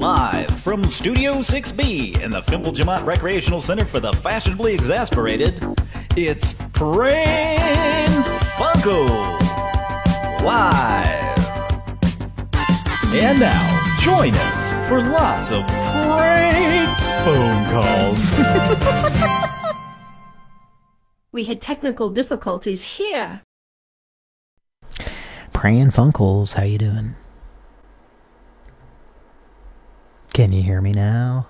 Live from Studio 6B in the Fimple Jamont Recreational Center for the Fashionably Exasperated, it's Pran Funkels Live. And now, join us for lots of prank phone calls. We had technical difficulties here. Pran Funkels, how you doing? Can you hear me now?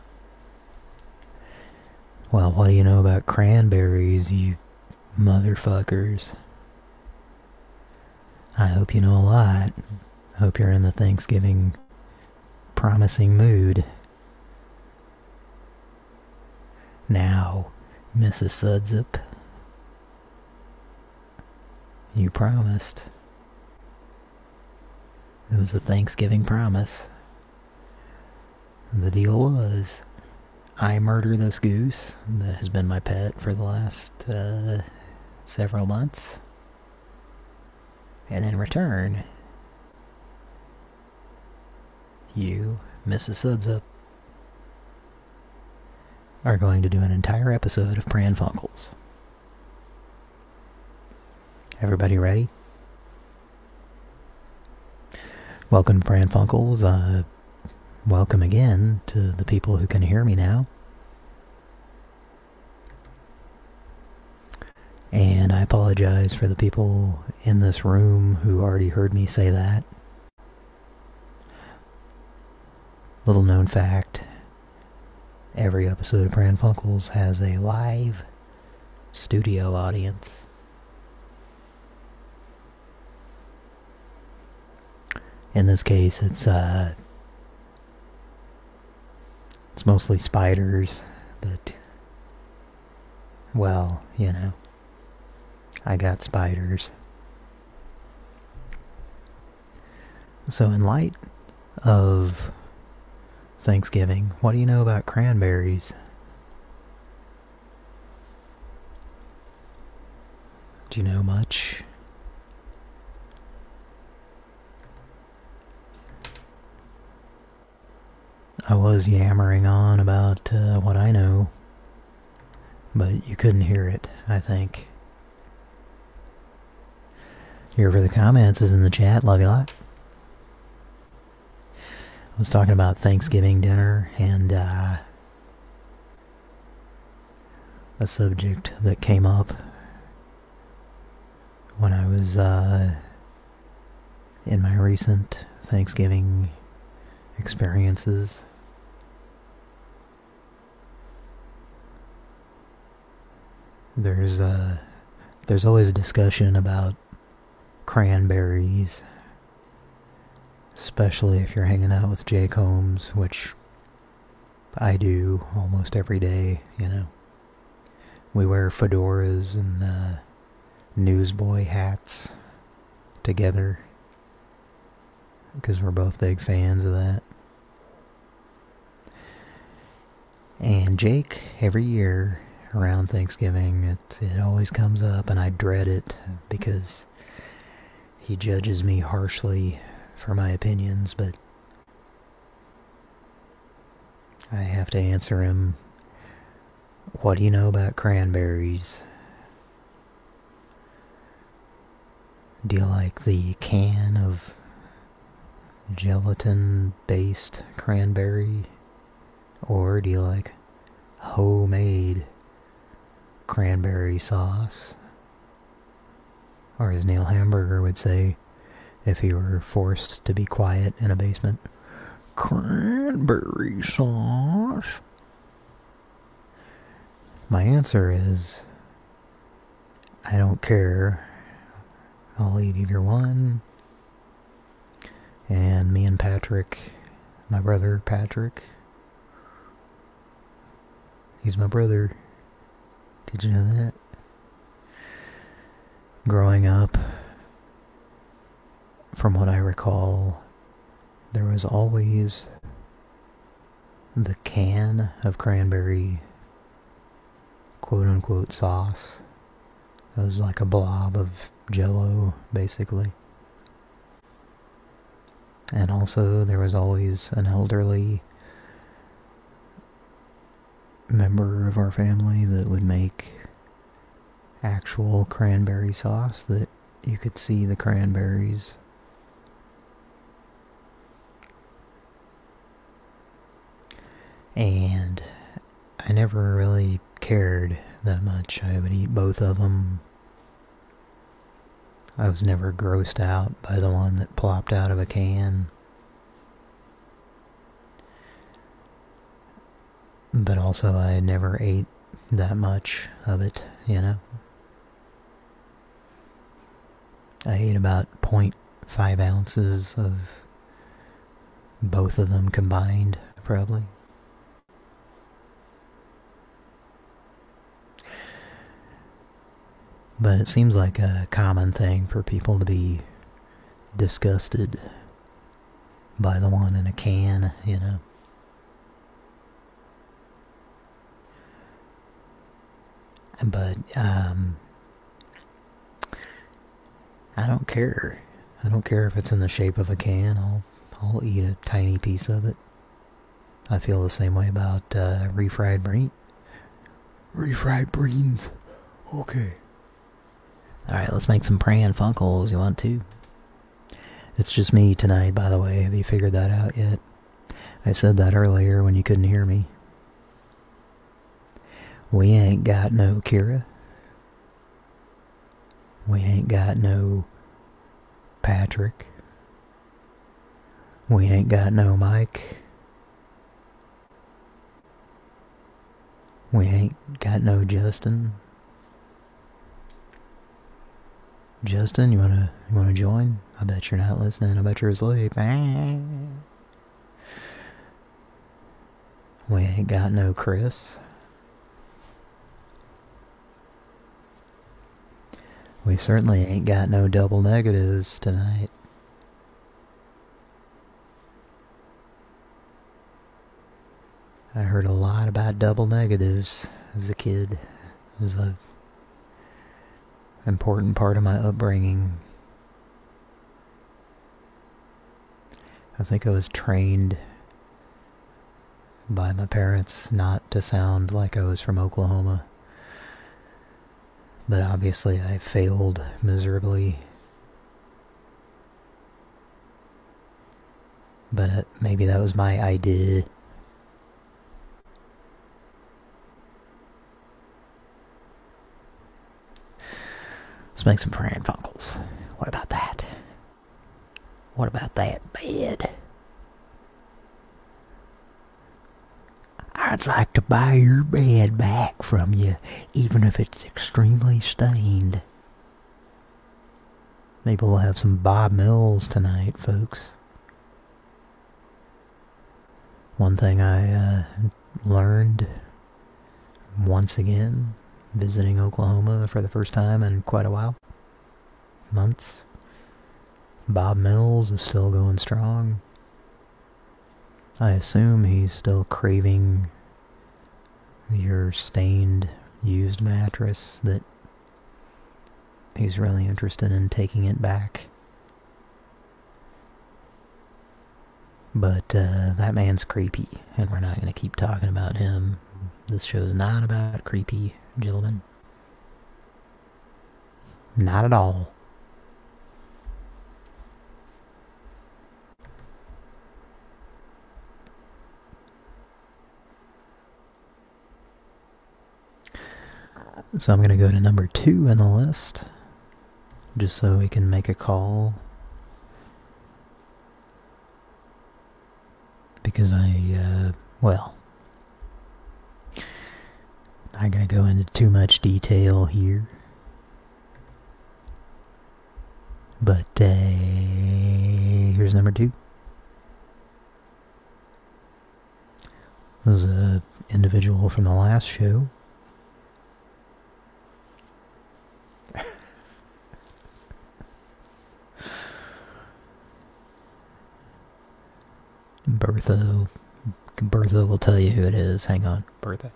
Well, what do you know about cranberries, you motherfuckers? I hope you know a lot. Hope you're in the Thanksgiving promising mood. Now, Mrs. Sudsup. You promised. It was a Thanksgiving promise. The deal was, I murder this goose that has been my pet for the last uh, several months. And in return, you, Mrs. Sudsup, are going to do an entire episode of Pran Funkels. Everybody ready? Welcome to Pran Funkels. Uh, welcome again to the people who can hear me now. And I apologize for the people in this room who already heard me say that. Little known fact, every episode of Pran Funkels has a live studio audience. In this case, it's uh, it's mostly spiders, but well, you know, I got spiders. So in light of Thanksgiving, what do you know about cranberries? Do you know much? I was yammering on about uh, what I know, but you couldn't hear it, I think. Here for the comments is in the chat. Love you a lot. I was talking about Thanksgiving dinner and uh, a subject that came up when I was uh, in my recent Thanksgiving experiences. There's uh there's always a discussion about cranberries especially if you're hanging out with Jake Holmes which I do almost every day you know. We wear fedoras and uh, newsboy hats together because we're both big fans of that. And Jake every year around Thanksgiving. It it always comes up, and I dread it because he judges me harshly for my opinions, but I have to answer him. What do you know about cranberries? Do you like the can of gelatin-based cranberry? Or do you like homemade cranberry sauce. Or as Neil Hamburger would say, if he were forced to be quiet in a basement, cranberry sauce. My answer is, I don't care. I'll eat either one. And me and Patrick, my brother Patrick, he's my brother. Did you know that? Growing up, from what I recall, there was always the can of cranberry quote-unquote sauce. It was like a blob of jello, basically. And also, there was always an elderly member of our family that would make actual cranberry sauce that you could see the cranberries. And I never really cared that much. I would eat both of them. I was never grossed out by the one that plopped out of a can. But also I never ate that much of it, you know? I ate about 0.5 ounces of both of them combined, probably. But it seems like a common thing for people to be disgusted by the one in a can, you know. But, um, I don't care. I don't care if it's in the shape of a can. I'll, I'll eat a tiny piece of it. I feel the same way about uh, refried meat. Refried beans. Okay. Alright, let's make some Pran Funkels. You want to? It's just me tonight, by the way. Have you figured that out yet? I said that earlier when you couldn't hear me. We ain't got no Kira. We ain't got no Patrick. We ain't got no Mike. We ain't got no Justin. Justin, you wanna you wanna join? I bet you're not listening. I bet you're asleep. We ain't got no Chris. We certainly ain't got no double negatives tonight. I heard a lot about double negatives as a kid. It was a important part of my upbringing. I think I was trained by my parents not to sound like I was from Oklahoma. But obviously I failed miserably. But uh, maybe that was my idea. Let's make some Pran Funkels. What about that? What about that bed? I'd like to buy your bed back from you, even if it's extremely stained. Maybe we'll have some Bob Mills tonight, folks. One thing I uh, learned once again visiting Oklahoma for the first time in quite a while. Months. Bob Mills is still going strong. I assume he's still craving your stained used mattress that he's really interested in taking it back. But uh, that man's creepy, and we're not going to keep talking about him. This show's not about creepy gentlemen. Not at all. So I'm going to go to number two in the list, just so we can make a call. Because I, uh, well, I'm not going to go into too much detail here. But uh, here's number two. This is a individual from the last show. Bertha. Bertha will tell you who it is. Hang on, Bertha.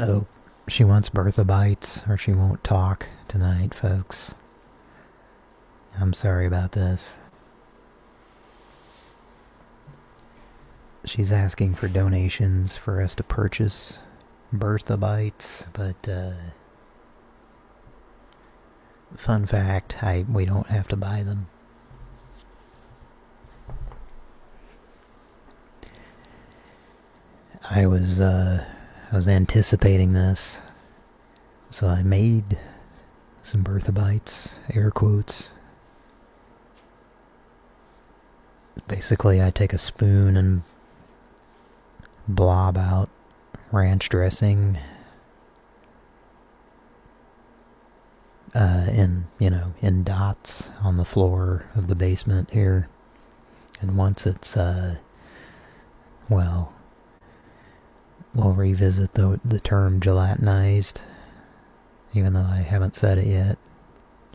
Oh, she wants Bertha bites, or she won't talk tonight, folks. I'm sorry about this. she's asking for donations for us to purchase Bertha Bites, but uh, fun fact, I we don't have to buy them. I was uh, I was anticipating this, so I made some Bertha Bites, air quotes. Basically, I take a spoon and blob out ranch dressing uh, in, you know, in dots on the floor of the basement here. And once it's, uh, well, we'll revisit the, the term gelatinized, even though I haven't said it yet,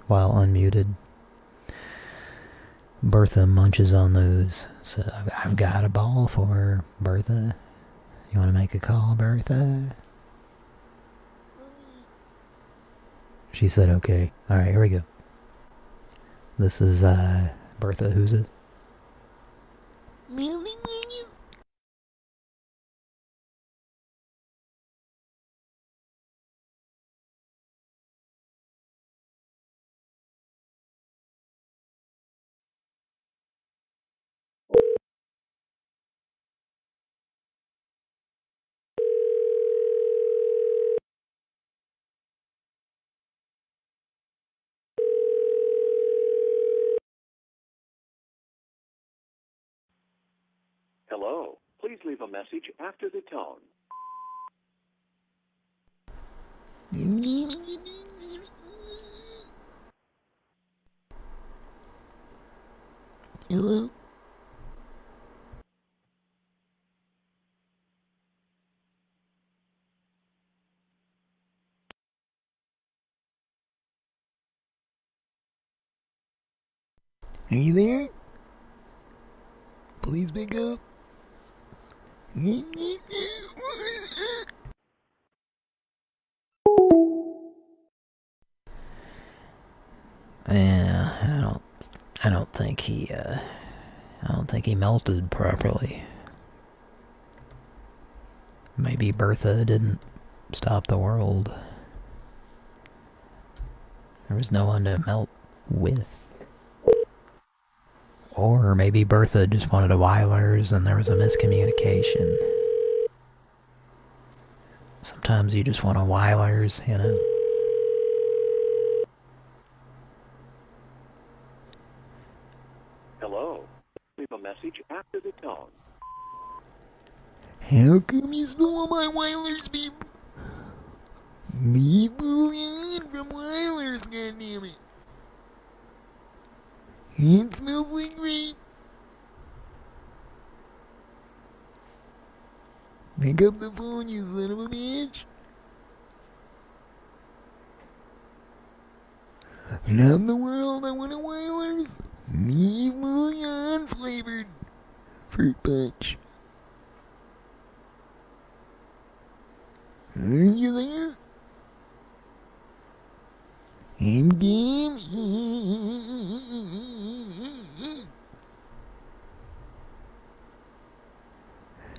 while unmuted. Bertha munches on those, so I've, got a ball for her, Bertha. You want to make a call, Bertha? She said, okay. Alright, here we go. This is, uh, Bertha, who's it? Hello. Please leave a message after the tone. Hello? Are you there? Please pick up. Yeah, I don't I don't think he uh I don't think he melted properly. Maybe Bertha didn't stop the world. There was no one to melt with. Or maybe Bertha just wanted a Wyler's and there was a miscommunication. Sometimes you just want a Wyler's, you know? Hello. Leave a message after the tone. How come you stole my Wyler's, babe? Me bullion from Wyler's, goddammit. It smells like grape. Pick up the phone, you son of a bitch. Around the world, I want a Wyler's. Me bullion flavored fruit punch. Are you there? I'm game. I'm gaming in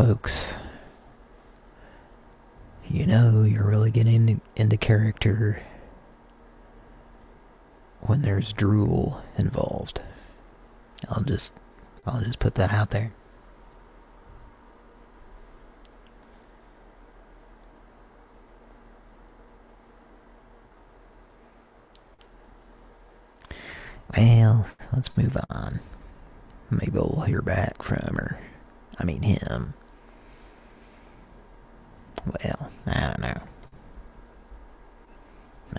Folks, you know you're really getting into character when there's drool involved. I'll just I'll just put that out there. Well, let's move on. Maybe we'll hear back from her. I mean him. Well, I don't know.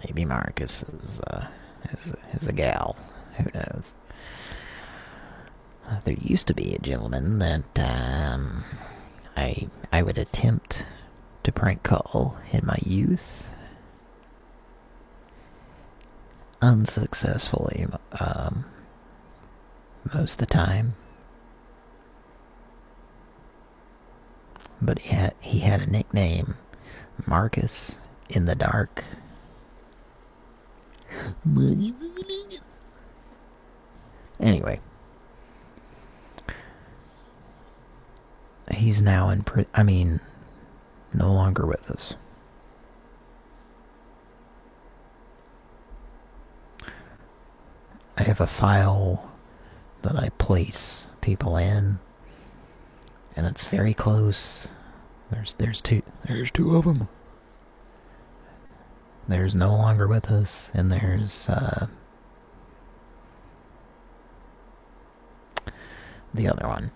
Maybe Marcus is, uh, is, is a gal. Who knows? Uh, there used to be a gentleman that um, I I would attempt to prank call in my youth. Unsuccessfully, um, most of the time. But he had he had a nickname, Marcus in the Dark. Anyway. He's now in prison. I mean, no longer with us. I have a file that I place people in, and it's very close. There's there's two there's two of them. There's no longer with us, and there's uh, the other one.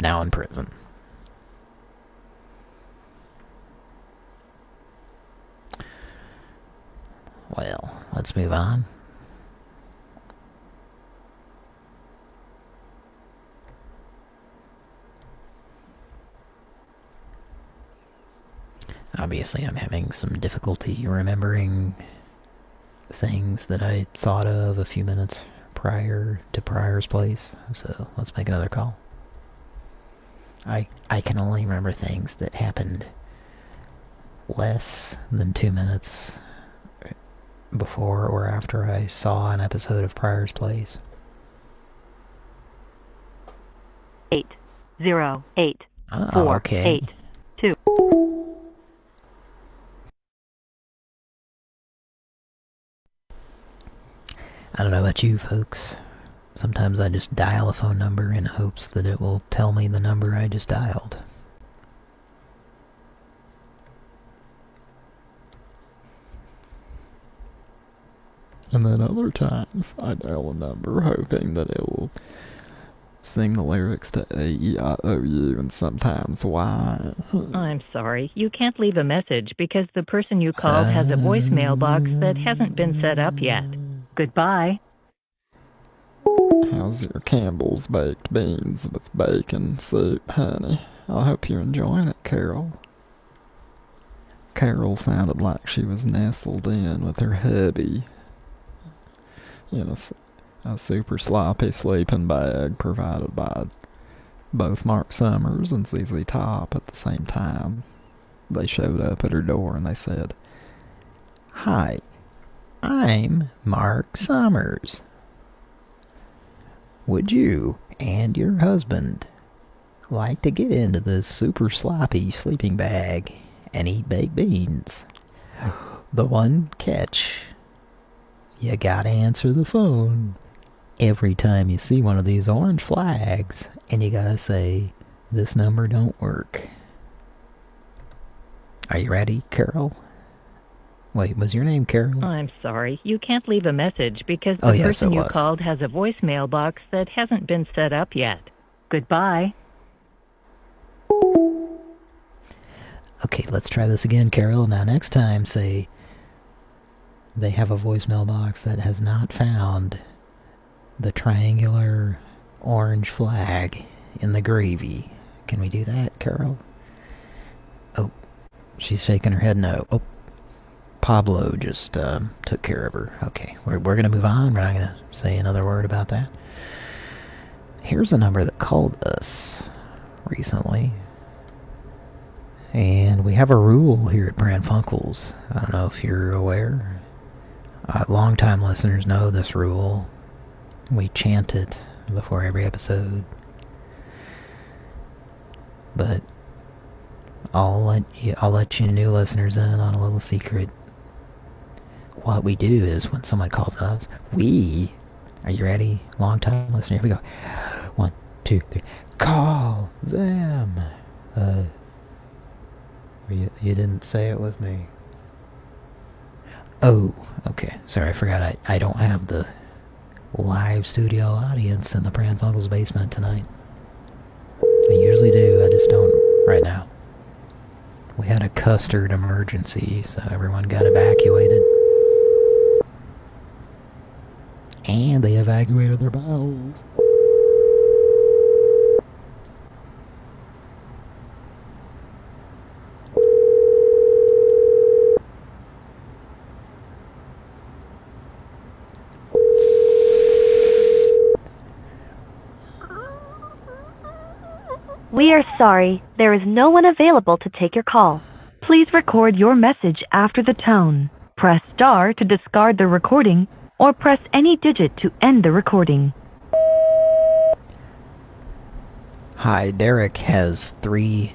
Now in prison. Well, let's move on. Obviously, I'm having some difficulty remembering things that I thought of a few minutes prior to Pryor's place, so let's make another call. I I can only remember things that happened less than two minutes before or after I saw an episode of Pryor's Place. Eight zero eight Oh, four okay. eight I don't know about you folks. Sometimes I just dial a phone number in hopes that it will tell me the number I just dialed. And then other times, I dial a number hoping that it will sing the lyrics to A E I O U and sometimes Y. I'm sorry. You can't leave a message because the person you called has a voicemail box that hasn't been set up yet. Goodbye. How's your Campbell's baked beans with bacon soup, honey? I hope you're enjoying it, Carol. Carol sounded like she was nestled in with her hubby in a super sloppy sleeping bag provided by both Mark Summers and ZZ Top at the same time. They showed up at her door and they said, Hi, I'm Mark Summers. Would you and your husband like to get into this super sloppy sleeping bag and eat baked beans? The one catch. You gotta answer the phone every time you see one of these orange flags and you gotta say, this number don't work. Are you ready, Carol? Wait, was your name Carol? I'm sorry. You can't leave a message because oh, the Oh, yes, person you was. called has a voicemail box that hasn't been set up yet. Goodbye. Okay, let's try this again, Carol. Now, next time, say they have a voicemail box that has not found the triangular orange flag in the gravy. Can we do that, Carol? Oh, she's shaking her head no. Oh, Pablo just um, took care of her. Okay, we're, we're going to move on. We're not going to say another word about that. Here's a number that called us recently. And we have a rule here at Pran Funkels. I don't know if you're aware. Uh, longtime listeners know this rule. We chant it before every episode. But I'll let you, I'll let you new listeners in on a little secret. What we do is when someone calls us, we, are you ready? Long time listener, here we go. One, two, three. Call them. Uh, you, you didn't say it with me. Oh, okay. Sorry, I forgot I, I don't have the live studio audience in the Pran Funkels basement tonight. I usually do, I just don't right now. We had a custard emergency, so everyone got evacuated. And they evacuated their bowels. We are sorry, there is no one available to take your call. Please record your message after the tone. Press star to discard the recording, or press any digit to end the recording. Hi, Derek has three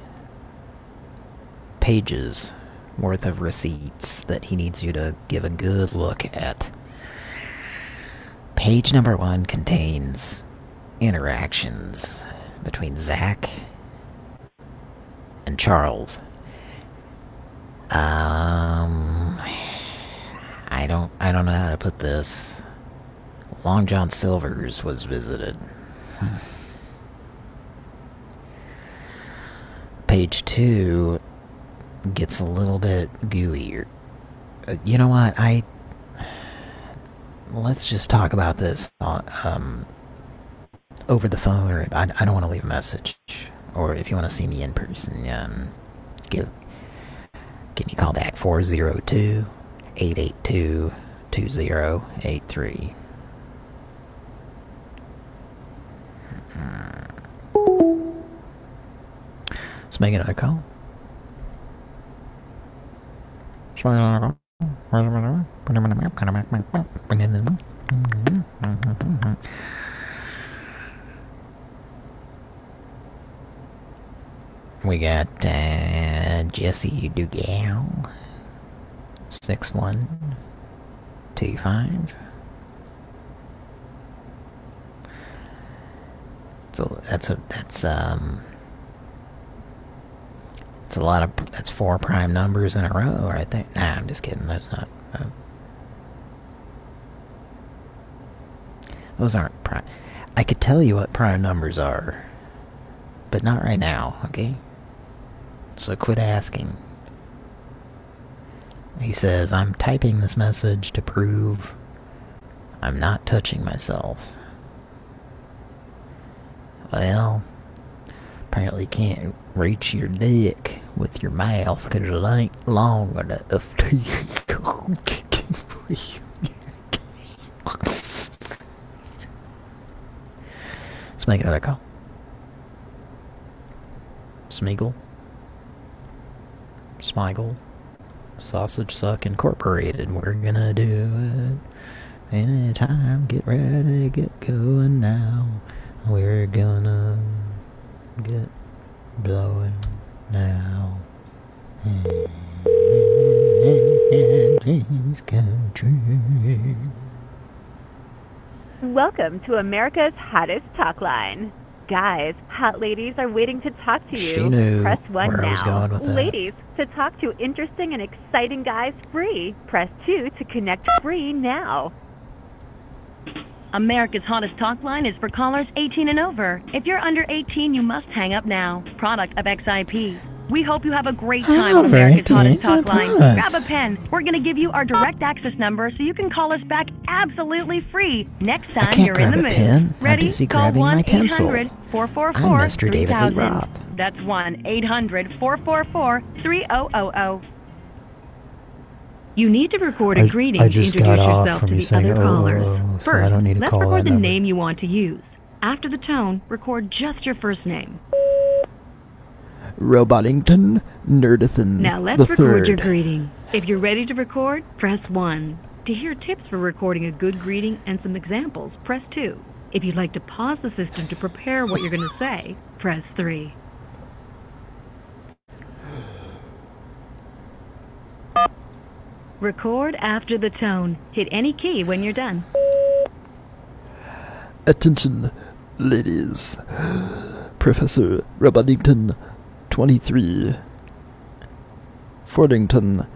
pages worth of receipts that he needs you to give a good look at. Page number one contains interactions between Zach and Charles. Um, I don't, I don't know how to put this. Long John Silver's was visited. Hmm. Page two gets a little bit gooey. Uh, you know what? I let's just talk about this um, over the phone, or I, I don't want to leave a message. Or if you want to see me in person, um, give give me a call back 402 882 2083. Let's make another call. Let's make another call. We got uh, Jesse Dugal. Six one two five. So that's a that's um it's a lot of that's four prime numbers in a row right there. Nah, I'm just kidding. That's not. Uh, those aren't prime. I could tell you what prime numbers are, but not right now. Okay. So quit asking. He says, I'm typing this message to prove I'm not touching myself. Well, apparently can't reach your dick with your mouth because it ain't long enough to... Let's make another call. Smeagol. Smigel. Sausage Suck Incorporated. We're gonna do it anytime. Get ready, get going now. We're gonna get blowing now. And dreams come true. Welcome to America's hottest talk line. Guys, hot ladies are waiting to talk to you. She knew Press one where now. I was going with that. Ladies, to talk to interesting and exciting guys free. Press two to connect free now. America's hottest talk line is for callers 18 and over. If you're under 18, you must hang up now. Product of XIP. We hope you have a great time on Over America's 18, hottest talk line. Grab a pen. We're going to give you our direct access number so you can call us back absolutely free next time can't you're in grab the a mood. pen. I'm Ready? busy Call grabbing my 1 pencil. 800 444 I'm Mr. David Lee 3000. Roth. That's 1 800 444 3000. You need to record a I- greeting I to introduce got off yourself from to the saying, other "Oh, callers. oh," so I First, don't need to let's call record the number. name you want to use. After the tone, record just your first name. Robotington Nerdithan Now let's the record your greeting. If you're ready to record, press 1. To hear tips for recording a good greeting and some examples, press 2. If you'd like to pause the system to prepare what you're going to say, press 3. Record after the tone. Hit any key when you're done. Attention, ladies. Professor Robotington, 23. Fordington,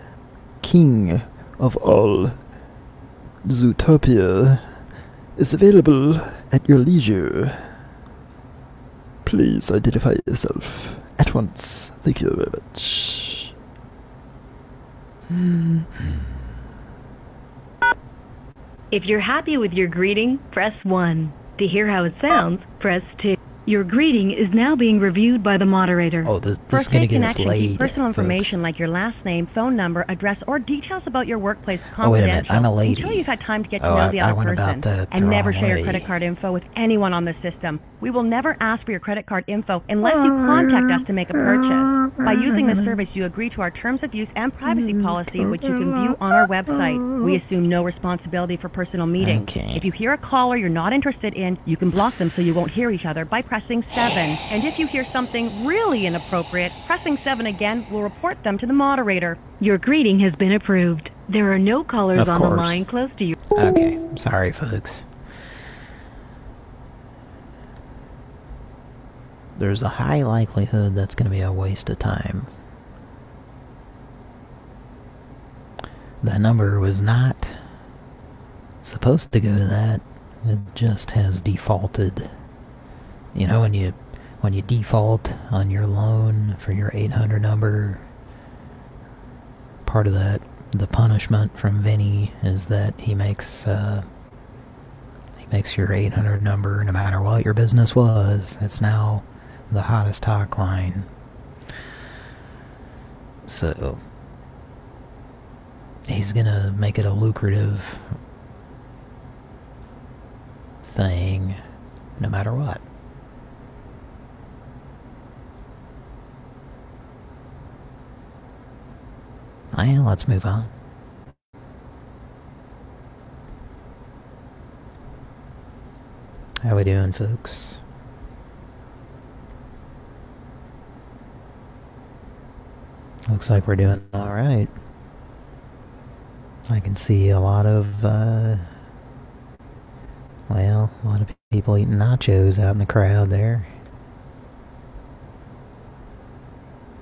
king of all Zootopia, is available at your leisure. Please identify yourself at once. Thank you very much. Hmm. If you're happy with your greeting, press 1. To hear how it sounds, press 2. Your greeting is now being reviewed by the moderator. Oh, this, this is a gonna get us laid, personal folks. information like your last name, phone number, address, or details about your workplace Oh, wait a minute, I'm a lady. until you've had time to get to Oh, know I- the I other person. about the and never share your credit card info with anyone on the system. We will never ask for your credit card info unless you contact us to make a purchase. By using this service, you agree to our terms of use and privacy policy, which you can view on our website. We assume no responsibility for personal meetings. Okay. If you hear a caller you're not interested in, you can block them so you won't hear each other by pressing 7. And if you hear something really inappropriate, pressing 7 again will report them to the moderator. Your greeting has been approved. There are no callers on the line close to you. Okay, sorry, folks. There's a high likelihood that's going to be a waste of time. That number was not supposed to go to that. It just has defaulted. You know when you when you default on your loan for your 800 number, part of that the punishment from Vinny is that he makes uh, he makes your 800 number no matter what your business was. It's now the hottest talk line. So he's gonna make it a lucrative thing no matter what. Well, let's move on. How we doing, folks? Looks like we're doing alright. I can see a lot of, uh... Well, a lot of people eating nachos out in the crowd there.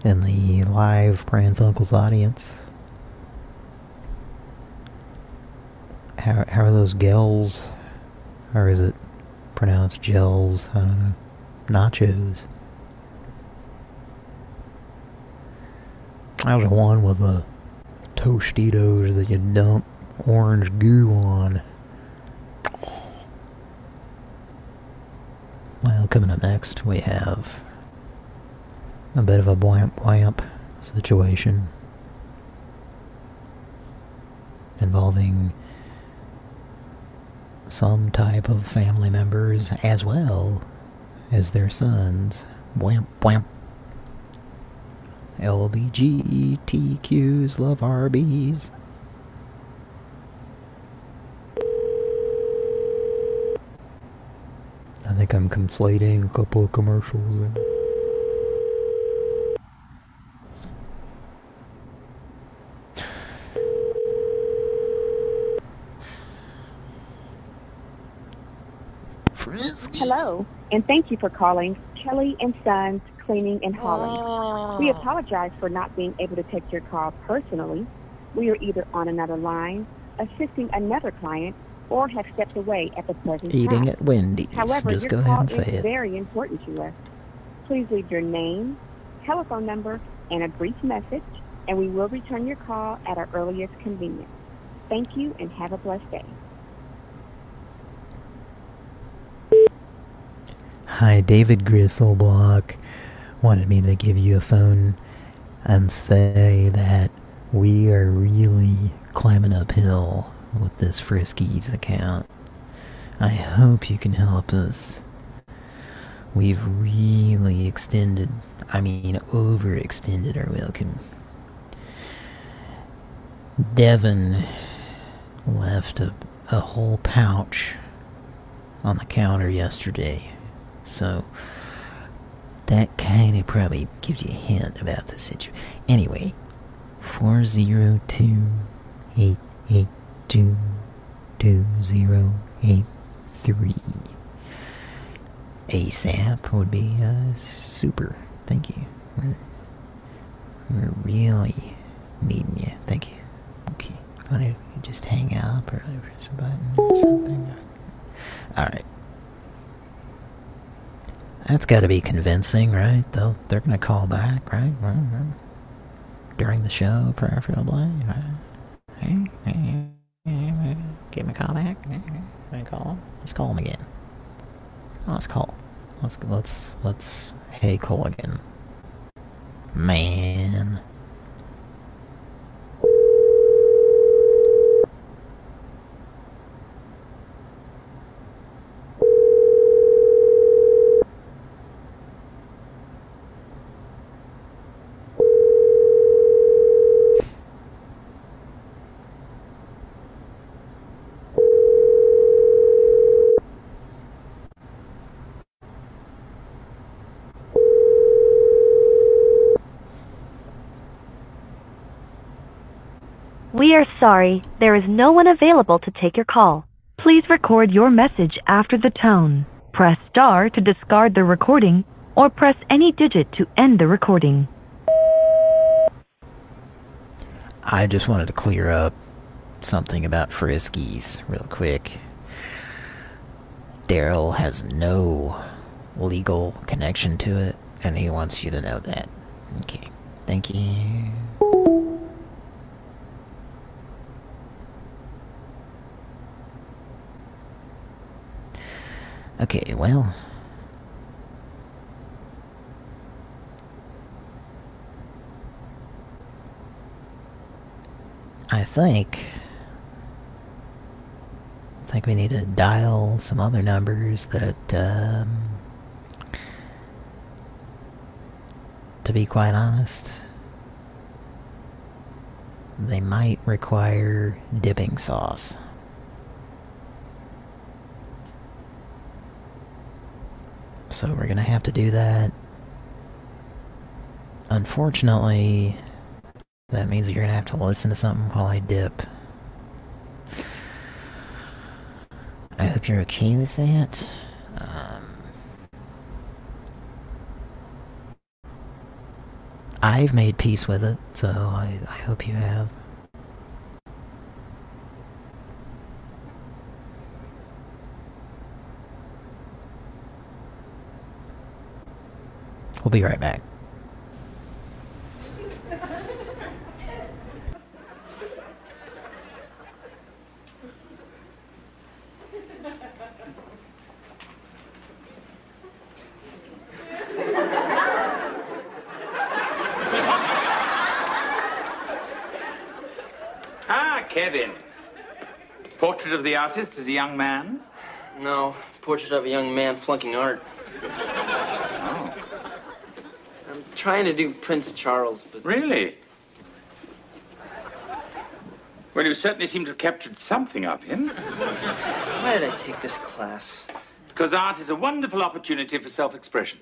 In the live Pran Funkels audience. How, how are those gels? Or is it pronounced gels? I don't know. Nachos. How's the one with the Tostitos that you dump orange goo on? Well, coming up next, we have a bit of a blamp blamp situation involving some type of family members as well as their sons. Blamp blamp. LBGTQs love Arby's. I think I'm conflating a couple of commercials there. Hello, and thank you for calling Kelly and Sons Cleaning and Hauling. Ah. We apologize for not being able to take your call personally. We are either on another line, assisting another client, or have stepped away at the present Eating time. at Wendy's. However, Just your go call ahead and say is it. very important to us. Please leave your name, telephone number, and a brief message, and we will return your call at our earliest convenience. Thank you, and have a blessed day. Hi, David Gristleblock wanted me to give you a phone and say that we are really climbing uphill with this Friskies account. I hope you can help us. We've really extended, I mean, overextended our welcome. Devin left a, a whole pouch on the counter yesterday. So that kind of probably gives you a hint about the situation. Anyway, four zero two eight eight two two zero eight three. ASAP would be uh, super. Thank you. We're, we're really needing you. Thank you. Okay. Want to just hang up or press a button or something? Alright. That's got to be convincing, right? They'll, they're going to call back, right? During the show, preferably. Right? Give me a call back. Call him. Let's call him again. Let's call. Let's let's let's. Hey, Colligan. Man. We are sorry, there is no one available to take your call. Please record your message after the tone. Press star to discard the recording, or press any digit to end the recording. I just wanted to clear up something about Friskies real quick. Daryl has no legal connection to it, and he wants you to know that. Okay. Thank you. Okay, well. I think. I think we need to dial some other numbers that, um, to be quite honest, they might require dipping sauce. So we're gonna have to do that. Unfortunately, that means you're gonna have to listen to something while I dip. I hope you're okay with that. Um, I've made peace with it, so I, I hope you have. We'll be right back. Ah, Kevin. Portrait of the artist as a young man? No, portrait of a young man flunking art. Trying to do Prince Charles, but. Really? Well, you certainly seem to have captured something of him. Why did I take this class? Because art is a wonderful opportunity for self expression.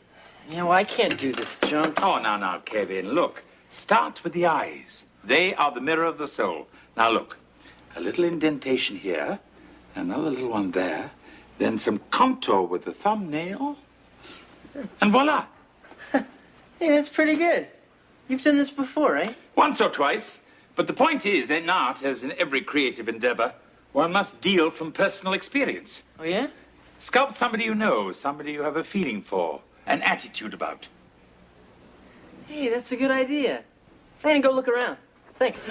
Yeah, well, I can't do this John. Oh, now, now, Kevin, look. Start with the eyes. They are the mirror of the soul. Now, look. A little indentation here, another little one there, then some contour with the thumbnail, and voila. Hey, that's pretty good. You've done this before, right? Once or twice. But the point is, in art, as in every creative endeavor, one must deal from personal experience. Oh, yeah? Sculpt somebody you know, somebody you have a feeling for, an attitude about. Hey, that's a good idea. I'm gonna go look around. Thanks.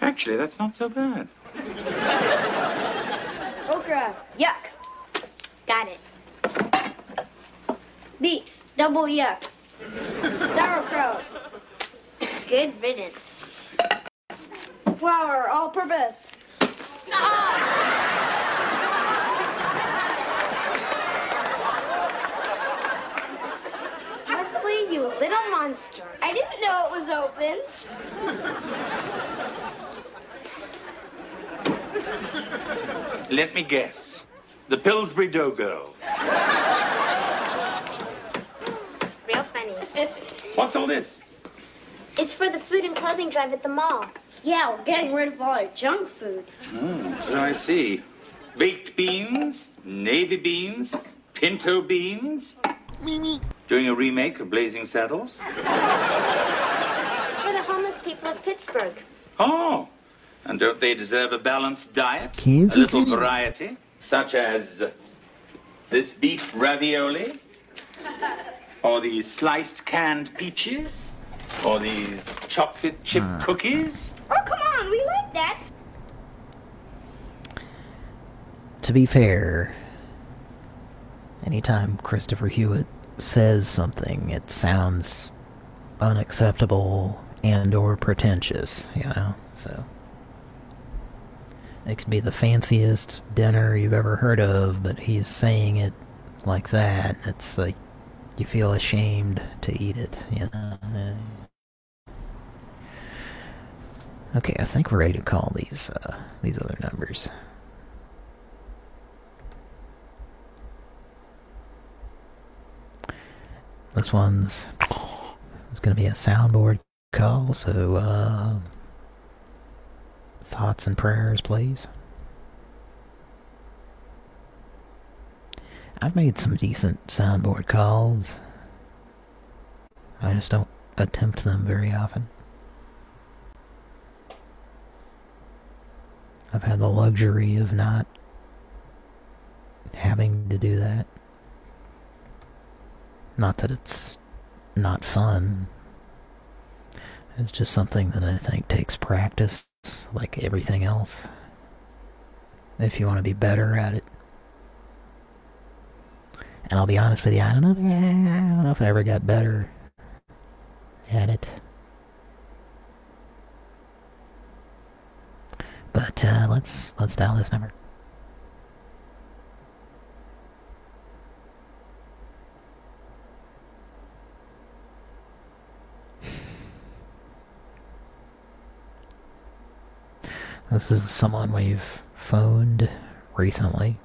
Actually, that's not so bad. Okra. Yuck. Got it. Beets. Double yuck. Sauerkraut. Good riddance. Flour. All purpose. Ah! Leslie, you little monster. I didn't know it was open. Let me guess. The Pillsbury Dogo. Real funny. What's all this? It's for the food and clothing drive at the mall. Yeah, we're getting rid of all our junk food. So I see. Baked beans, navy beans, pinto beans. Mimi. Doing a remake of Blazing Saddles. For the homeless people of Pittsburgh. Oh, and don't they deserve a balanced diet? Kansas a little City. variety, such as this beef ravioli, or these sliced canned peaches. Or these chocolate chip Hmm. cookies? Oh, come on, we like that. To be fair, anytime Christopher Hewitt says something, it sounds unacceptable and or pretentious, you know, so... It could be the fanciest dinner you've ever heard of, but he's saying it like that. It's like, you feel ashamed to eat it, you know? Okay, I think we're ready to call these, uh, these other numbers. This one's it's gonna be a soundboard call, so uh, thoughts and prayers, please. I've made some decent soundboard calls. I just don't attempt them very often. I've had the luxury of not having to do that. Not that it's not fun. It's just something that I think takes practice, like everything else. If you want to be better at it. And I'll be honest with you, I don't know, I don't know if I ever got better at it. But uh, let's let's dial this number. This is someone we've phoned recently.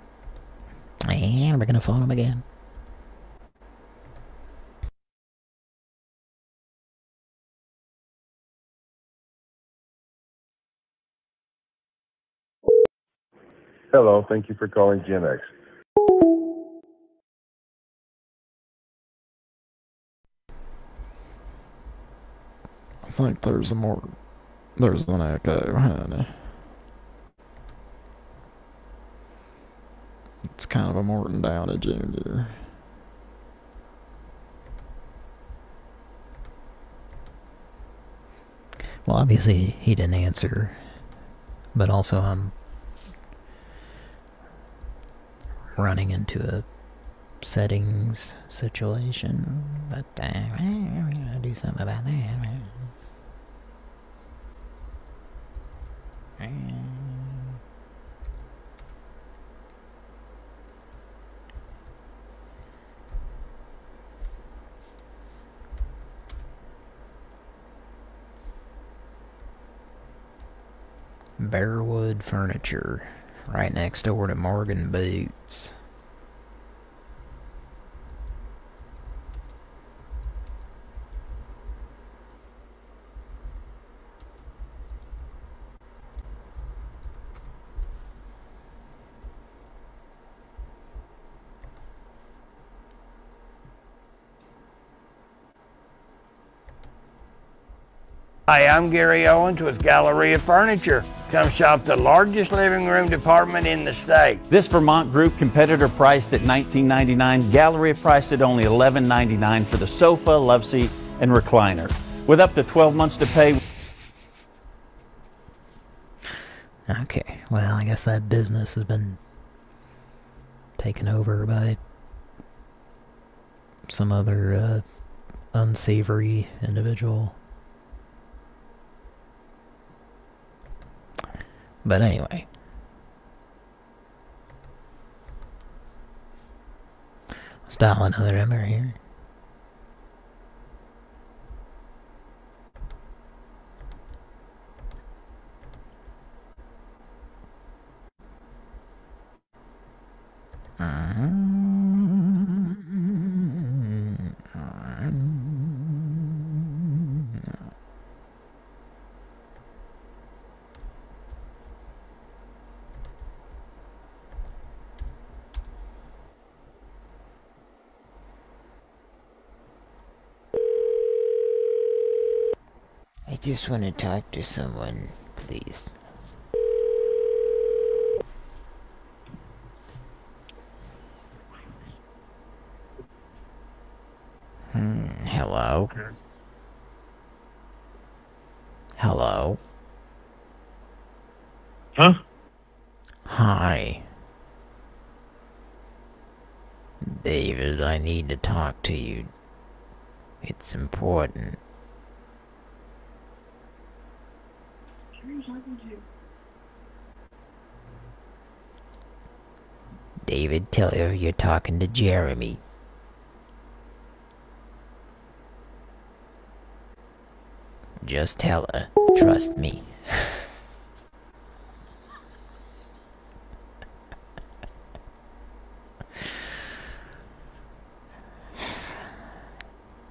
And we're gonna phone him again. Hello, thank you for calling Gen I think there's a more... There's an echo, honey. It's kind of a Morton Downey Jr. Well, obviously he didn't answer, but also I'm running into a settings situation, but uh, gonna do something about that. Bearwood Furniture, right next door to Morgan Boots. Hi, I'm Gary Owens with Galleria Furniture. Come shop the largest living room department in the state. This Vermont group competitor priced at $19.99, Galleria priced at only $11.99 for the sofa, love seat, and recliner. With up to 12 months to pay. Okay, well, I guess that business has been taken over by some other uh, unsavory individual. But anyway. Let's dial another number here. I just want to talk to someone, please. Hmm, hello? Hello. Huh? Hi. David, I need to talk to you. It's important. David, tell her you're talking to Jeremy. Just tell her. Trust me.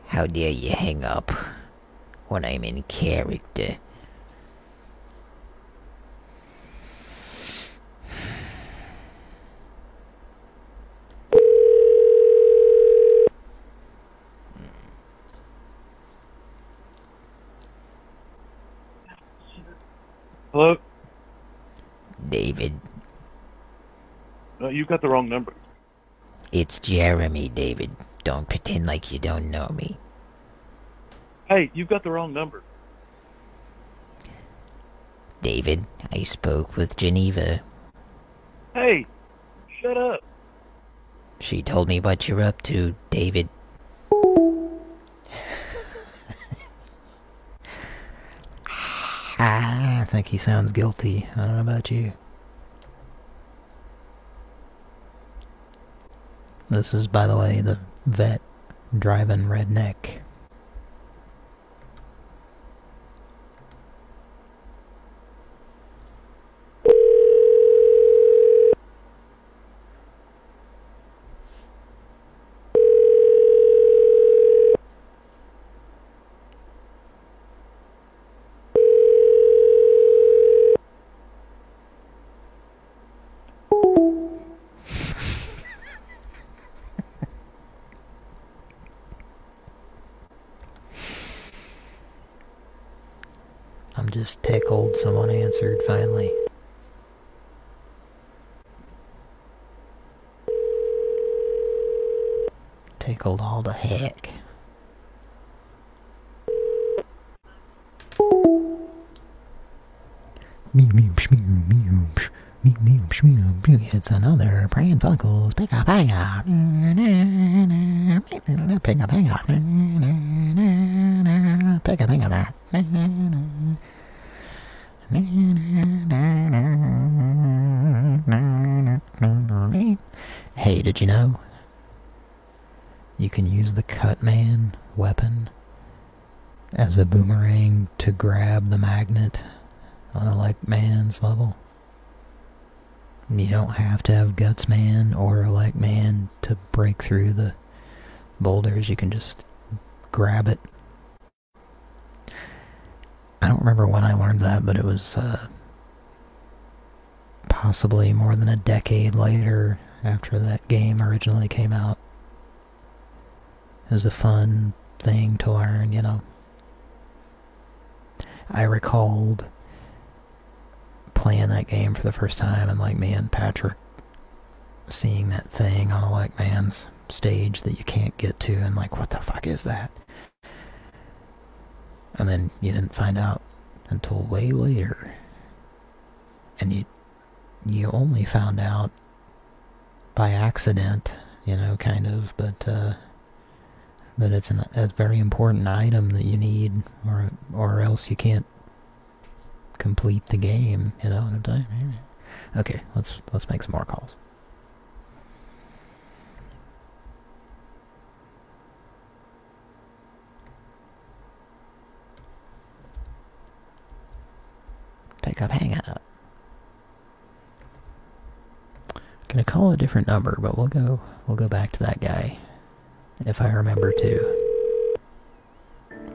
How dare you hang up when I'm in character? Hello? David, No, you've got the wrong number. it's Jeremy, David. Don't pretend like you don't know me. Hey, you've got the wrong number. David, I spoke with Geneva. Hey, shut up. She told me what you're up to, David. Ah, I think he sounds guilty. I don't know about you. This is, by the way, the vet driving redneck. Hang up. Pick up hang up. Hey, did you know? You can use the Cutman weapon as a boomerang to grab the magnet on a Elec Man's level. You don't have to have Guts Man or Elec Man to break through the boulders. You can just grab it. I don't remember when I learned that, but it was uh, possibly more than a decade later after that game originally came out. It was a fun thing to learn, you know. I recalled playing that game for the first time and like me and Patrick seeing that thing on a Elec Man's stage that you can't get to and like what the fuck is that? And then you didn't find out until way later. And you you only found out by accident, you know, kind of, but uh that it's an, a very important item that you need or or else you can't complete the game, you know what I'm saying? Okay, let's let's make some more calls. Pick up hangout. Gonna call a different number, but we'll go we'll go back to that guy. If I remember to.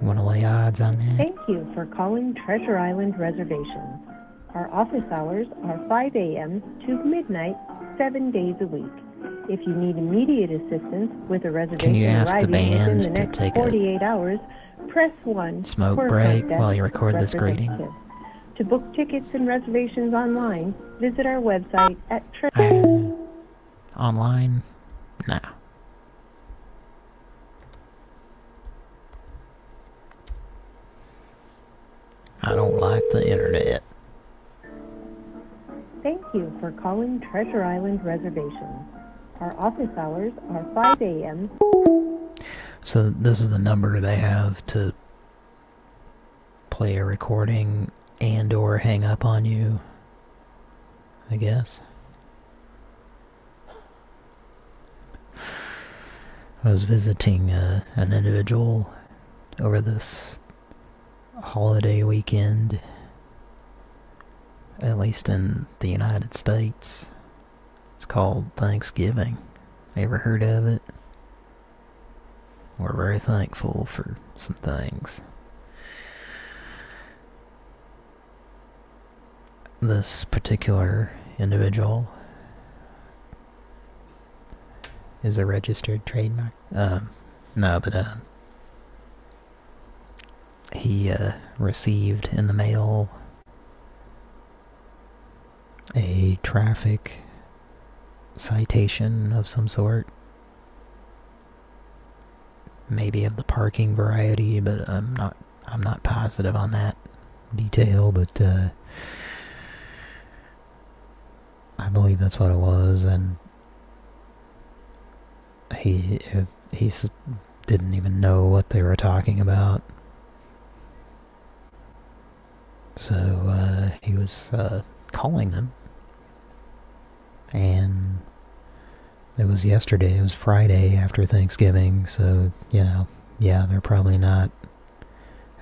Wanna lay odds on that? Thank you for calling Treasure Island Reservations. Our office hours are 5 a.m. to midnight, seven days a week. If you need immediate assistance with a reservation you ask the bands the to take a 48 hours, press 1 smoke break while you record this greeting? To book tickets and reservations online, visit our website at tre- Online? Nah. I don't like the internet. Thank you for calling Treasure Island Reservations. Our office hours are 5 a.m. So this is the number they have to play a recording and or hang up on you, I guess. I was visiting uh, an individual over this holiday weekend, at least in the United States. It's called Thanksgiving. Ever heard of it? We're very thankful for some things. This particular individual is a registered trademark. Um, no, but uh, he uh, received in the mail a traffic citation of some sort. Maybe of the parking variety, but I'm not I'm not positive on that detail, but uh, I believe that's what it was, and he he didn't even know what they were talking about. So uh, he was uh, calling them, and it was yesterday. It was Friday after Thanksgiving, so you know, yeah, they're probably not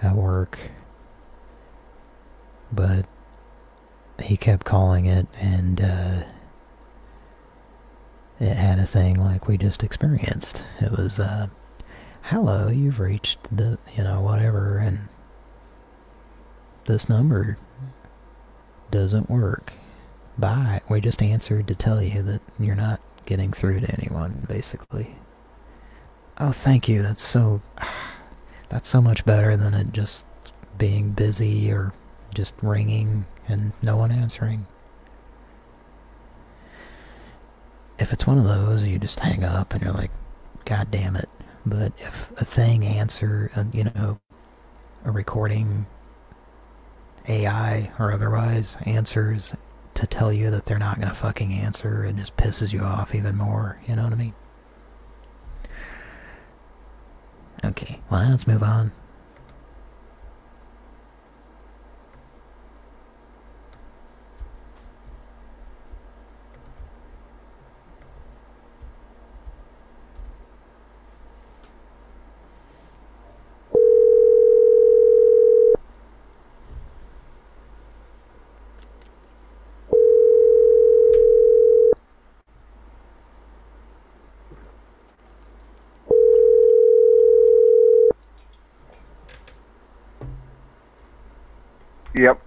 at work, but he kept calling it, and uh, it had a thing like we just experienced. It was, uh, hello, you've reached the, you know, whatever, and this number doesn't work. Bye. We just answered to tell you that you're not getting through to anyone, basically. Oh, thank you. That's so... That's so much better than it just being busy or just ringing and no one answering. If it's one of those, you just hang up and you're like, God damn it. But if a thing answer, uh, you know, a recording AI or otherwise answers to tell you that they're not going to fucking answer, and just pisses you off even more, you know what I mean? Okay, well, let's move on. Yep.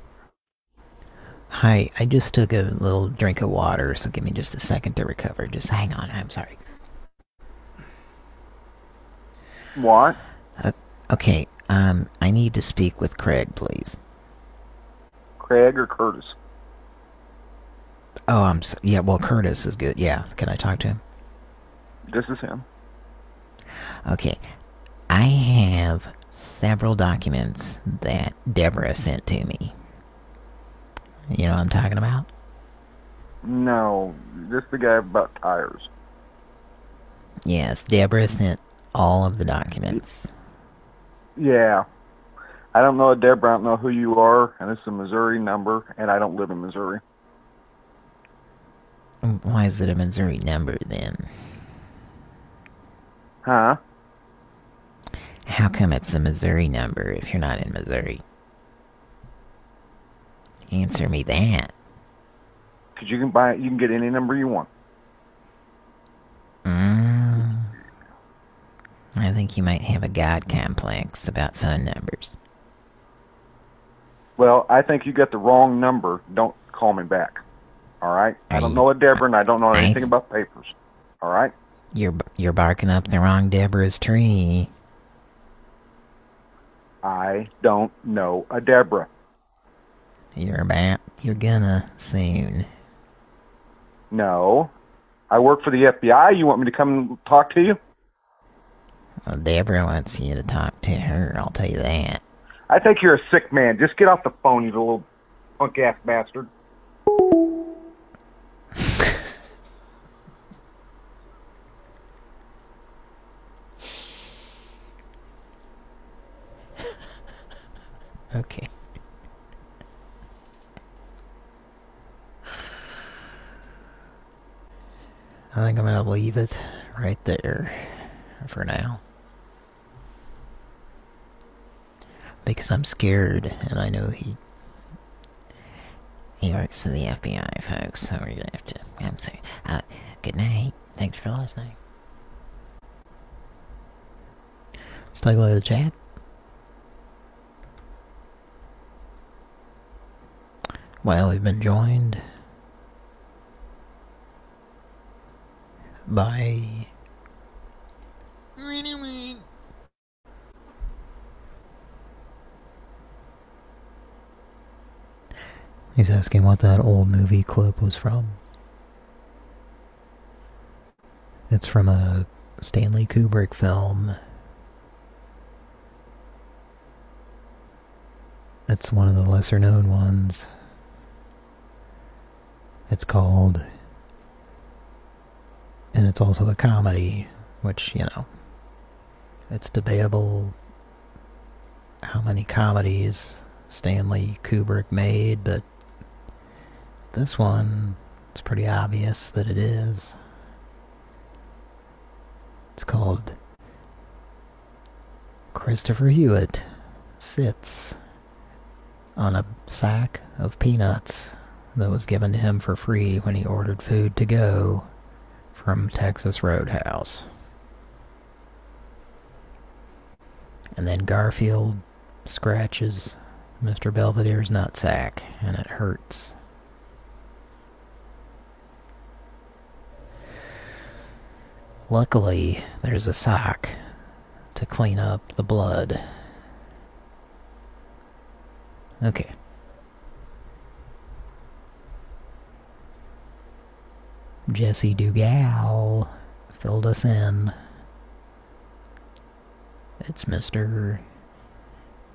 Hi, I just took a little drink of water, so give me just a second to recover. Just hang on, I'm sorry. What? Uh, okay, um, I need to speak with Craig, please. Craig or Curtis? Oh, I'm so, yeah, well, Curtis is good. Yeah, can I talk to him? This is him. Okay, I have several documents that Deborah sent to me. You know what I'm talking about? No, this the guy about tires. Yes, Deborah sent all of the documents. Yeah. I don't know Deborah, I don't know who you are, and it's a Missouri number, and I don't live in Missouri. Why is it a Missouri number then? Huh? How come it's a Missouri number if you're not in Missouri? Answer me that. Because you can buy it, you can get any number you want. Mm, I think you might have a god complex about phone numbers. Well, I think you got the wrong number. Don't call me back. All right? I don't know a Deborah, and I don't know anything about papers. All right? You're you're barking up the wrong Deborah's tree. I don't know a Deborah. You're about you're gonna soon. No. I work for the FBI. You want me to come talk to you? Well, Deborah wants you to talk to her, I'll tell you that. I think you're a sick man. Just get off the phone, you little punk ass bastard. Okay. I think I'm gonna leave it right there for now. Because I'm scared, and I know he he works for the FBI, folks, so we're gonna have to. I'm sorry. Uh, good night. Thanks for listening. Let's take a look at the chat. Well, we've been joined by He's asking what that old movie clip was from. It's from a Stanley Kubrick film. It's one of the lesser known ones. It's called... And it's also a comedy, which, you know, it's debatable how many comedies Stanley Kubrick made, but this one, it's pretty obvious that it is. It's called Christopher Hewitt Sits on a sack of peanuts that was given to him for free when he ordered food to go from Texas Roadhouse. And then Garfield scratches Mr. Belvedere's nutsack, and it hurts. Luckily, there's a sock to clean up the blood. Okay. Jesse Dugal filled us in. It's Mr.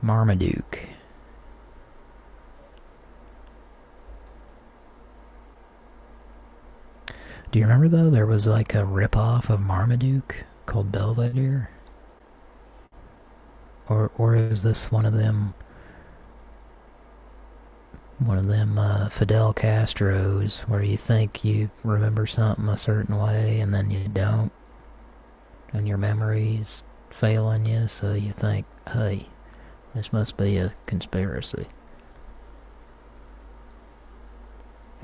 Marmaduke. Do you remember though there was like a rip-off of Marmaduke called Belvedere? Or or is this one of them one of them uh, Fidel Castros where you think you remember something a certain way and then you don't and your memory's failing you so you think, hey, this must be a conspiracy.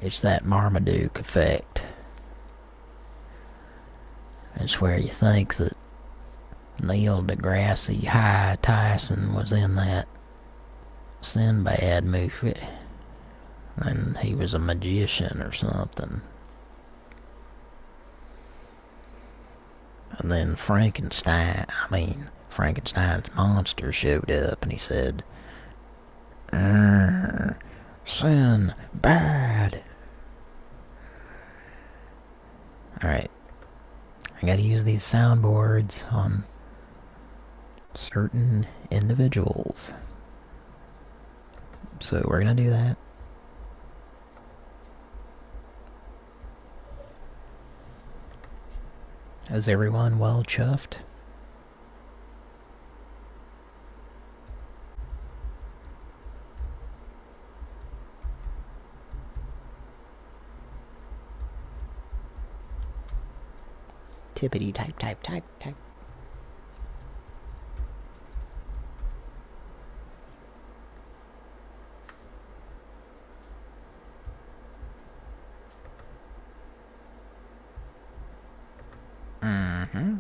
It's that Marmaduke effect. It's where you think that Neil deGrasse High Tyson was in that Sinbad movie. And he was a magician or something. And then Frankenstein, I mean, Frankenstein's monster showed up and he said, Sin bad. Alright. I gotta use these soundboards on certain individuals. So we're gonna do that. Is everyone well chuffed? Tippity type type type type. Mm-hmm.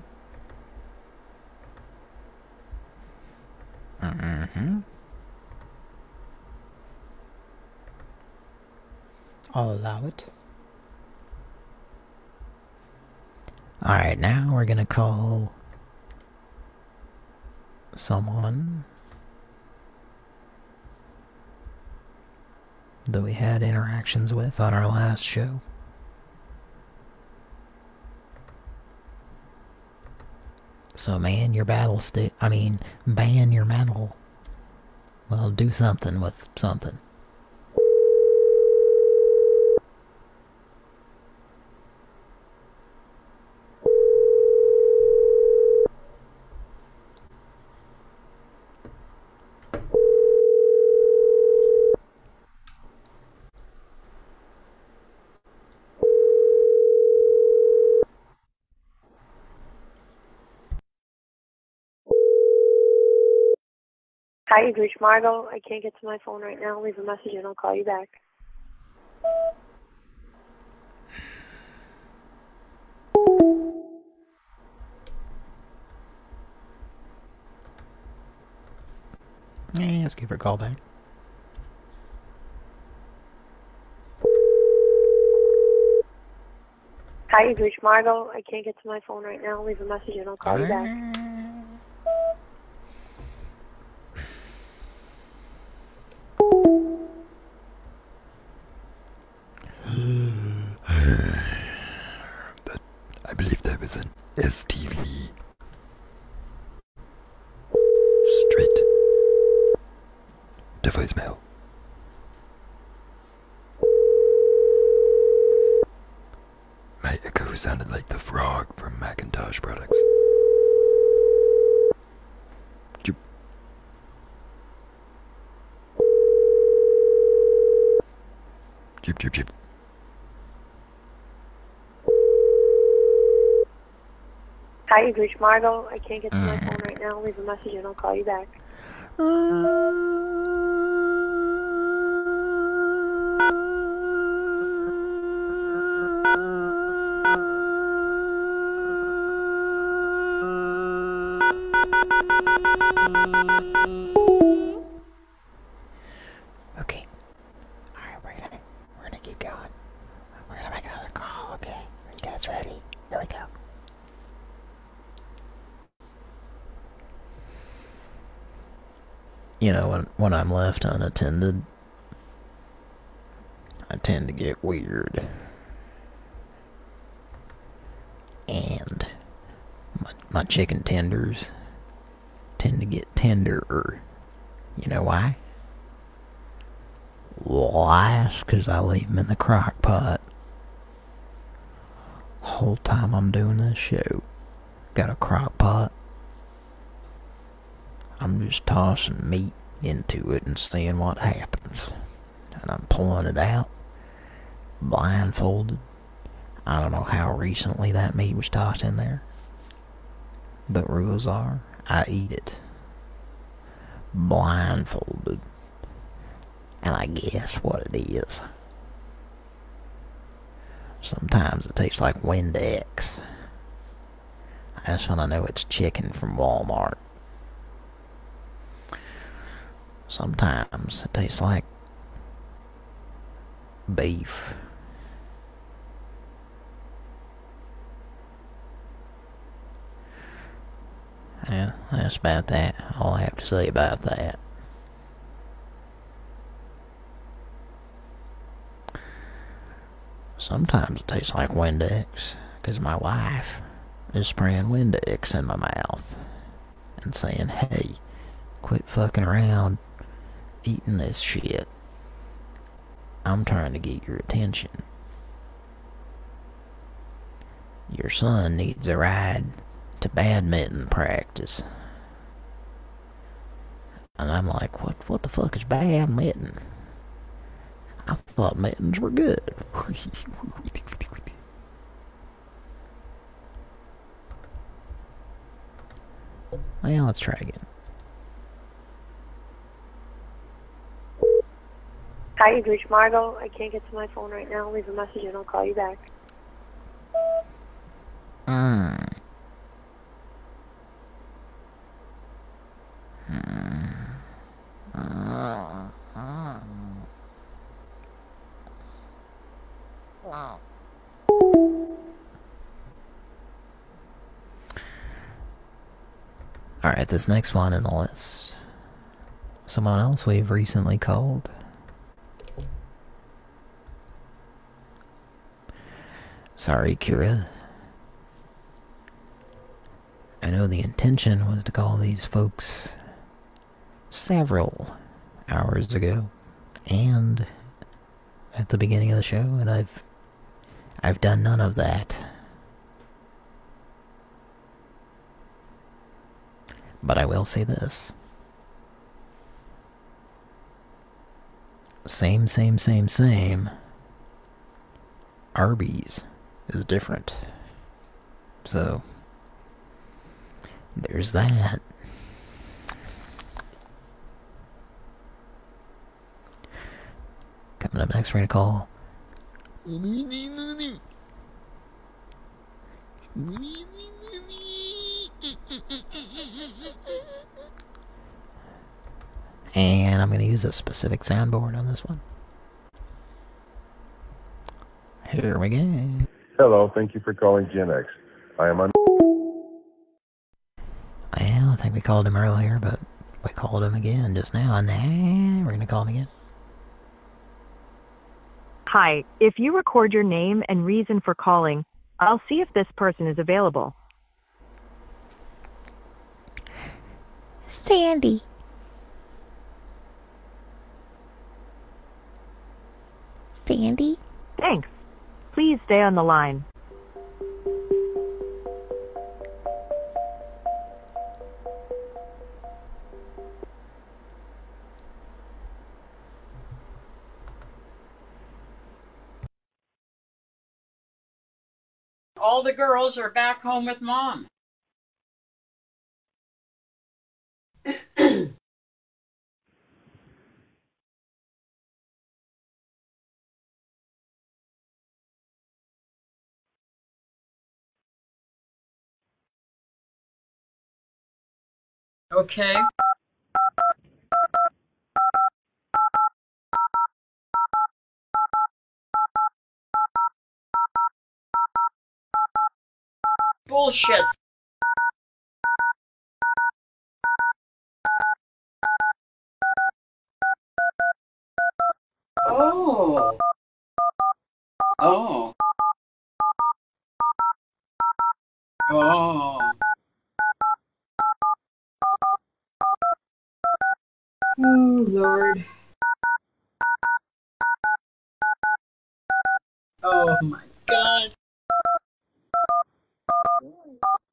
Mm-hmm. I'll allow it. Alright, now we're gonna call someone that we had interactions with on our last show. So man your battle stick, I mean, ban your metal. Well, do something with something. Hi, you've reached Margot. I can't get to my phone right now. Leave a message and I'll call you back. Yeah, let's give her a call back. Hi, you've reached Margot. I can't get to my phone right now. Leave a message and I'll call you back. STV. Straight to voicemail. My echo sounded like the frog from Macintosh products. Joop, joop, joop. Hi, you've reached Margot. I can't get to my phone right now. Leave a message and I'll call you back. Okay. Left unattended, I tend to get weird. And my my chicken tenders tend to get tenderer. You know why? Why? Because I leave them in the crock pot. Whole time I'm doing this show. Got a crock pot. I'm just tossing meat into it and seeing what happens. And I'm pulling it out, blindfolded. I don't know how recently that meat was tossed in there. But rules are, I eat it. Blindfolded. And I guess what it is. Sometimes it tastes like Windex. That's when I know it's chicken from Walmart. Sometimes it tastes like beef. Yeah, that's about that. All I have to say about that. Sometimes it tastes like Windex, because my wife is spraying Windex in my mouth and saying, hey, quit fucking around eating this shit. I'm trying to get your attention. Your son needs a ride to badminton practice. And I'm like, what what the fuck is badminton? I thought mittens were good. well, let's try again. Hi, you've reached Margot. I can't get to my phone right now. Leave a message and I'll call you back. Mm. Alright, this next one in the list. Someone else we've recently called. Sorry, Kira. I know the intention was to call these folks several hours ago, and at the beginning of the show, and I've I've done none of that. But I will say this. Same, same, same, same. Arby's is different. So, there's that. Coming up next, we're going to call. And I'm going to use a specific soundboard on this one. Here we go. Hello, thank you for calling Gen I am on. Well, I think we called him earlier, but we called him again just now, and now we're going to call him again. Hi, if you record your name and reason for calling, I'll see if this person is available. Sandy. Sandy? Thanks. Please stay on the line. All the girls are back home with mom. Okay. Bullshit. Oh. Oh. Oh. Oh, Lord. Oh, my God.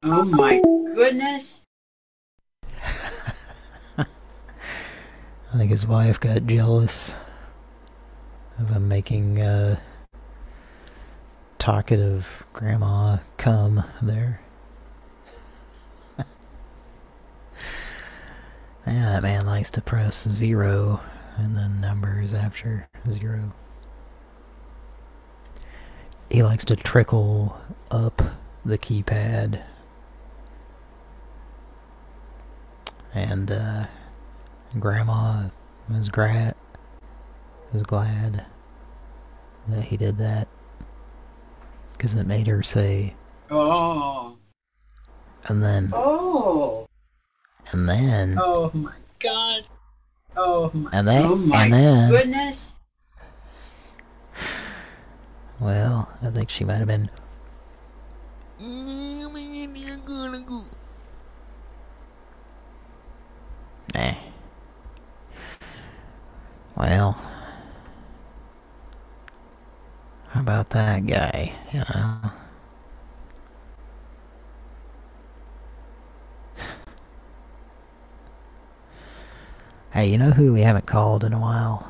Oh, my goodness. I think his wife got jealous of him making uh, talkative grandma come there. Yeah, that man likes to press zero and then numbers after zero. He likes to trickle up the keypad. And, uh, Grandma was glad, was glad that he did that. Because it made her say, Oh. and then, Oh. And then, Oh, my God. Oh, my, And then- oh, my and then- goodness. well, I think she might have been, eh. Well, how about that guy, you know? Hey, you know who we haven't called in a while?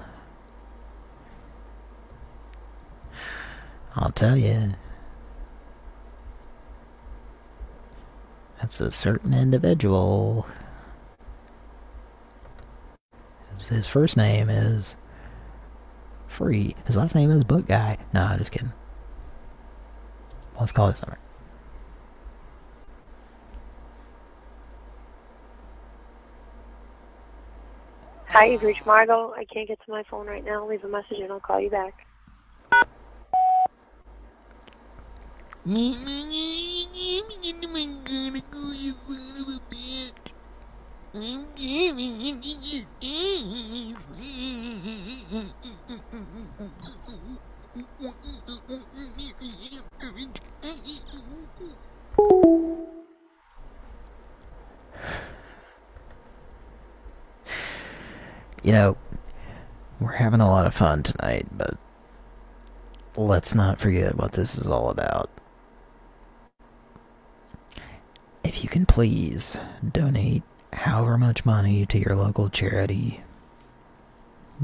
I'll tell you. That's a certain individual. His, first name is Free. His last name is Book Guy. Nah, just kidding. Let's call this number. Hi, you've reached Margot. I can't get to my phone right now. Leave a message and I'll call you back. You lot of fun tonight, but let's not forget what this is all about. If you can please donate however much money to your local charity,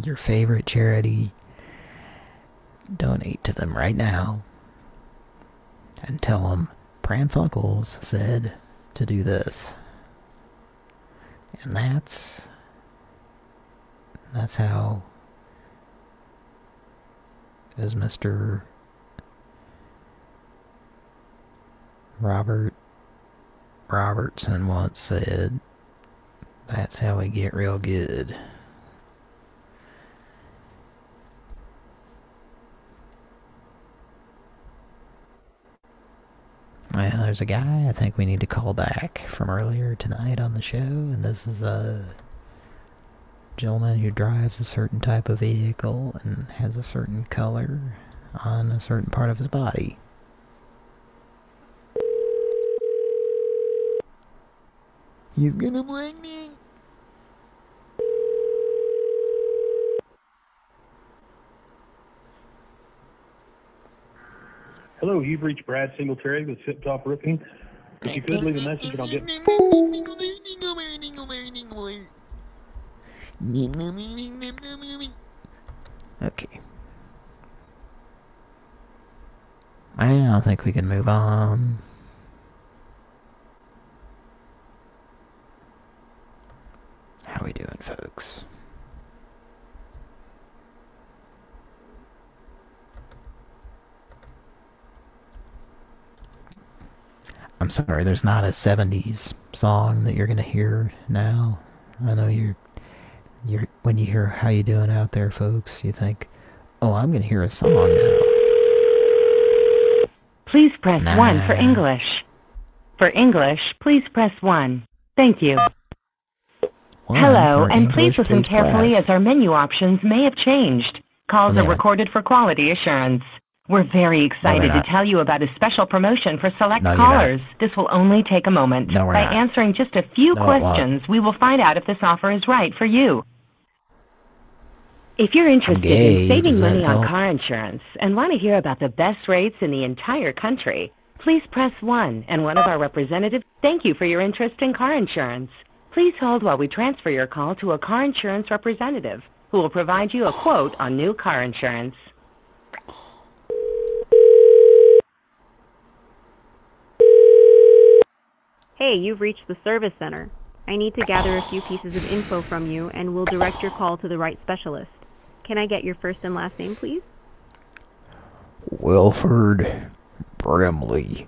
your favorite charity, donate to them right now and tell them Pran Funkels said to do this. And that's that's how as Mr. Robert Robertson once said, that's how we get real good. Well, there's a guy I think we need to call back from earlier tonight on the show, and this is a gentleman who drives a certain type of vehicle and has a certain color on a certain part of his body. He's gonna blank me. Hello, you've reached Brad Singletary with Tip Top Roofing. If you could leave a message and I'll get. Okay. I don't think we can move on. How we doing, folks? I'm sorry, there's not a 70s song that you're gonna hear now. I know you're, you're, when you hear How You Doing Out There, folks, you think, oh, I'm gonna hear a song now. Please press Nah. 1 for English. For English, please press 1. Thank you. One Hello, and please listen please carefully press. as our menu options may have changed. Calls are recorded for quality assurance. We're very excited to tell you about a special promotion for select No, callers. This will only take a moment. No, By not. answering just a few No, questions, we will find out if this offer is right for you. If you're interested gay. in saving money on car insurance and want to hear about the best rates in the entire country, please press 1 and one of our representatives thank you for your interest in car insurance. Please hold while we transfer your call to a car insurance representative who will provide you a quote on new car insurance. Hey, you've reached the service center. I need to gather a few pieces of info from you and will direct your call to the right specialist. Can I get your first and last name, please? Wilford Brimley.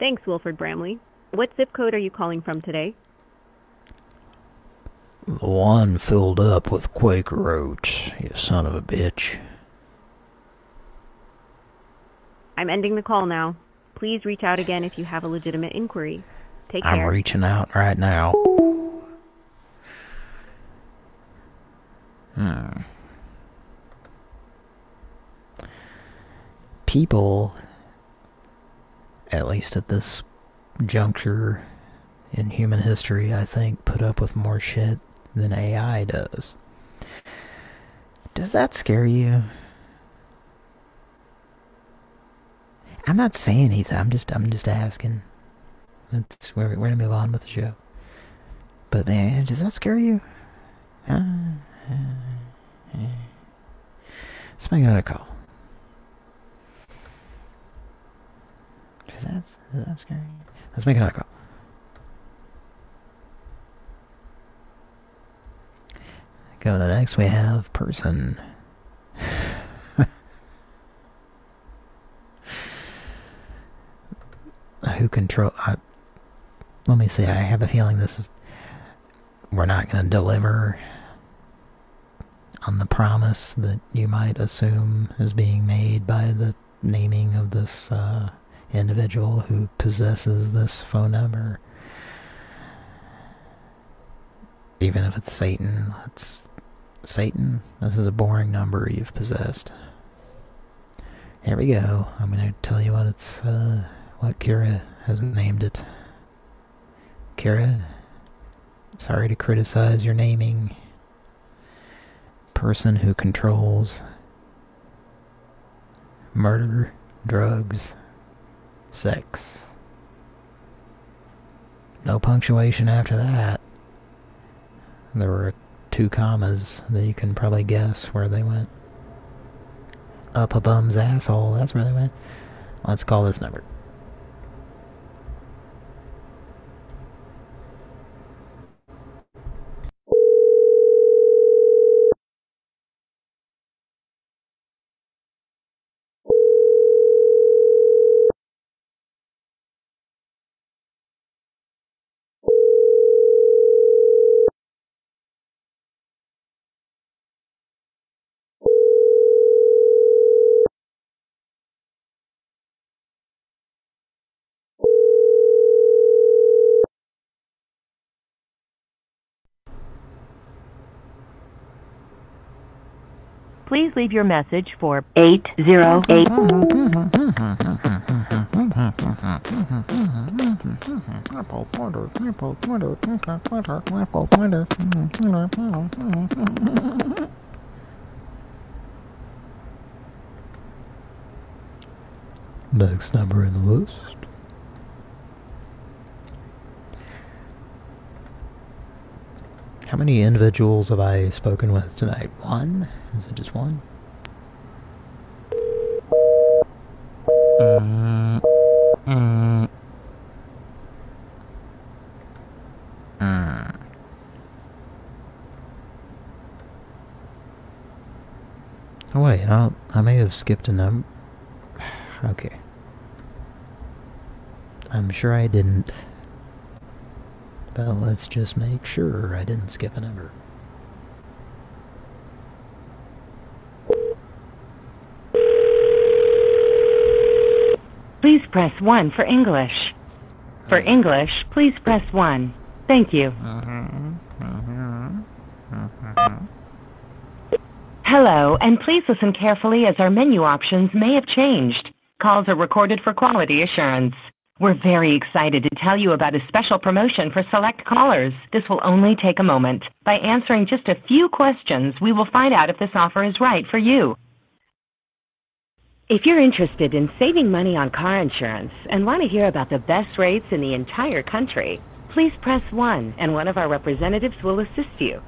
Thanks, Wilford Bramley. What zip code are you calling from today? The one filled up with Quaker oats, you son of a bitch. I'm ending the call now. Please reach out again if you have a legitimate inquiry. Take I'm care. reaching out right now. Hmm. People, at least at this juncture in human history, I think, put up with more shit than AI does. Does that scare you? I'm not saying anything. I'm just I'm just asking. That's we're we're gonna move on with the show. But man, does that scare you? Let's make another call. Does that does that scare you? Let's make another call. Go to next. We have person. who control I, let me see i have a feeling this is we're not going to deliver on the promise that you might assume is being made by the naming of this uh, individual who possesses this phone number. Even if it's satan it's satan this is a boring number you've possessed. Here we go. I'm going to tell you what it's uh, what Kira has named it. Kira, Sorry to criticize your naming. Person who controls murder, drugs, sex. No punctuation after that. There were two commas that you can probably guess where they went. Up a bum's asshole, that's where they went. Let's call this number. Please leave your message for 808. Apple Twitter, Apple Twitter, Twitter, Twitter, Twitter. Next number in the list. How many individuals have I spoken with tonight? One? Is it just one? Mm, mm, mm. Oh wait, I'll, I may have skipped a number. Okay. I'm sure I didn't. But let's just make sure I didn't skip a number. Please press 1 for English. For uh-huh. English, please press 1. Thank you. Uh-huh. Hello, and please listen carefully as our menu options may have changed. Calls are recorded for quality assurance. We're very excited to tell you about a special promotion for select callers. This will only take a moment. By answering just a few questions, we will find out if this offer is right for you. If you're interested in saving money on car insurance and want to hear about the best rates in the entire country, please press 1 and one of our representatives will assist you.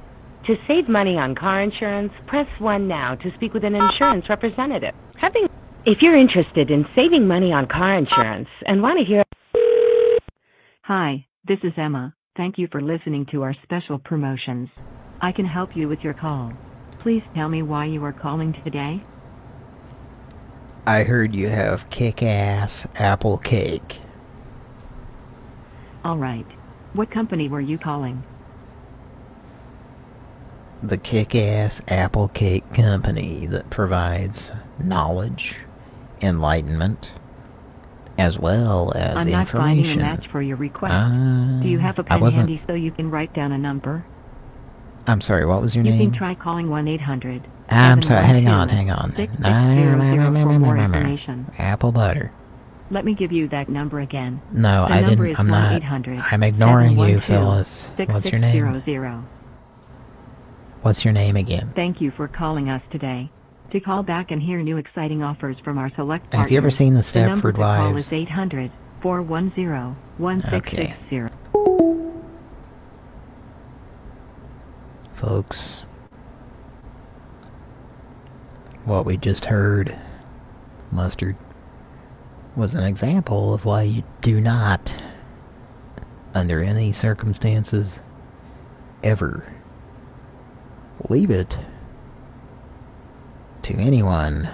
To save money on car insurance, press 1 now to speak with an insurance representative. Having if you're interested in saving money on car insurance and want to hear Hi, this is Emma. Thank you for listening to our special promotions. I can help you with your call. Please tell me why you are calling today. I heard you have kick-ass apple cake. All right. What company were you calling? The kick-ass apple cake company that provides knowledge, enlightenment, as well as I'm not finding a match for your request. Uh, Do you have a I pen handy so you can write down a number? I'm sorry, what was your you name? can try calling 1-800. I'm sorry, hang on, hang on. 6600 for more information. Apple butter. Let me give you that number again. No, the I didn't- I'm not- I'm ignoring you, Phyllis. What's your name? What's your name again? Thank you for calling us today. To call back and hear new exciting offers from our select partners, Have you ever seen The the number Stepford to call is 800 410 1660. Folks, what we just heard, Mustard, was an example of why you do not, under any circumstances, ever leave it to anyone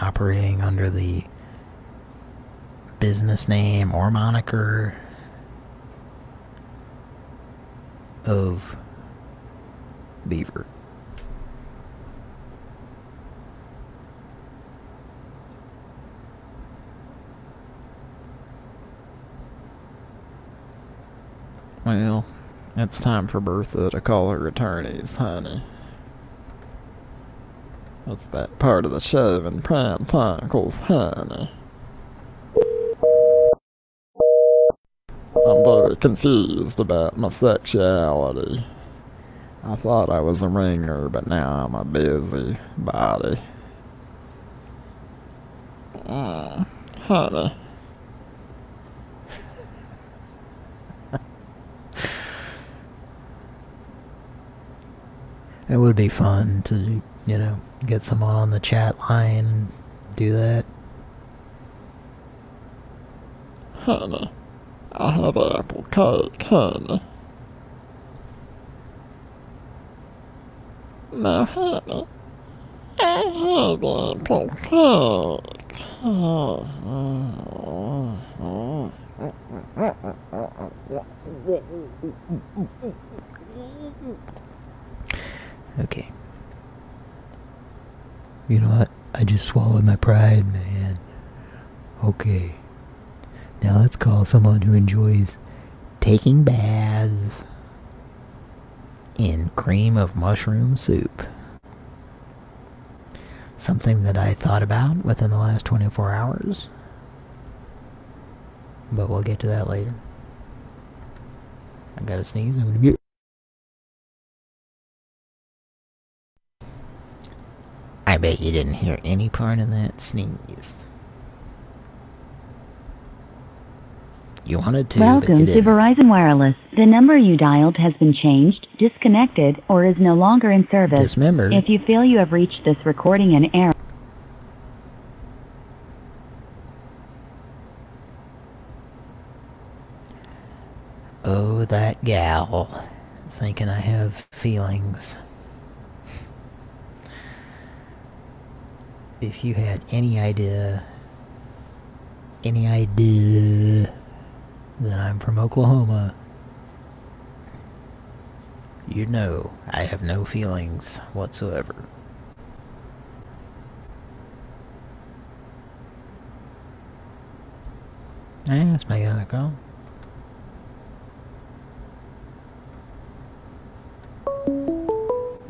operating under the business name or moniker of Beaver. Well, it's time for Bertha to call her attorneys, honey. That's that part of the show in Prime Chronicles, honey. I'm very confused about my sexuality. I thought I was a ringer, but now I'm a busy body. Mm, honey. It would be fun to, you know, get someone on the chat line and do that. Honey, I have an apple cake, honey. Now, honey, I have an apple cake. Okay. You know what? I just swallowed my pride, man. Okay. Now let's call someone who enjoys taking baths in cream of mushroom soup. Something that I thought about within the last 24 hours. But we'll get to that later. I gotta sneeze. I'm gonna. Bet you didn't hear any part of that sneeze. You wanted to, Welcome to. Verizon Wireless. The number you dialed has been changed, disconnected, or is no longer in service. Dismembered. If you feel you have reached this recording in error, Oh, that gal. Thinking I have feelings. If you had any idea, any idea that I'm from Oklahoma, you'd know I have no feelings whatsoever. Eh, let's make another call.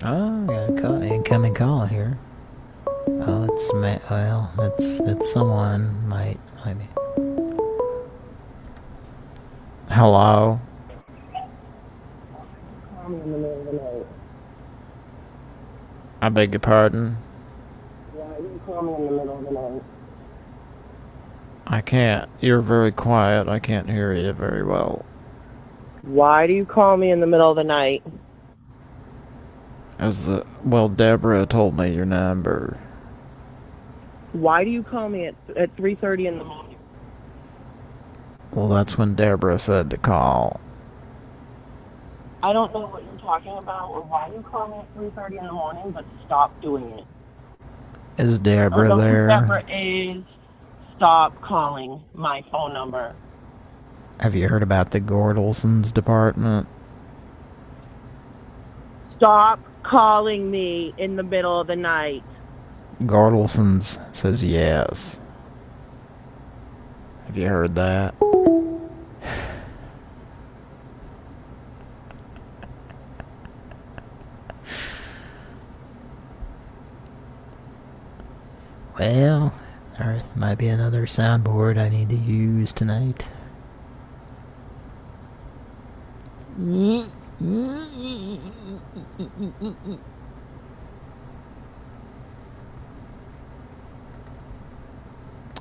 Oh, got a call, incoming call here. Oh, it's ma- well, it's it's someone might might be. Hello. I beg your pardon. I even call only a little over night I can't. You're very quiet. I can't hear you very well. Why do you call me in the middle of the night? As the well, Deborah told me your number. Why do you call me at at 3:30 in the morning? Well, that's when Deborah said to call. I don't know what you're talking about or why you call me at 3:30 in the morning, but stop doing it. Is Deborah oh, don't there? Deborah is. Stop calling my phone number. Have you heard about the Gordelsons department? Stop calling me in the middle of the night. Gordelsons says yes. Have you heard that? Well, there might be another soundboard I need to use tonight.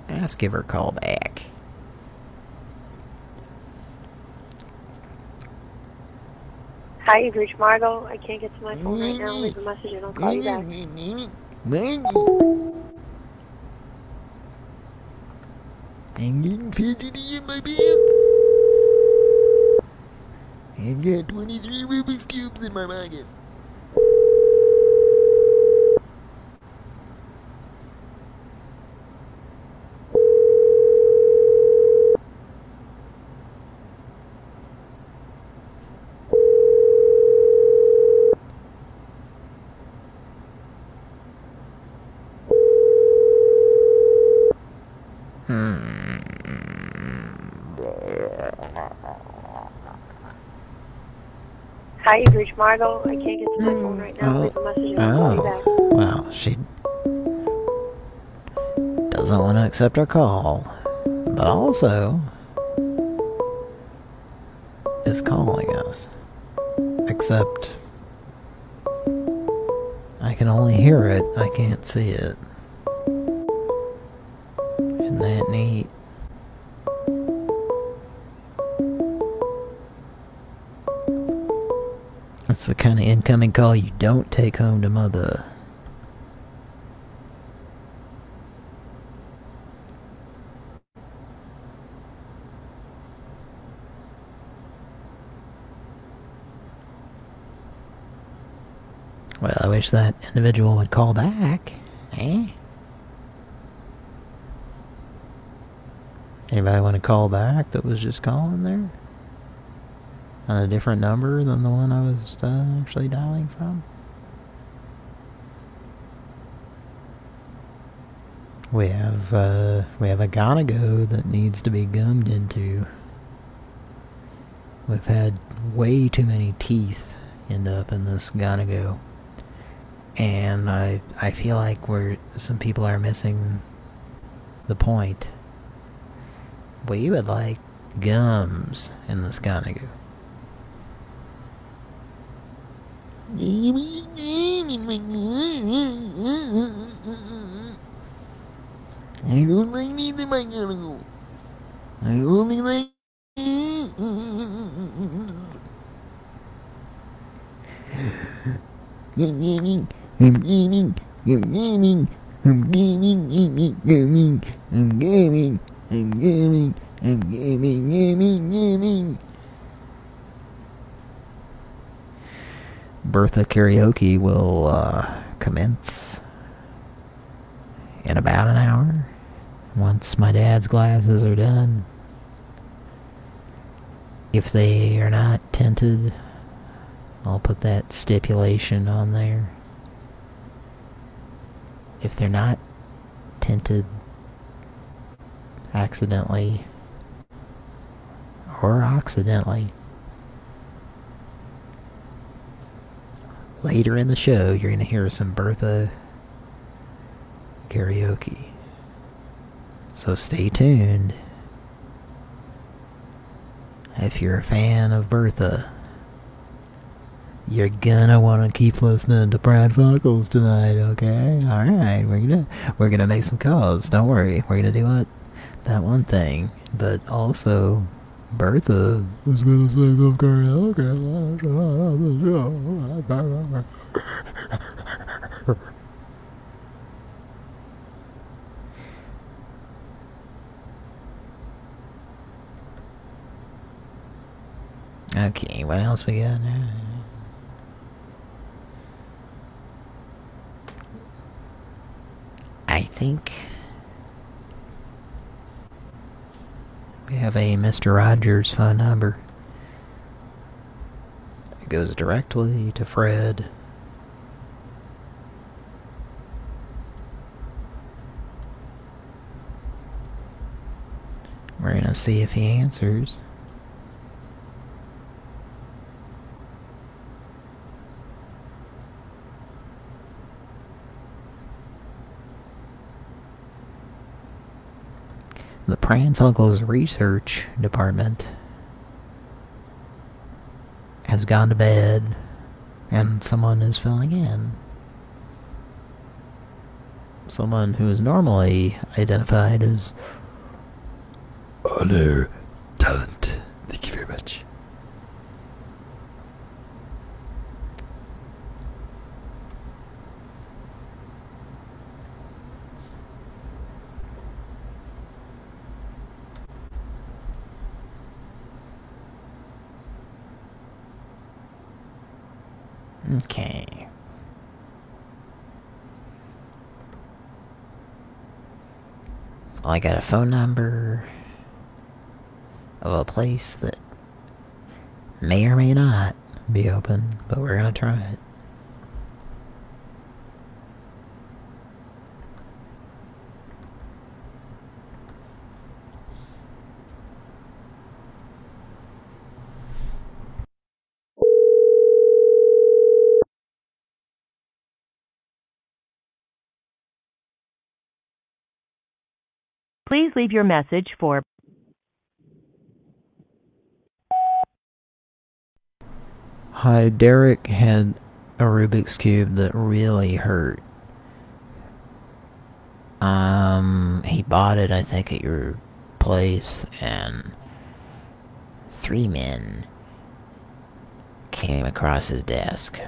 Ask give her a call back. Hi, you've reached Margot. I can't get to my phone right now. Leave a message and I'll call you back. I'm getting fidgety in my pants. I've got 23 Rubik's Cubes in my pocket. Hi, you've reached Margot. I can't get to my phone right now. Leave a message and I'll call you back. Well, she doesn't want to accept our call. But also, is calling us. Except... I can only hear it, I can't see it. Isn't that neat? Kind of incoming call you don't take home to mother. Well, I wish that individual would call back. Eh? Anybody want to call back that was just calling there? On a different number than the one I was uh, actually dialing from? We have, uh, we have a Gonago that needs to be gummed into. We've had way too many teeth end up in this Gonago. And I, I feel like we're, some people are missing the point. We would like gums in this Gonago. I don't like me to my go. I only like. I'm gaming. I'm gaming. I'm gaming. I'm gaming. Gaming. Gaming. I'm gaming. I'm gaming. I'm gaming. Gaming. Gaming. Bertha karaoke will uh, commence in about an hour. Once my dad's glasses are done. If they are not tinted, I'll put that stipulation on there. If they're not tinted accidentally or accidentally, later in the show, you're going to hear some Bertha karaoke. So stay tuned. If you're a fan of Bertha, you're gonna want to keep listening to Pran Funkels tonight, okay? Alright, we're gonna we're gonna make some calls. Don't worry. We're gonna do what that one thing. But also Bertha was gonna say some karaoke. Okay, what else we got now? I think we have a Mr. Rogers phone number. It goes directly to Fred. We're gonna see if he answers. The Pran Funkels research department has gone to bed and someone is filling in. Someone who is normally identified as Honor Talent. Thank you very much. Okay. Well, I got a phone number of a place that may or may not be open, but we're gonna try it. Please leave your message for Hi, Derek had a Rubik's Cube that really hurt. Um, he bought it, I think, at your place, and three men came across his desk.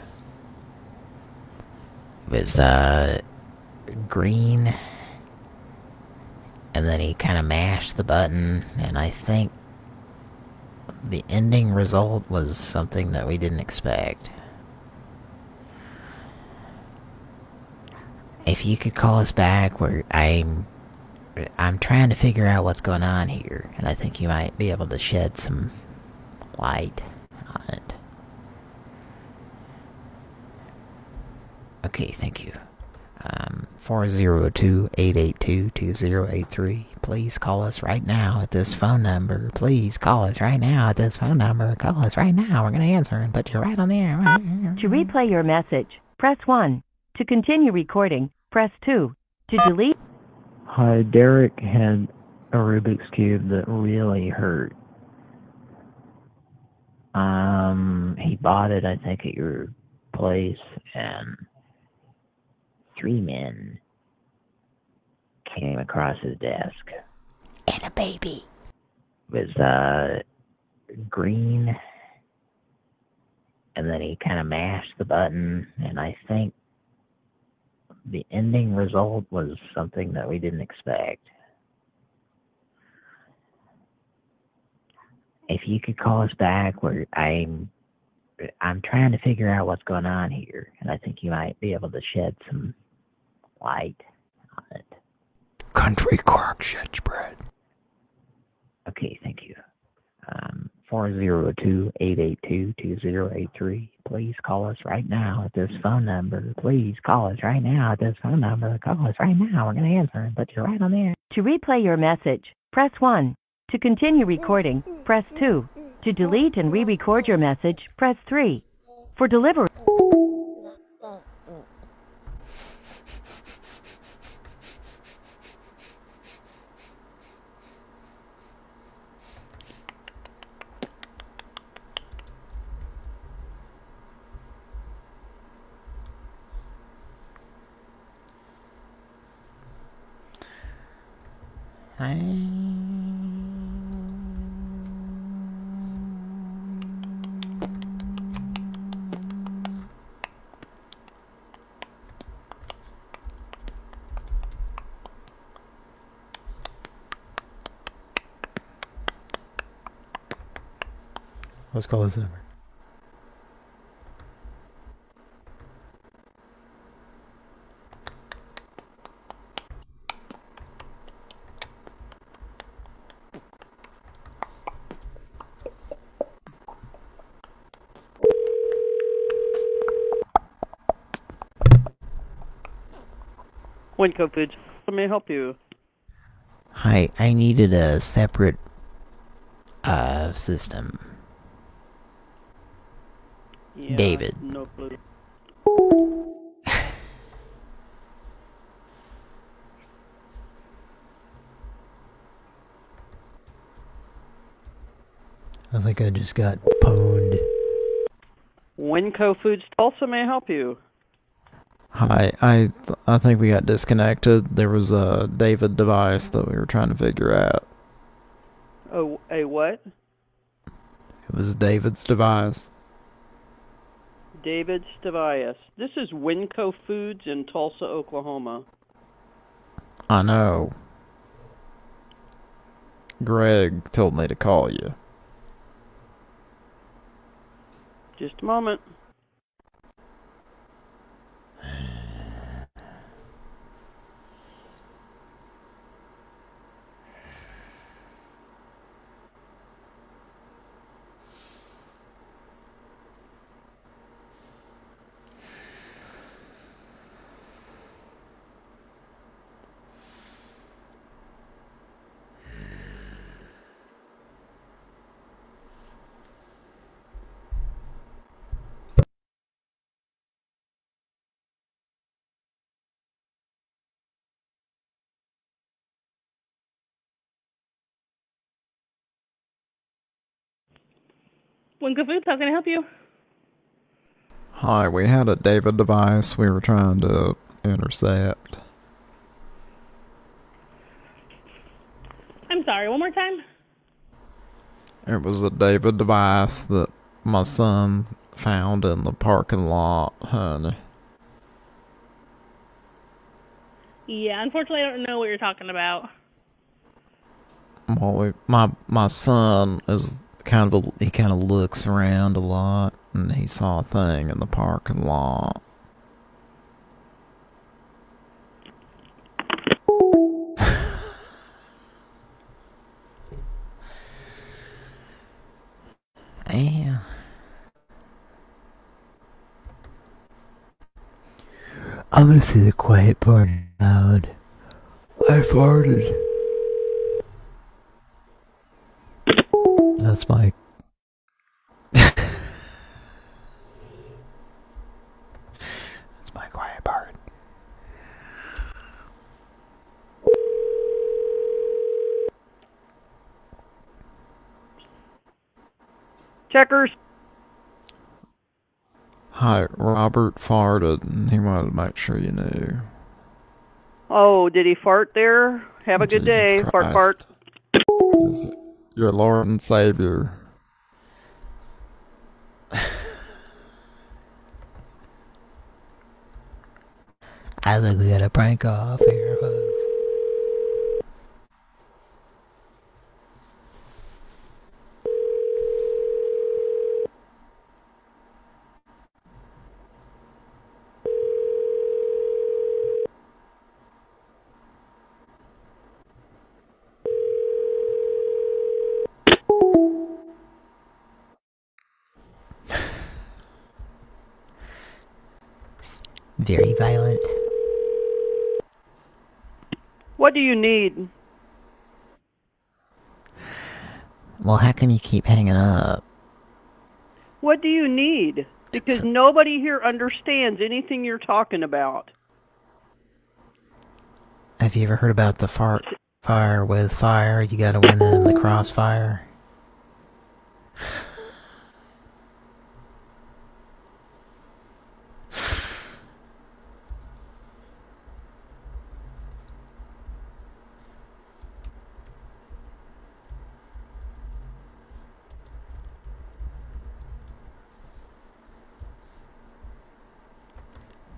It was, uh, green, and then he kind of mashed the button, and I think the ending result was something that we didn't expect. If you could call us back, where I'm, I'm trying to figure out what's going on here, and I think you might be able to shed some light on it. Okay, thank you. Um, 402-882-2083. Please call us right now at this phone number. Please call us right now at this phone number. Call us right now. We're going to answer and put you right on the air. To replay your message, press 1. To continue recording, press 2. To delete. Hi, Derek had a Rubik's Cube that really hurt. Um, he bought it, I think, at your place, and three men came across his desk. And a baby. It was, uh, green, and then he kind of mashed the button, and I think the ending result was something that we didn't expect. If you could call us back, where I'm, I'm trying to figure out what's going on here, and I think you might be able to shed some light on it. Country crock shed spread. Okay, thank you. Um, 402-882-2083. Please call us right now at this phone number. Please call us right now at this phone number. Call us right now. We're going to answer and put you right on the air. To replay your message, press 1. To continue recording, press 2. To delete and re-record your message, press 3. For delivery. Let's call this number. Winco Foods. Let me help you. Hi, I needed a separate uh system. Yeah, David. No clue. I think I just got pwned. Winco Foods. Also, may I help you? Hi, I th I think we got disconnected. There was a David device that we were trying to figure out. Oh, a what? It was David's device. David Stavias. This is Winco Foods in Tulsa, Oklahoma. I know. Greg told me to call you. Just a moment. Winco Foods, how can I help you? Hi, we had a David device we were trying to intercept. I'm sorry, one more time? It was a David device that my son found in the parking lot, honey. Yeah, unfortunately, I don't know what you're talking about. Well, we, my my son is kind of he kind of looks around a lot, and he saw a thing in the parking lot. Yeah. I'm gonna say the quiet part loud. I farted. That's my. That's my quiet part. Checkers. Hi, Robert farted, and he wanted to make sure you knew. Oh, did he fart there? Have a good Jesus day. Fart, fart. Your Lord and Savior. I think we got a prank off here, folks. Very violent. What do you need? Well, how come you keep hanging up? What do you need? Because nobody here understands anything you're talking about. Have you ever heard about the fart fire with fire? You gotta win in the crossfire.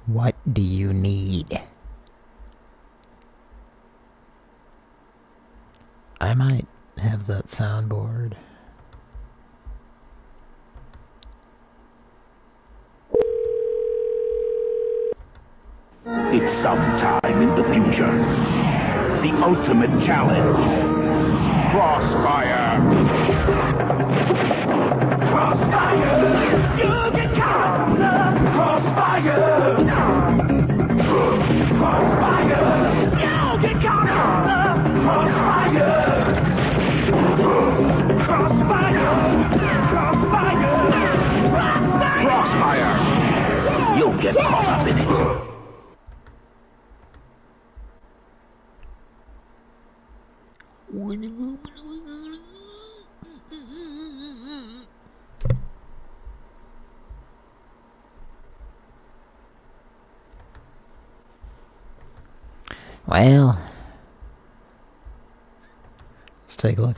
What do you need? I might have that soundboard.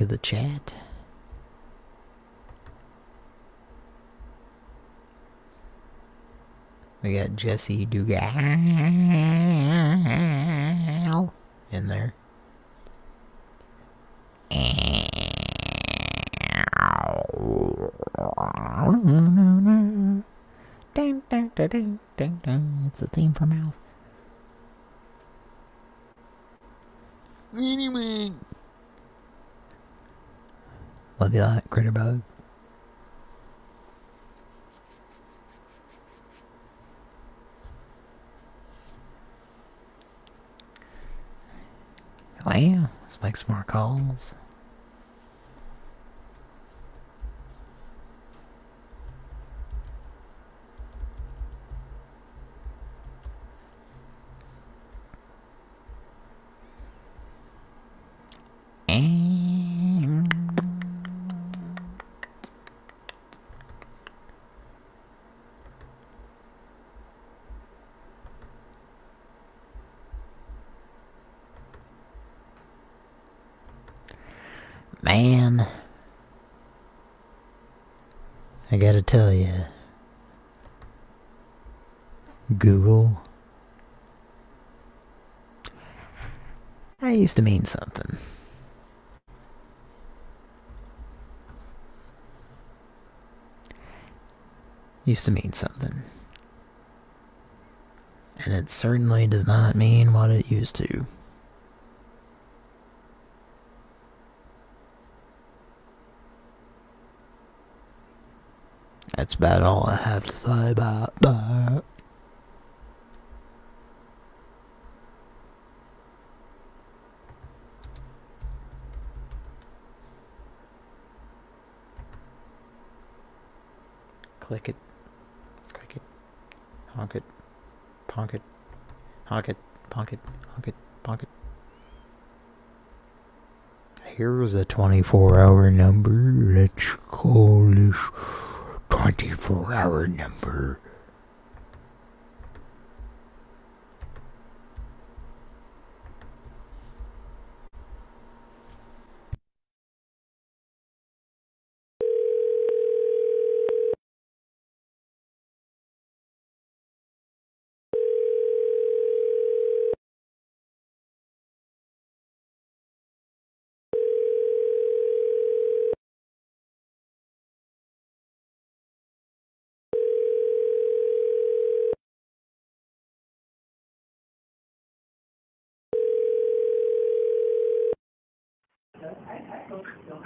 The chat. We got Jesse Dugal in there. It's the theme from Alf. Anyway. Love you a lot, Critterbug. Well, let's make some more calls. And I gotta tell you. Google. I used to mean something. Used to mean something. And it certainly does not mean what it used to. That's about all I have to say about that. Click it. Click it. Honk it. Ponk it. Honk it. Ponk it. Honk it. Ponk it. Here's a 24 hour number. Let's call this 24 hour number.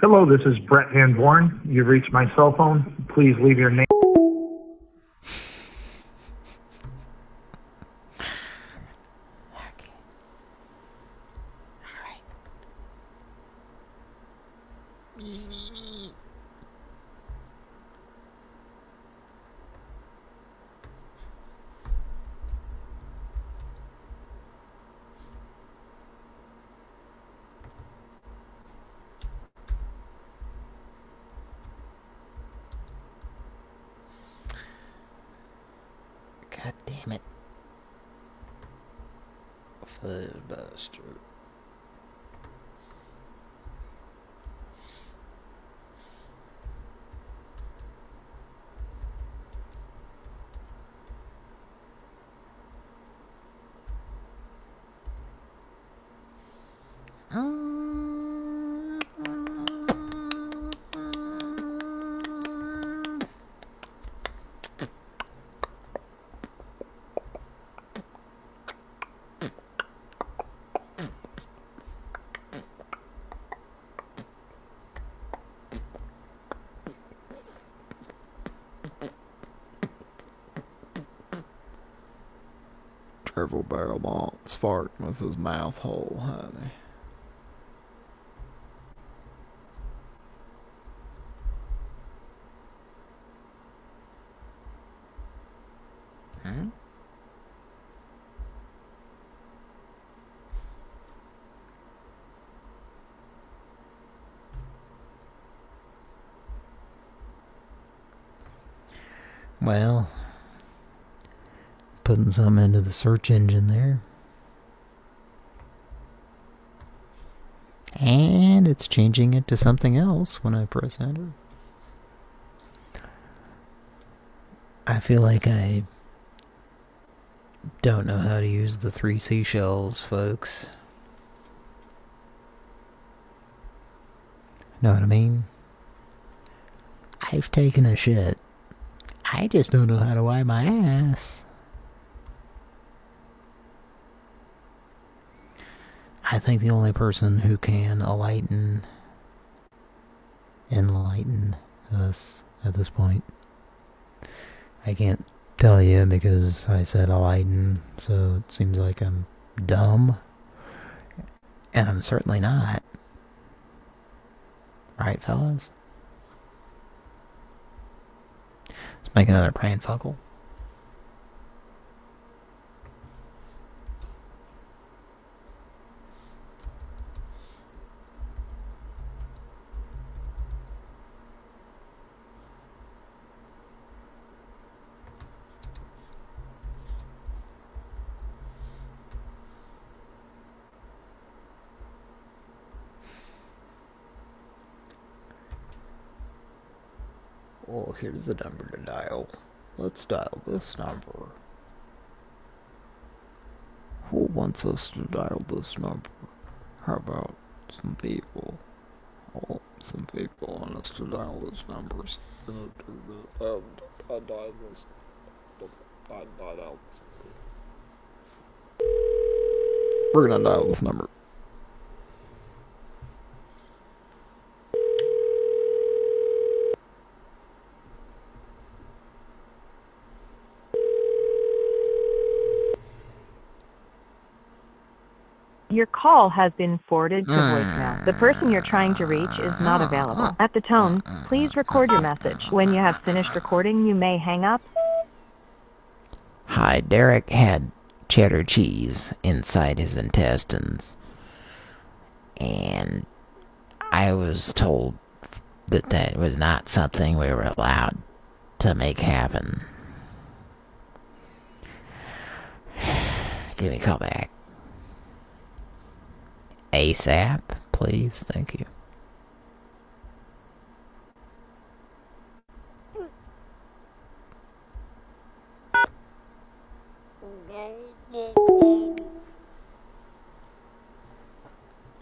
Hello, this is Brett Van Born. You've reached my cell phone. Please leave your name. God damn it. Fuzz bastard. Trevor Barrelmont's farting with his mouth hole, honey. Hmm? Well, putting some into the search engine there. And it's changing it to something else when I press enter. I feel like I don't know how to use the three seashells, folks. Know what I mean? I've taken a shit. I just don't know how to wipe my ass. I think the only person who can enlighten enlighten us at this point. I can't tell you because I said enlighten, so it seems like I'm dumb. And I'm certainly not. Right, fellas? Let's make another pranfuckle. Here's the number to dial. Let's dial this number. Who wants us to dial this number? How about some people? Oh, some people want us to dial this number. We're gonna dial this number. Your call has been forwarded to ah. voicemail. The person you're trying to reach is not ah. available. Ah. At the tone, please record your message. When you have finished recording, you may hang up. Hi, Derek had cheddar cheese inside his intestines. And I was told that that was not something we were allowed to make happen. Give me a call back. ASAP, please. Thank you.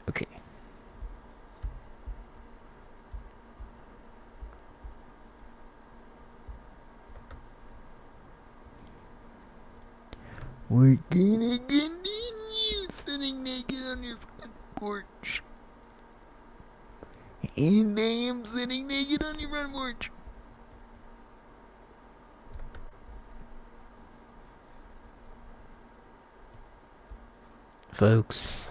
Okay. We're gonna continue sitting naked on your front porch. And I am sitting naked on your front porch. Folks,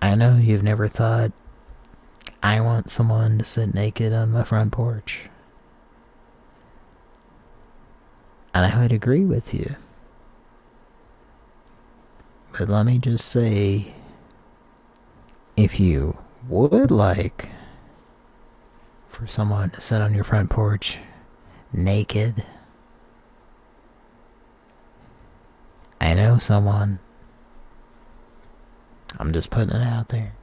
I know you've never thought I want someone to sit naked on my front porch. And I would agree with you. But let me just say, if you would like for someone to sit on your front porch naked, I know someone. I'm just putting it out there.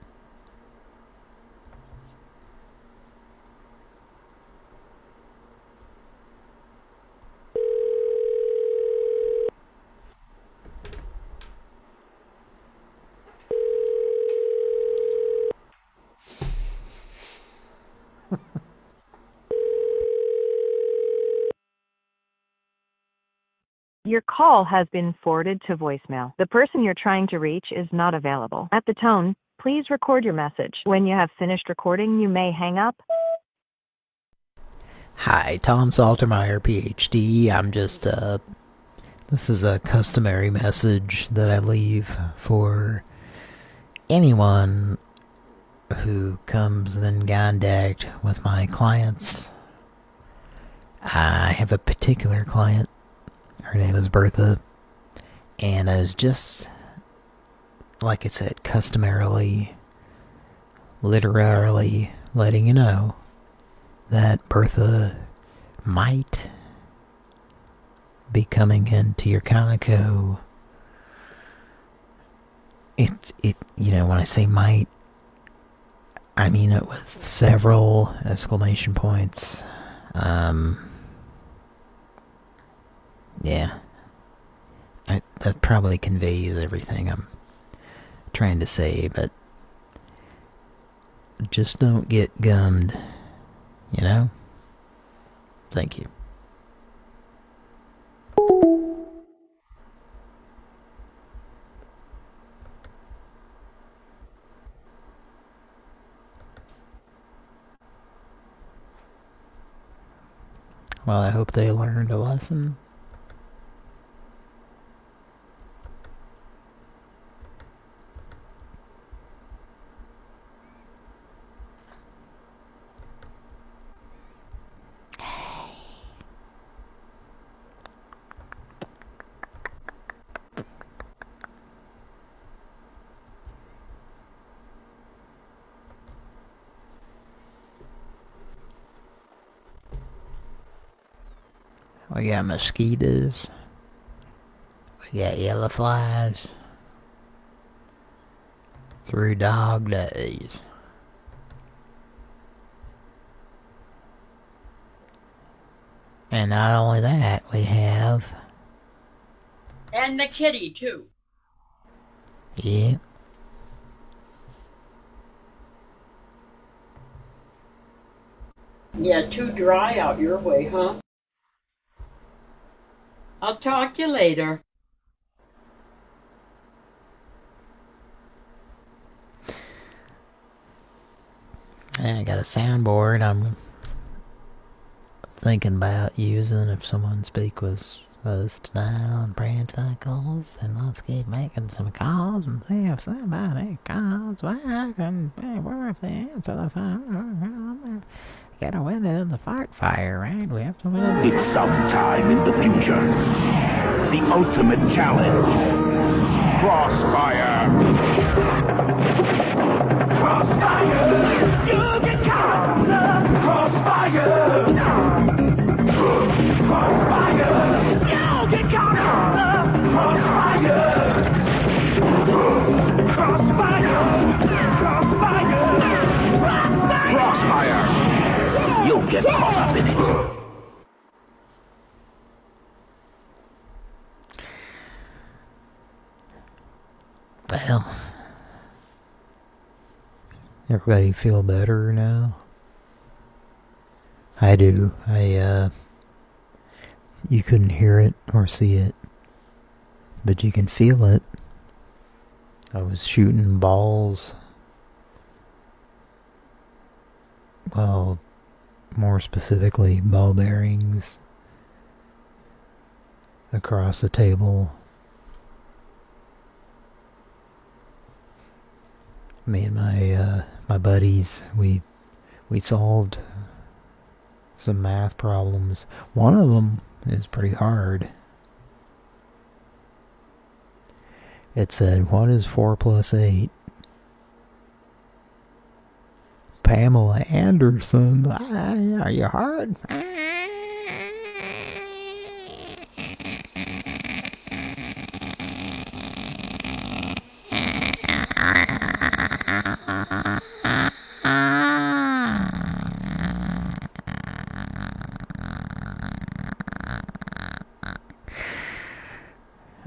Your call has been forwarded to voicemail. The person you're trying to reach is not available. At the tone, please record your message. When you have finished recording, you may hang up. Hi, Tom Saltermeyer, PhD. I'm just, uh, this is a customary message that I leave for anyone who comes in contact with my clients. I have a particular client. Her name is Bertha. And I was just, like I said, customarily, literally letting you know that Bertha might be coming into your Conoco. It, it, you know, when I say might, I mean it with several exclamation points. Um, yeah. I, that probably conveys everything I'm trying to say, but just don't get gummed, you know? Thank you. Well, I hope they learned a lesson. mosquitoes. We got yellow flies. Through dog days. And not only that, we have. And the kitty, too. Yeah. Yeah, too dry out your way, huh? I'll talk to you later. I got a soundboard I'm thinking about using if someone speak with us tonight on prank cycles and let's keep making some calls and see if somebody calls back and be worth the answer the phone. Gotta win it in the fight fire, right? We have to win it. It's sometime in the future. The ultimate challenge. Crossfire. Crossfire. You can count You'll get caught up in it. Well, everybody feel better now? I do. I, uh, you couldn't hear it or see it, but you can feel it. I was shooting balls. Well, more specifically, ball bearings across the table. Me and my uh, my buddies, we we solved some math problems. One of them is pretty hard. It said, what is 4 plus 8? Pamela Anderson. Ah, Are you hard?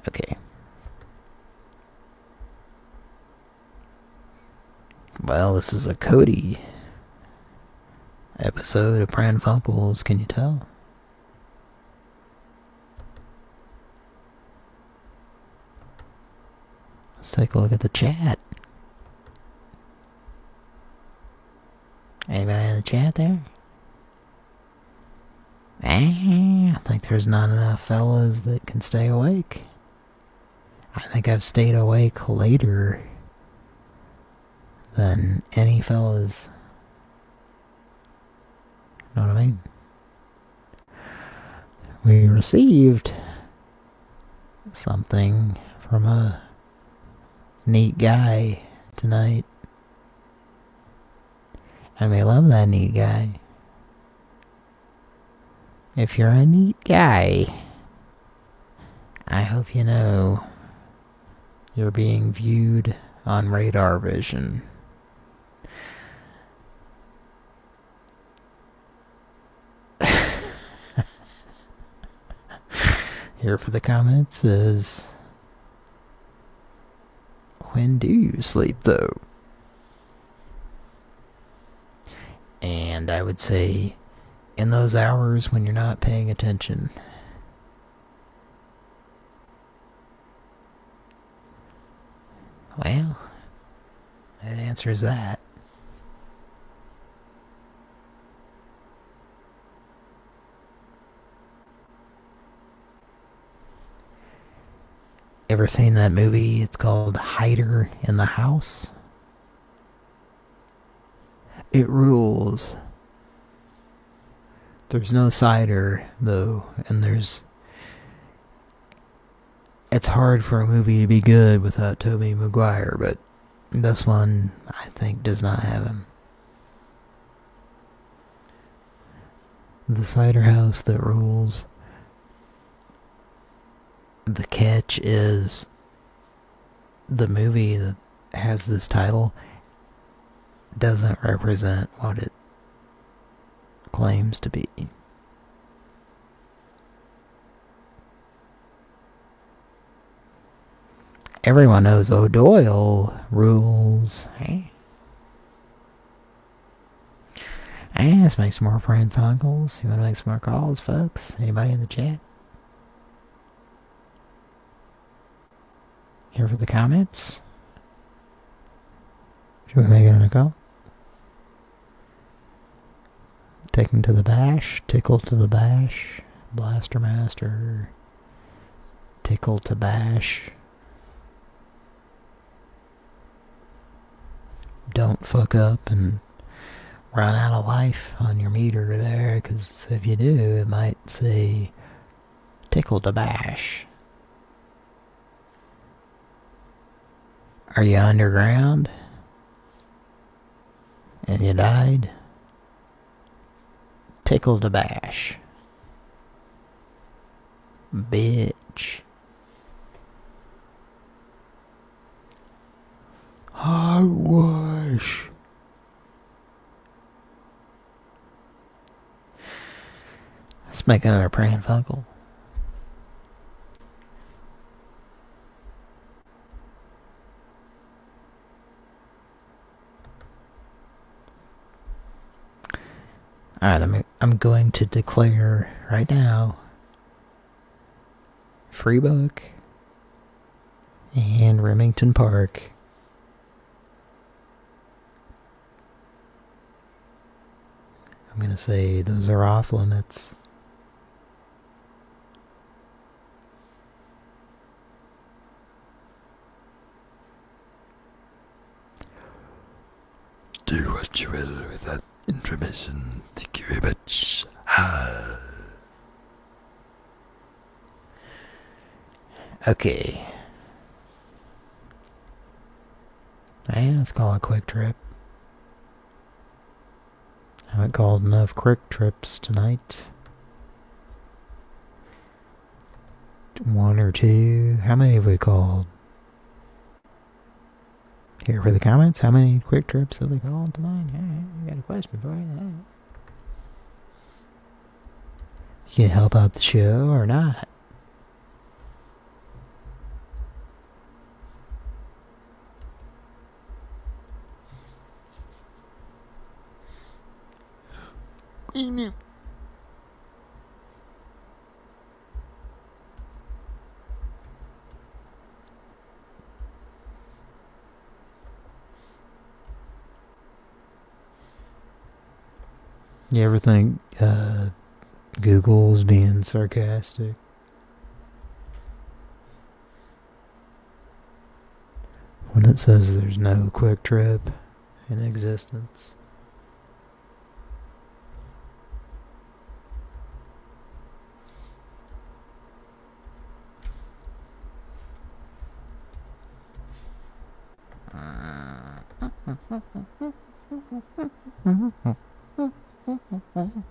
Okay. Well, this is a Cody episode of Pran Funkels, can you tell? Let's take a look at the chat. Anybody in the chat there? Eh, I think there's not enough fellas that can stay awake. I think I've stayed awake later than any fellas. Know what I mean? We received something from a neat guy tonight. And we love that neat guy. If you're a neat guy, I hope you know you're being viewed on radar vision. Here for the comments is When do you sleep though? And I would say in those hours when you're not paying attention. Well, that answers that. Ever seen that movie? It's called Hider in the House. It rules. There's no cider, though, and there's... It's hard for a movie to be good without Tobey Maguire, but this one, I think, does not have him. The cider house that rules the catch is the movie that has this title doesn't represent what it claims to be. Everyone knows O'Doyle rules. Hey. Hey, let's make some more prank phone calls. You want to make some more calls, folks? Anybody in the chat? Here for the comments? Should we make another call? Take him to the bash. Tickle to the bash. Blaster Master. Tickle to bash. Don't fuck up and run out of life on your meter there, because if you do, it might say tickle to bash. Are you underground? And you died? Tickle to bash. Bitch. Hogwash. Let's make another prank Funkle. Alright, I'm, I'm going to declare right now Freebuck and Remington Park I'm going to say those are off limits. Do what you will with that information. Thank you very much. Ah. Okay. Yeah, let's call a QuikTrip. Haven't called enough QuikTrips tonight. One or two. How many have we called? Here for the comments. How many QuikTrips have we called tonight? I got a question for you. You can help out the show or not. You ever think uh, Google's being sarcastic? When it says there's no QuikTrip in existence. I'm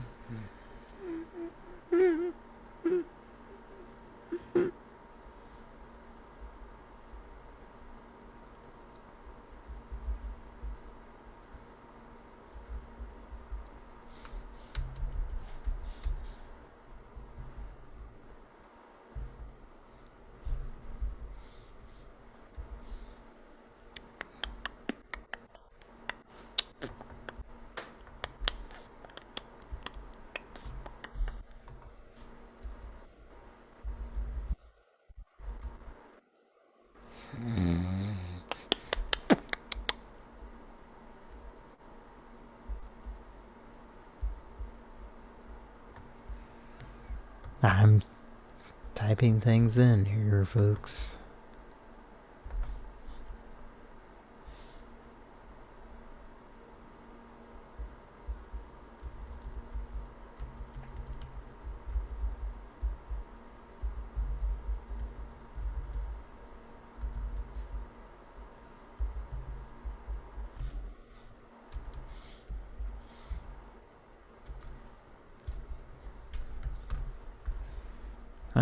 typing things in here, folks.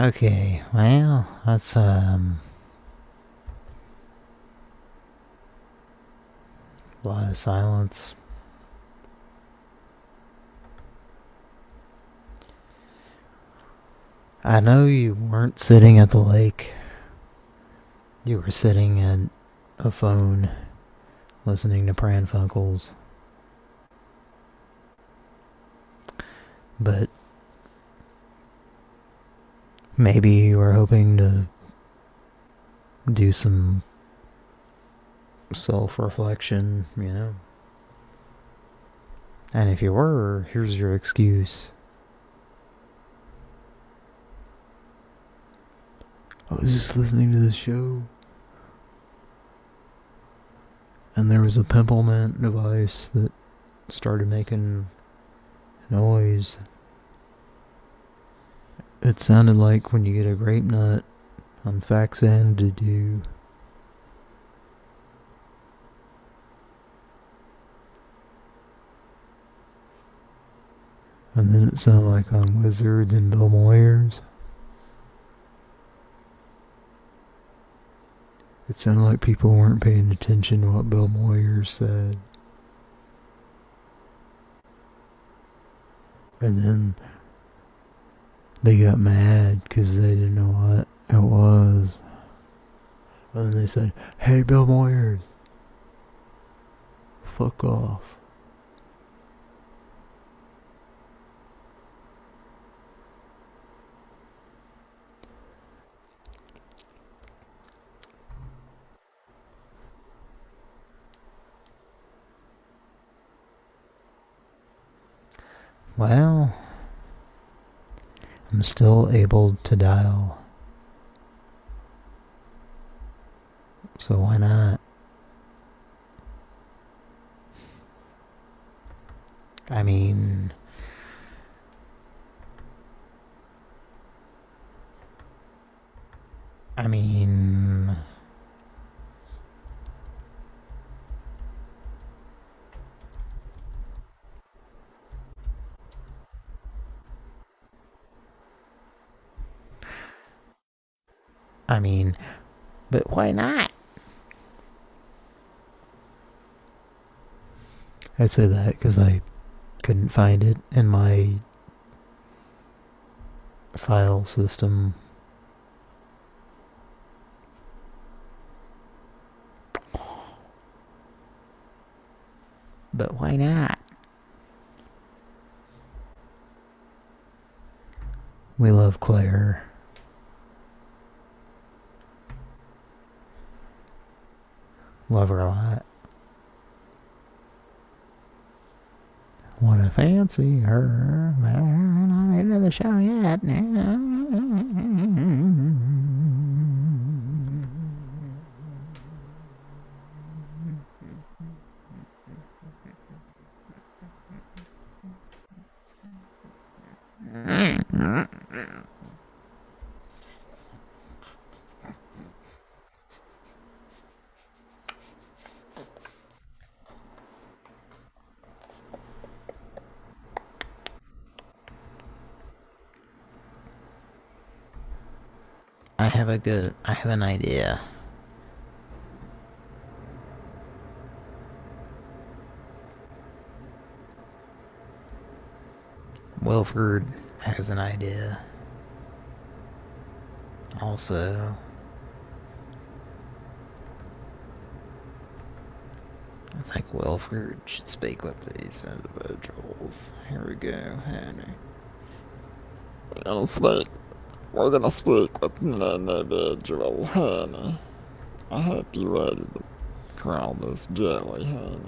Okay, well, that's, um... A lot of silence. I know you weren't sitting at the lake. You were sitting at a phone, listening to Pran Funkels. But maybe you were hoping to do some self-reflection, you know? And if you were, here's your excuse. I was just listening to the show. And there was a pimplement device that started making noise. It sounded like when you get a grape nut on Faxanadu. And then it sounded like on Wizards and Bill Moyers. It sounded like people weren't paying attention to what Bill Moyers said. And then they got mad because they didn't know what it was. And they said, Hey, Bill Moyers, fuck off. Well, I'm still able to dial. So why not? I mean... I mean... I mean, but why not? I say that because I couldn't find it in my file system. But why not? We love Claire. Love her a lot. Wanna fancy her, but I'm not into the show yet. I have a good, I have an idea. Wilford has an idea. Also, I think Wilford should speak with these individuals. Here we go, honey. I'll speak. We're gonna speak with an individual, honey. I hope you're ready to crown this jelly, honey.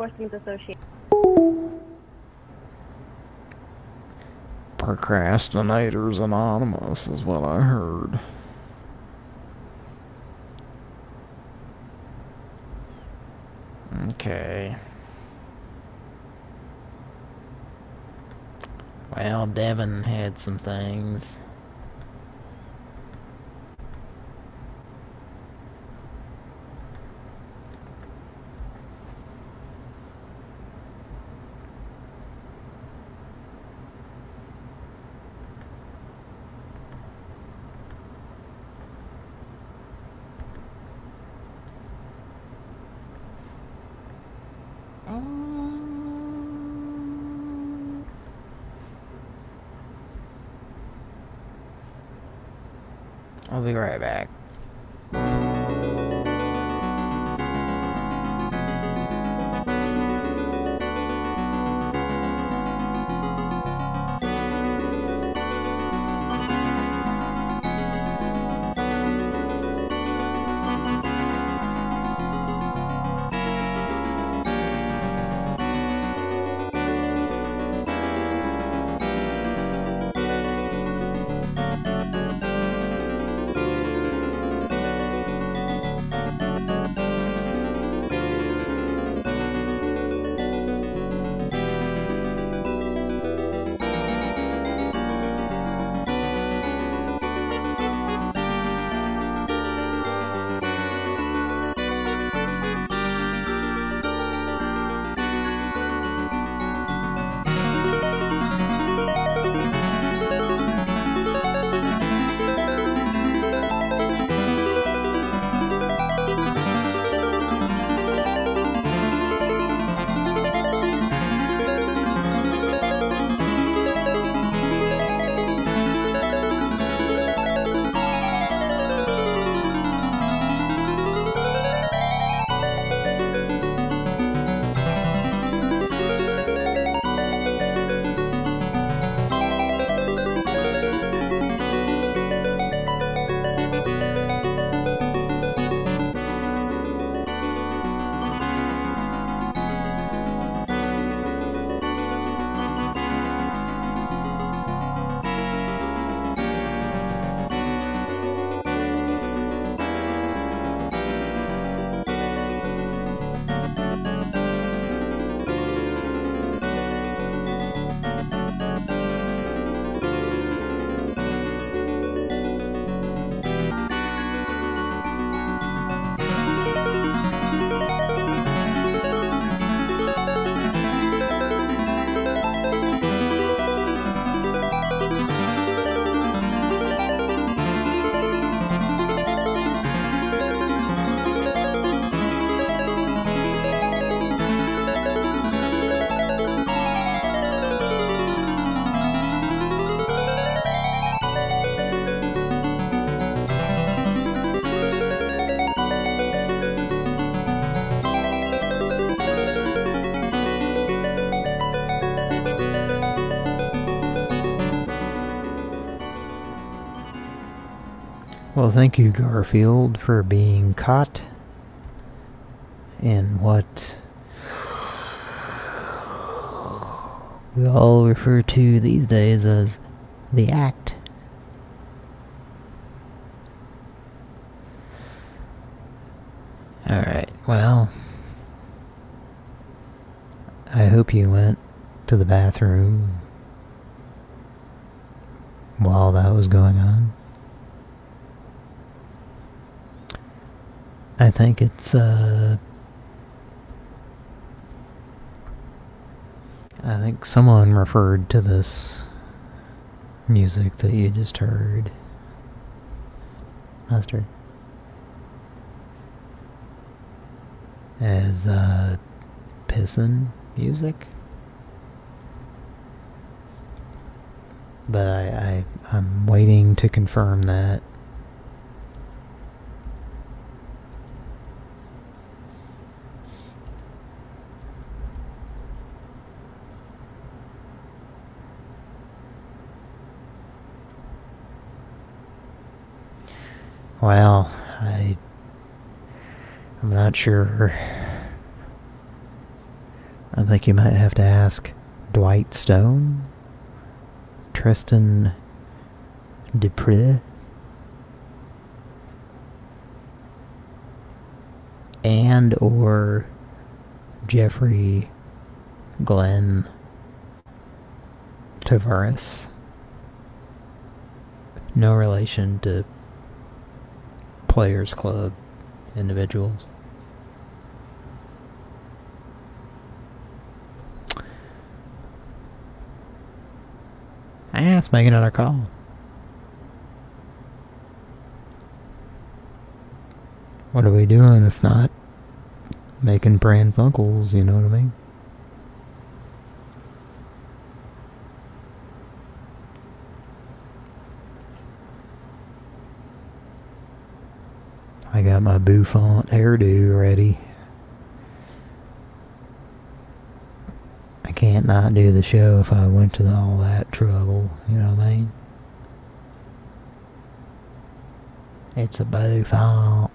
Horsemen's Association. Procrastinators Anonymous is what I heard. Okay. Well, Devin had some things. Well, thank you, Garfield, for being caught in what we all refer to these days as the act. Alright, well, I hope you went to the bathroom while that was going on. I think it's, uh... I think someone referred to this music that you just heard. Mustard. As, uh, pissin' music. But I, I, I'm waiting to confirm that. Well, I... I'm not sure. I think you might have to ask Dwight Stone Tristan Dupree. And or Jeffrey Glenn Tavares. No relation to Players Club individuals. Ah, let's make another call. What are we doing if not making Pran Funkels, you know what I mean? I got my bouffant hairdo ready. I can't not do the show if I went to all that trouble, you know what I mean? It's a bouffant.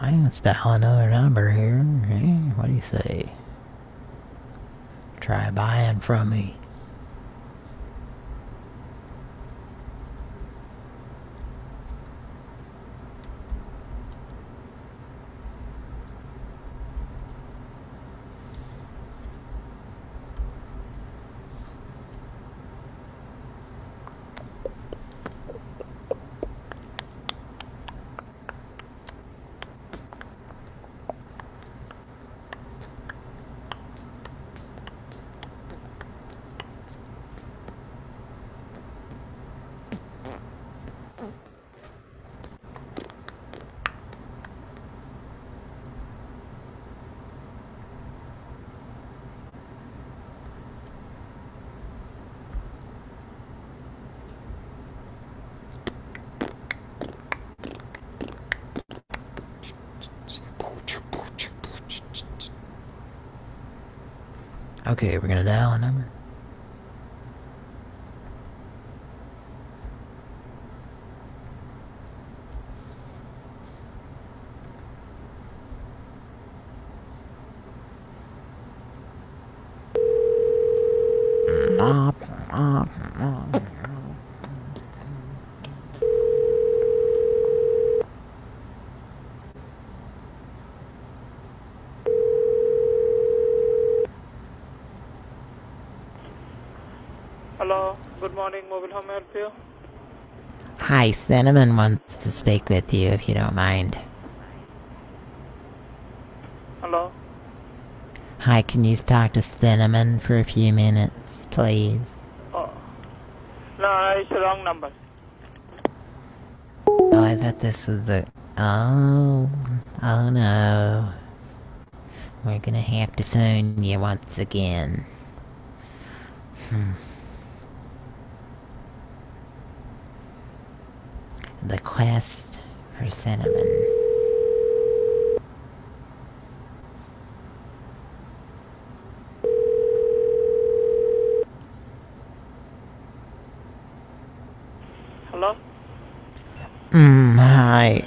I let's dial another number here. Hey, what do you say? Try buying from me. Okay, we're gonna dial a number. Hello, good morning, mobile home help you? Hi, Cinnamon wants to speak with you if you don't mind. Hello? Hi, can you talk to Cinnamon for a few minutes, please? Oh. No, it's the wrong number. Oh, I thought this was the... Oh, oh no. We're gonna have to phone you once again. Hmm. The quest for cinnamon. Hello? Mm, hi.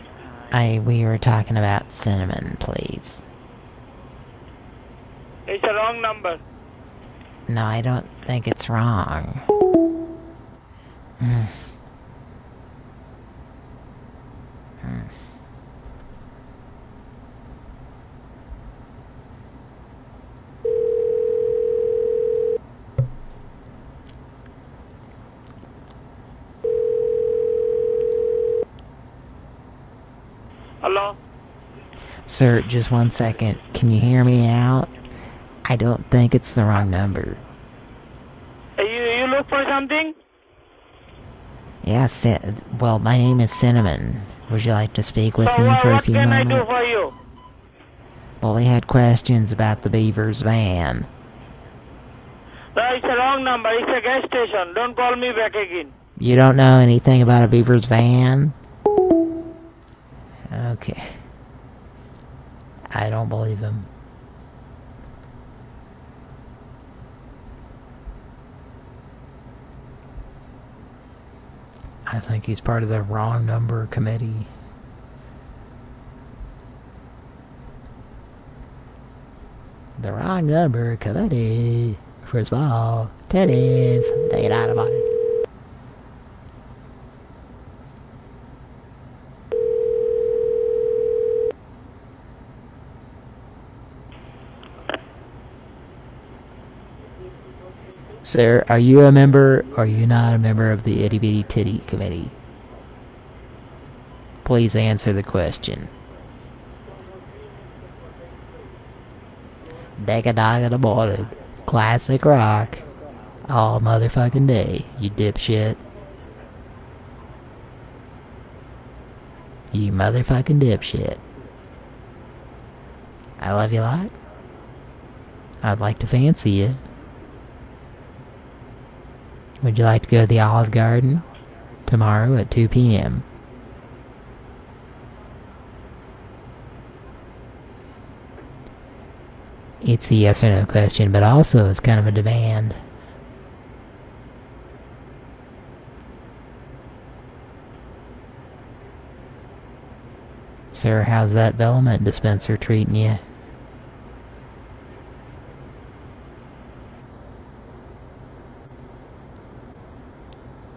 I, we were talking about cinnamon, please. It's a wrong number. No, I don't think it's wrong. Mm. Mm. Hello? Sir, just one second. Can you hear me out? I don't think it's the wrong number. Are You, you look for something? Yes, yeah, well, my name is Cinnamon. Would you like to speak with so me for a what few can moments? I do for you? Well, we had questions about the Beaver's van. No, it's a wrong number. It's a gas station. Don't call me back again. You don't know anything about a Beaver's van? Okay don't believe him. I think he's part of the wrong number committee. The wrong number committee. First of all, titties. Take it out of it. Sir, are you a member or are you not a member of the Itty Bitty Titty Committee? Please answer the question. Deck dog in the morning. Classic rock. All motherfucking day, you dipshit. You motherfucking dipshit. I love you a lot. I'd like to fancy you. Would you like to go to the Olive Garden? Tomorrow at 2 p.m. It's a yes or no question, but also it's kind of a demand. Sir, how's that Velvet dispenser treating you?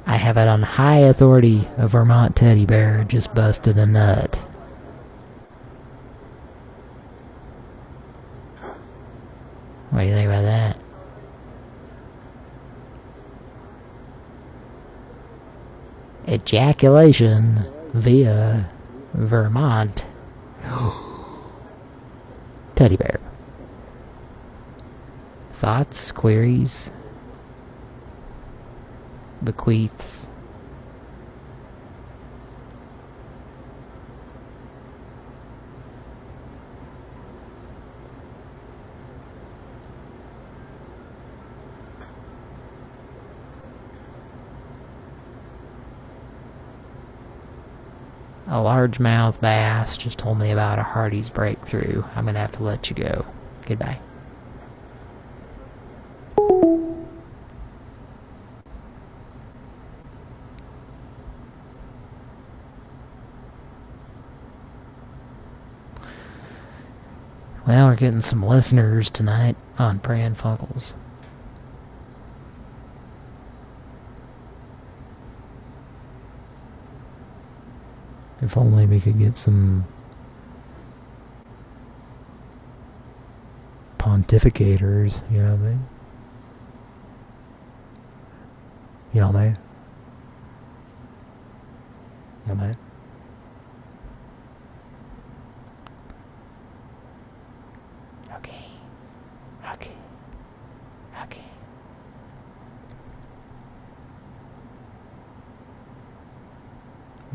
I have it on high authority a Vermont teddy bear just busted a nut. What do you think about that? Ejaculation via Vermont teddy bear. Thoughts, queries, bequeaths. A largemouth bass just told me about a Hardy's breakthrough. I'm gonna have to let you go. Goodbye. Getting some listeners tonight on Pran Funkels. If only we could get some pontificators, you know what I mean? Yeah, man. Yeah, man. Okay. Okay. Okay.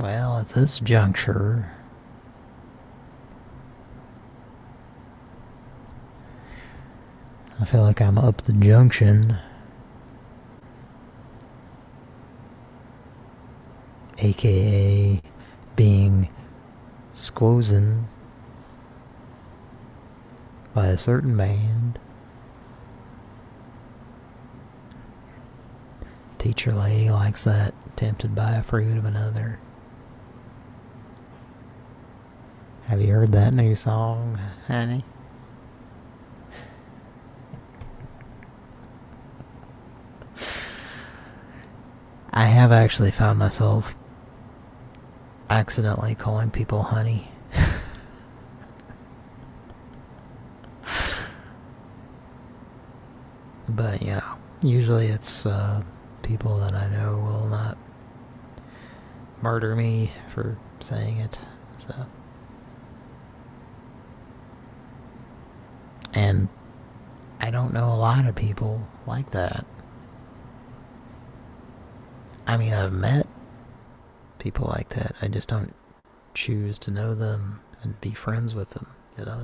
Well, at this juncture, I feel like I'm up the junction. AKA being squozen by a certain band. Teacher lady likes that, tempted by a fruit of another. Have you heard that new song, honey? I have actually found myself accidentally calling people honey. but, you know, usually it's uh, people that I know will not murder me for saying it, so... And I don't know a lot of people like that. I mean, I've met people like that. I just don't choose to know them and be friends with them. You know what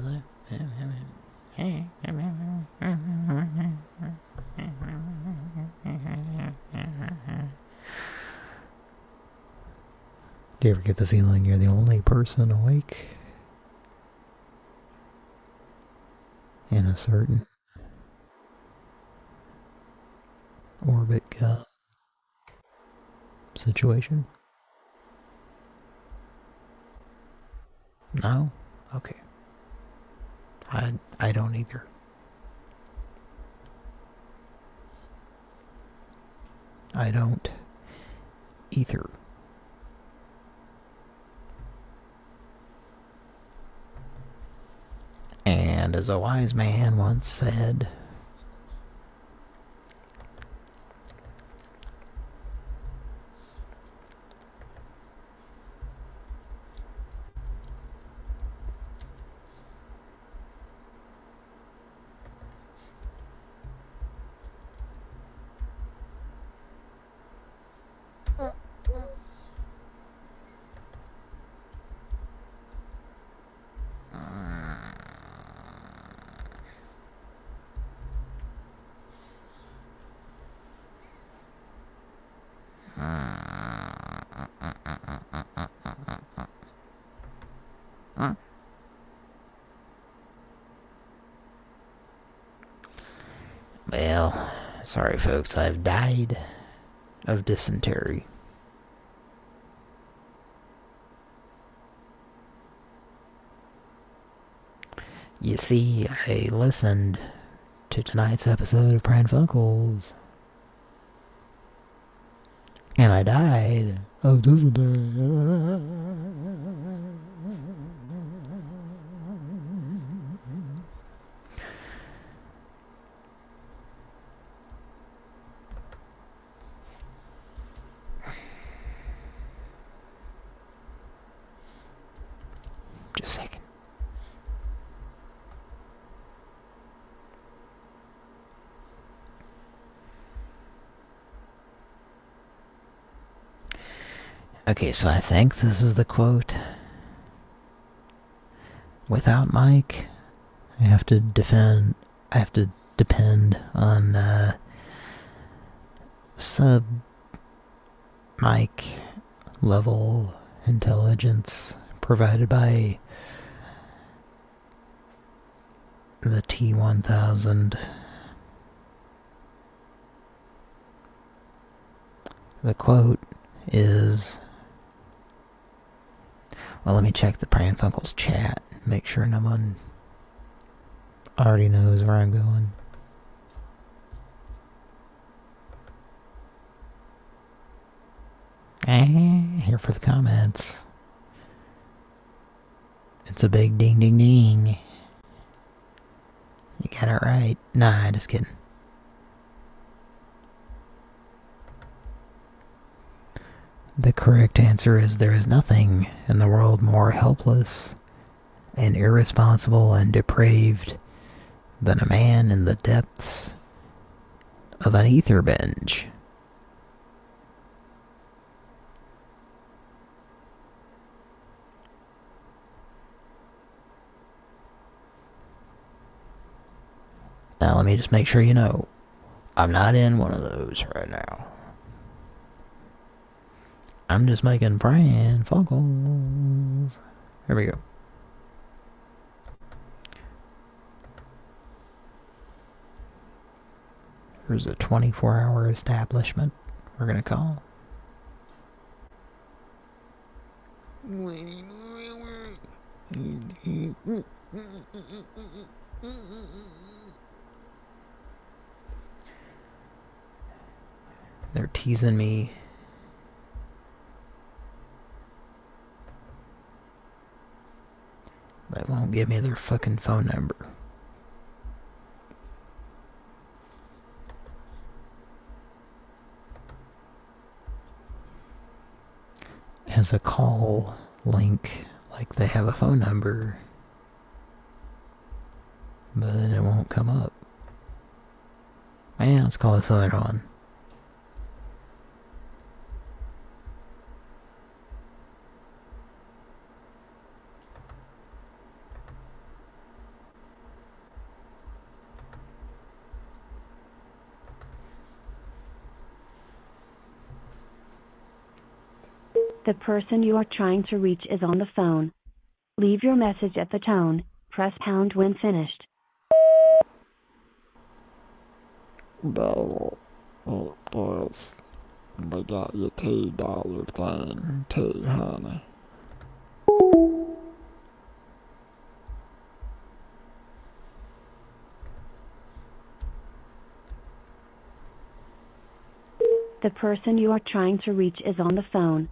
Do you ever get the feeling you're the only person awake? in a certain orbit uh, situation? No? Okay. I I don't either. I don't either. And as a wise man once said, Well, sorry folks, I've died of dysentery. You see, I listened to tonight's episode of Pran Funkels. And I died of dysentery. Just a second. Okay, so I think this is the quote. Without Mike, I have to defend. I have to depend on uh, sub Mike level intelligence provided by the T1000. The quote is well, let me check the Pran Funkels chat. Make sure no one already knows where I'm going. Eh, here for the comments. It's a big ding ding ding. You got it right. Nah, just kidding. The correct answer is there is nothing in the world more helpless and irresponsible and depraved than a man in the depths of an ether binge. Now let me just make sure you know, I'm not in one of those right now. I'm just making Pran Funkels. Here we go. Here's a 24-hour establishment we're to call. They're teasing me. They won't give me their fucking phone number. Has a call link, like they have a phone number, but it won't come up. Man, let's call this other one. The person you are trying to reach is on the phone. Leave your message at the tone. Press pound when finished. Well, it was. We got your two dollar thing too, honey. The person you are trying to reach is on the phone.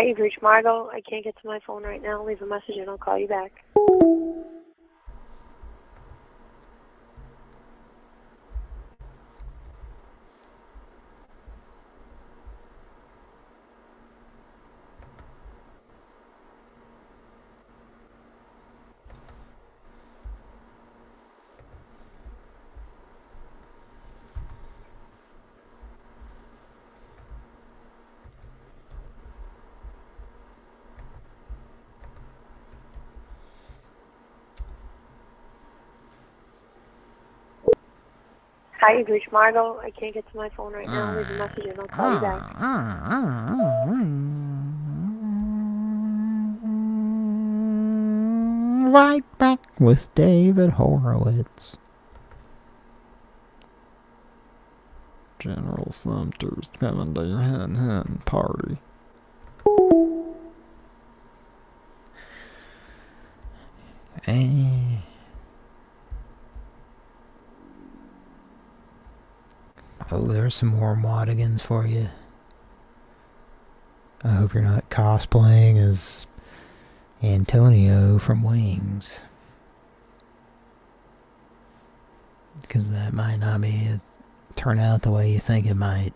Hi, you've reached Margot. I can't get to my phone right now. Leave a message and I'll call you back. Hi, you've reached Margot. I can't get to my phone right now. Leave a ah. message and I'll call you ah, back. Ah, right back with David Horowitz. General Sumter's coming to your hen hen party. Eh. Oh, there's some more Wadigans for you. I hope you're not cosplaying as Antonio from Wings. Because that might not be turn out the way you think it might.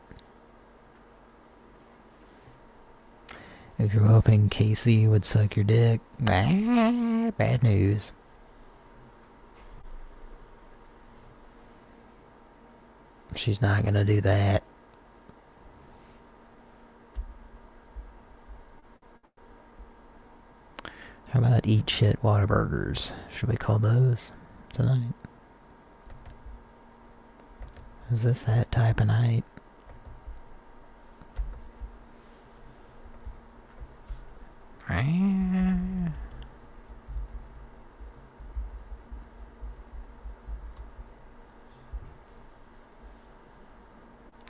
If you're hoping Casey would suck your dick, bad news. She's not gonna do that. How about eat shit Whataburgers? Should we call those tonight? Is this that type of night? Ah.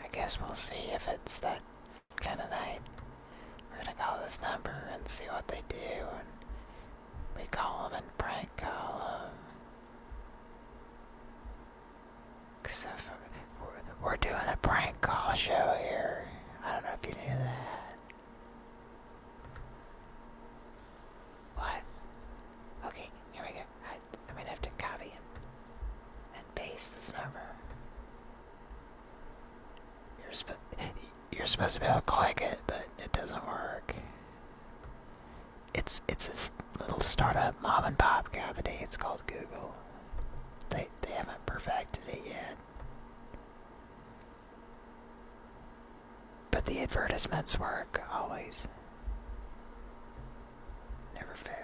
I guess we'll see if it's that kind of night. We're gonna call this number and see what they do, and we call them and prank call them. Cause if we're, we're doing a prank call show here. I don't know if you knew that. What? Okay, here we go. I, I'm gonna have to copy and, and paste this number. You're, sp- you're supposed to be able to click it, but it doesn't work. It's it's this little startup mom and pop company. It's called Google. They they haven't perfected it yet. But the advertisements work always. Never fails.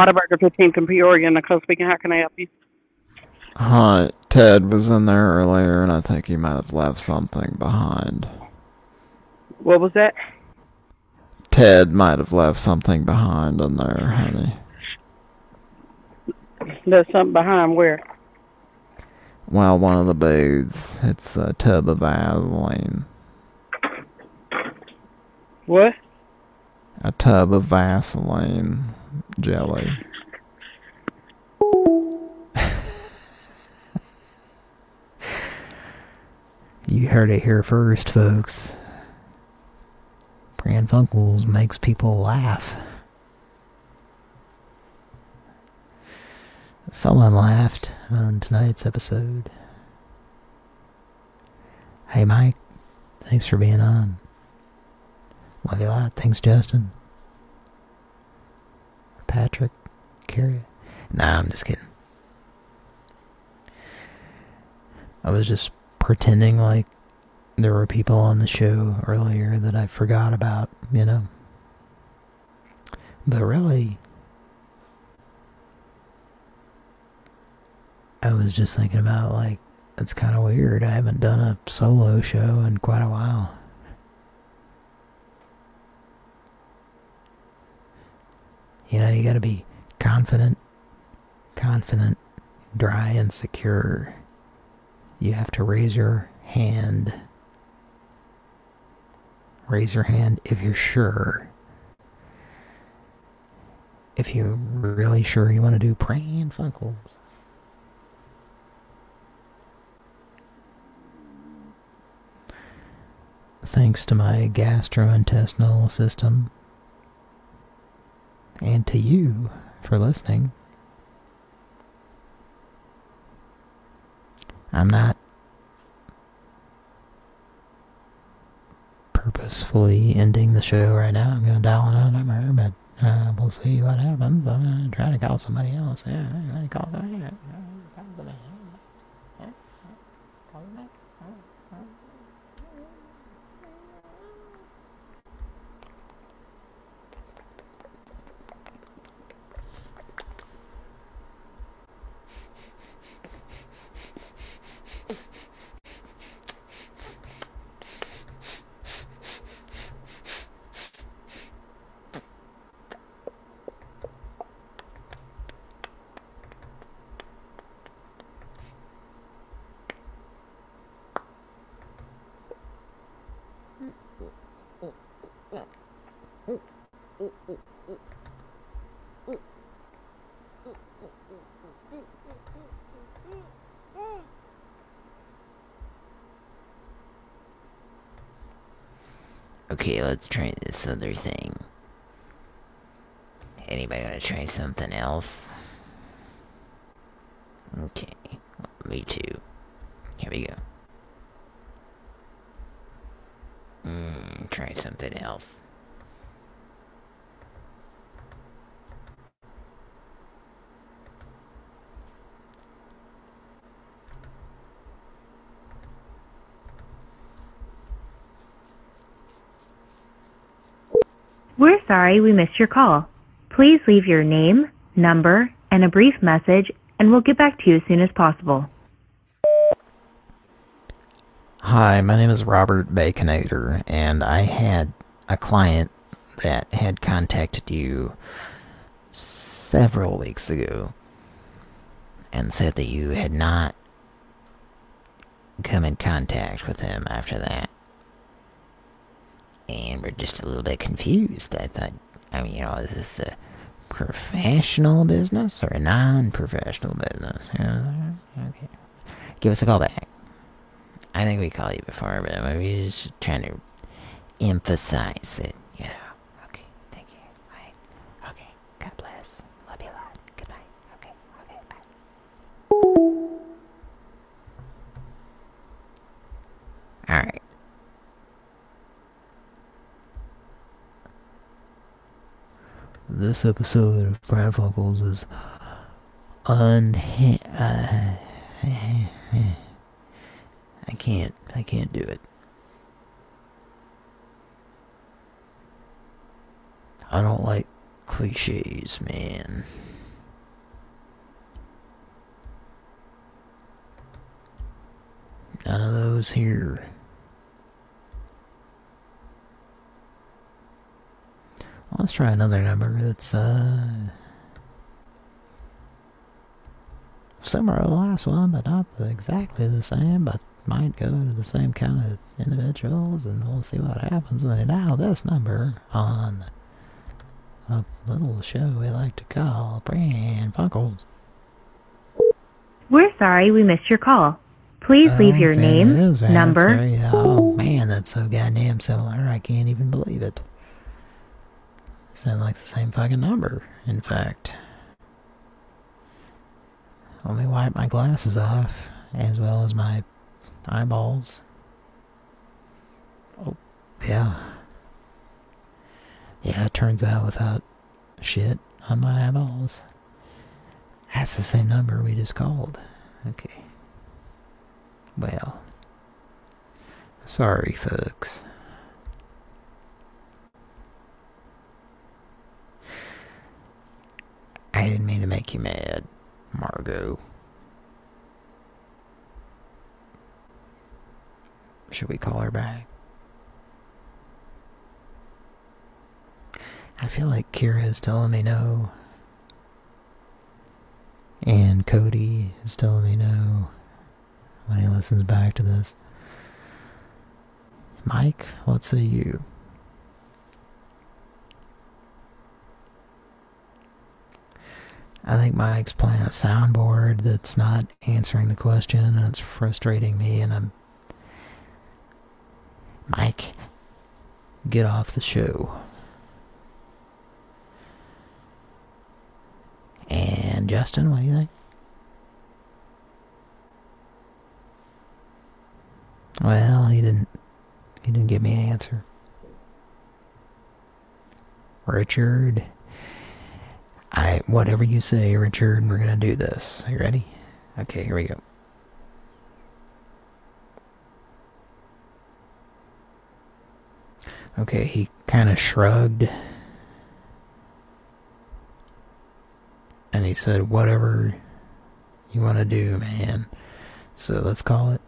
Whataburger 15th in Peoria, Nicole speaking. How can I help you? Hi, Ted was in there earlier, and I think he might have left something behind. What was that? Ted might have left something behind in there, honey. There's something behind where? Well, one of the booths. It's uh, a tub of Vaseline. What? A tub of Vaseline jelly. You heard it here first, folks. Pran Funkels makes people laugh. Someone laughed on tonight's episode. Hey, Mike. Thanks for being on. Love you a lot. Thanks, Justin. Patrick. Carrie. Nah, I'm just kidding. I was just pretending like there were people on the show earlier that I forgot about, you know. But really, I was just thinking about, like, it's kind of weird. I haven't done a solo show in quite a while. You know, you gotta be confident, confident, dry, and secure. You have to raise your hand. Raise your hand if you're sure. If you're really sure you want to do Pran Funkels. Thanks to my gastrointestinal system. And to you for listening. I'm not purposefully ending the show right now. I'm going to dial another number, but uh, we'll see what happens. I'm going to try to call somebody else. Yeah, I'm going to call somebody else. Okay, let's try this other thing. Anybody wanna try something else? Okay, me too. Here we go. Mm, try something else. We're sorry we missed your call. Please leave your name, number, and a brief message, and we'll get back to you as soon as possible. Hi, my name is Robert Baconator, and I had a client that had contacted you several weeks ago and said that you had not come in contact with him after that. And we're just a little bit confused. I thought, I mean, you know, is this a professional business or a non-professional business? Okay. Give us a call back. I think we called you before, but maybe just trying to emphasize it, know. Okay, thank you. Right. Okay, God bless. Love you a lot. Goodbye. Okay, okay, bye. Alright. This episode of Pran Funkels is unha- uh, I can't. I can't do it. I don't like cliches, man. None of those here. Let's try another number that's, uh... Similar to the last one, but not the, exactly the same, but might go to the same kind of individuals, and we'll see what happens when I dial this number on a little show we like to call Pran Funkels. We're sorry we missed your call. Please leave your name, number, very- oh man, that's so goddamn similar. I can't even believe it. Sound like the same fucking number, in fact. Let me wipe my glasses off, as well as my eyeballs. Oh, yeah. Yeah, it turns out without shit on my eyeballs. That's the same number we just called. Okay. Well. Sorry, folks. I didn't mean to make you mad, Margot. Should we call her back? I feel like Kira is telling me no. And Cody is telling me no when he listens back to this. Mike, what say you? I think Mike's playing a soundboard that's not answering the question and it's frustrating me and I'm... Mike, get off the show. And Justin, what do you think? Well, he didn't he didn't give me an answer. Richard, I whatever you say, Richard, we're gonna do this. Are you ready? Okay, here we go. Okay, he kind of shrugged. And he said, whatever you want to do, man. So let's call it.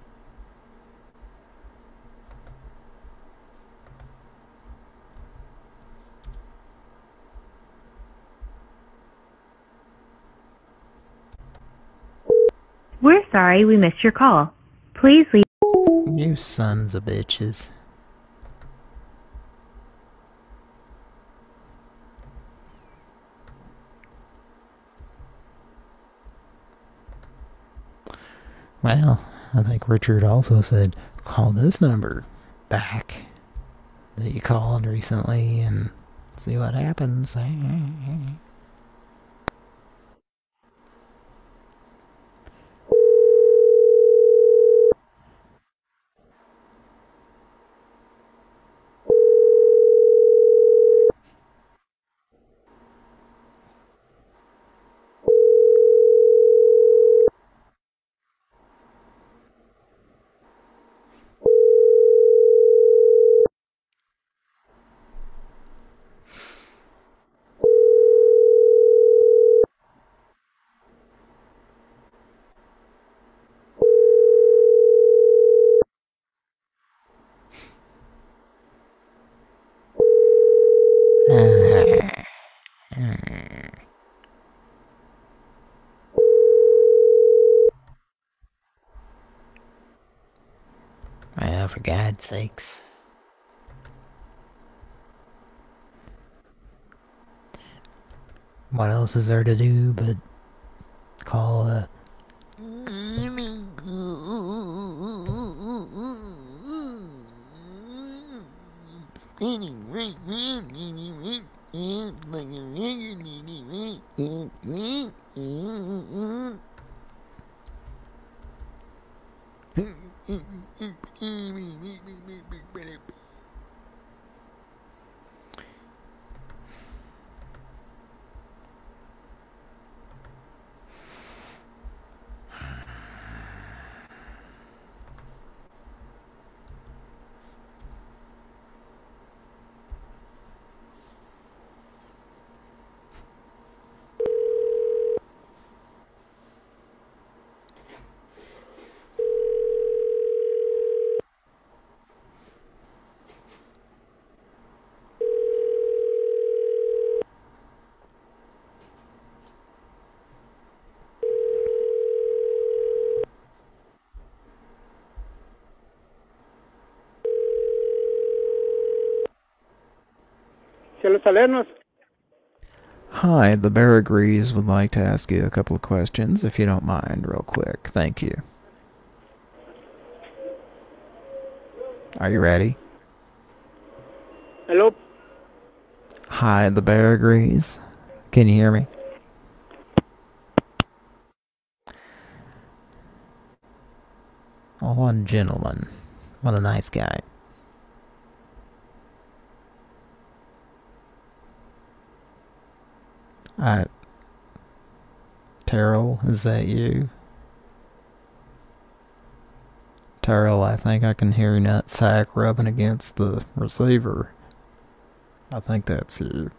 We're sorry we missed your call. Please leave. You sons of bitches. Well, I think Richard also said, call this number back that you called recently and see what happens. Well, for God's sakes. What else is there to do but call a... Mm-hmm. Hi, the Bear agrees would like to ask you a couple of questions, if you don't mind, real quick. Thank you. Are you ready? Hello. Hi, the Bear agrees. Can you hear me? Oh, what a gentleman. What a nice guy. Uh, Terrell, is that you? Terrell, I think I can hear nutsack rubbing against the receiver. I think that's you.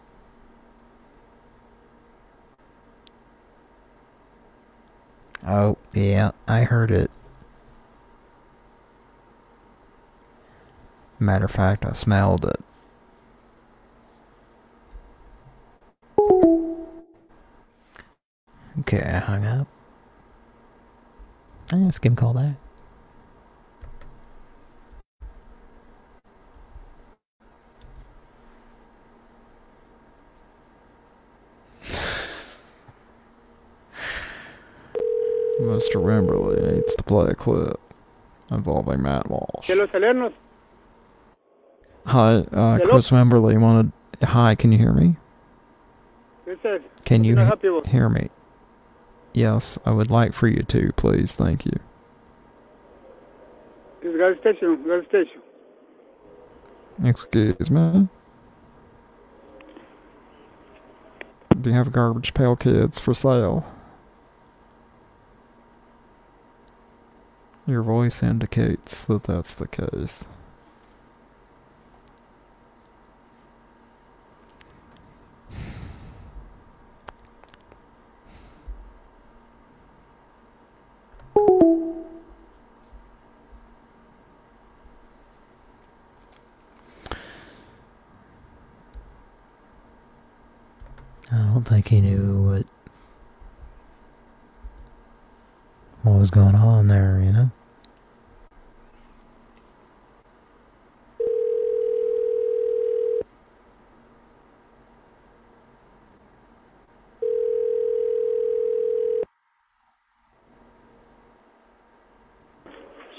Oh, yeah, I heard it. Matter of fact, I smelled it. Okay, I hung up. Let's give him call back. Mr. Wimberly needs to play a clip involving Matt Walsh. Hello, Salerno. Hi, uh, Hello? Chris Wimberly wanted. Hi, can you hear me? Yes, sir. Can you Can I he- help you? hear me? Yes, I would like for you to, please. Thank you. This station, gas station. Excuse me. Do you have garbage pail kids for sale? Your voice indicates that that's the case. I he knew what what was going on there, you know?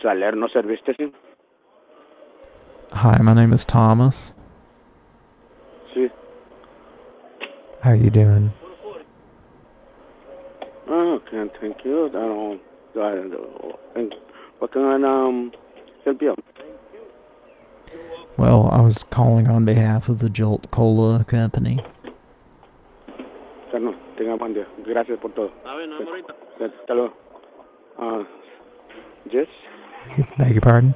Salerno Service Station. Hi, my name is Thomas. How you doing? Oh, okay, thank you. Um, uh, and what can I um, help you? Well, I was calling on behalf of the Jolt Cola Company. Bueno, tenga buen día. Gracias por todo. Hasta luego. Uh, yes? Beg your pardon?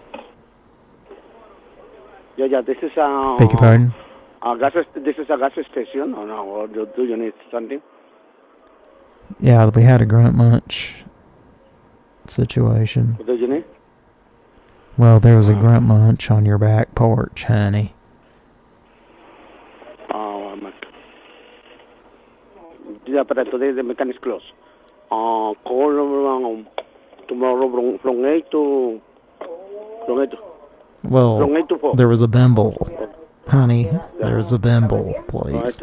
Yeah, yeah, this is a... Beg your pardon? A gas, this is a gas station, or no? Or do, do you need something? Yeah, we had a grunt munch situation. What do you need? Well, there was a grunt munch on your back porch, honey. Uh, my- yeah, but today the mechanic is closed. Uh, call um, tomorrow from, from 8 to... From 8 to... Well, From eight to four. there was a bimble. Honey, there's a bimble, please.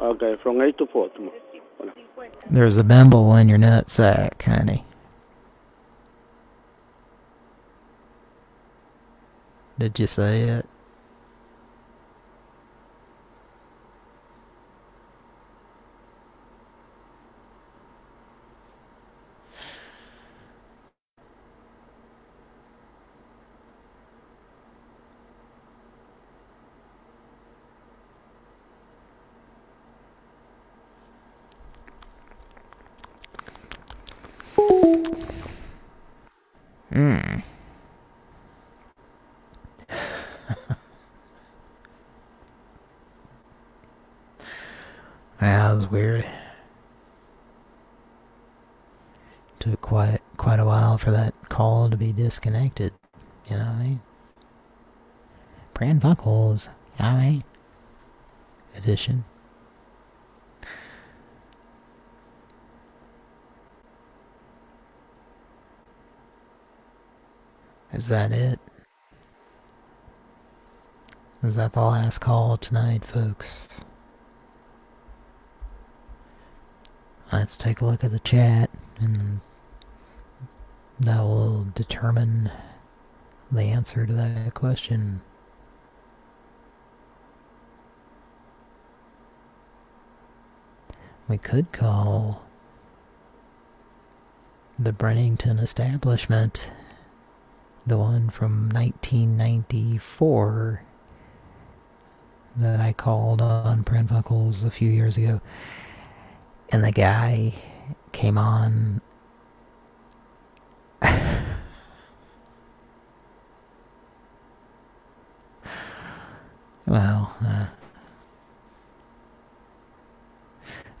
Okay, from 8 to 4 tomorrow. There's a bimble in your nutsack, honey. Did you say it? Hmm. Yeah, that was weird. Took quite quite a while for that call to be disconnected. You know what I mean? Pran Funkels, you know I mean? Edition. Is that it? Is that the last call tonight, folks? Let's take a look at the chat, and that will determine the answer to that question. We could call the Brennington establishment, the one from 1994 that I called on Pran Funkels a few years ago. And the guy came on. Well, uh,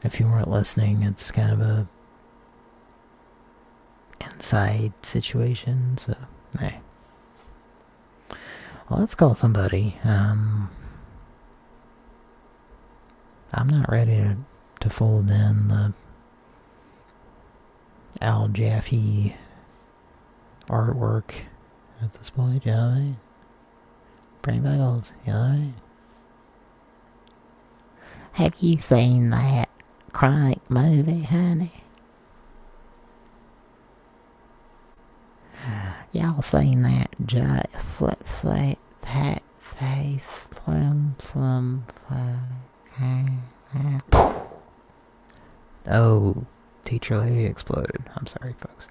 if you weren't listening, it's kind of a on-site situation, so, eh. Well, let's call somebody. Um, I'm not ready to, to fold in the Al Jaffee artwork at this point, you know what I mean? Pretty bagels, you know what I mean? Have you seen that chronic movie, honey? Y'all seen that just let's say that face slim slim Oh, teacher lady exploded. I'm sorry, folks.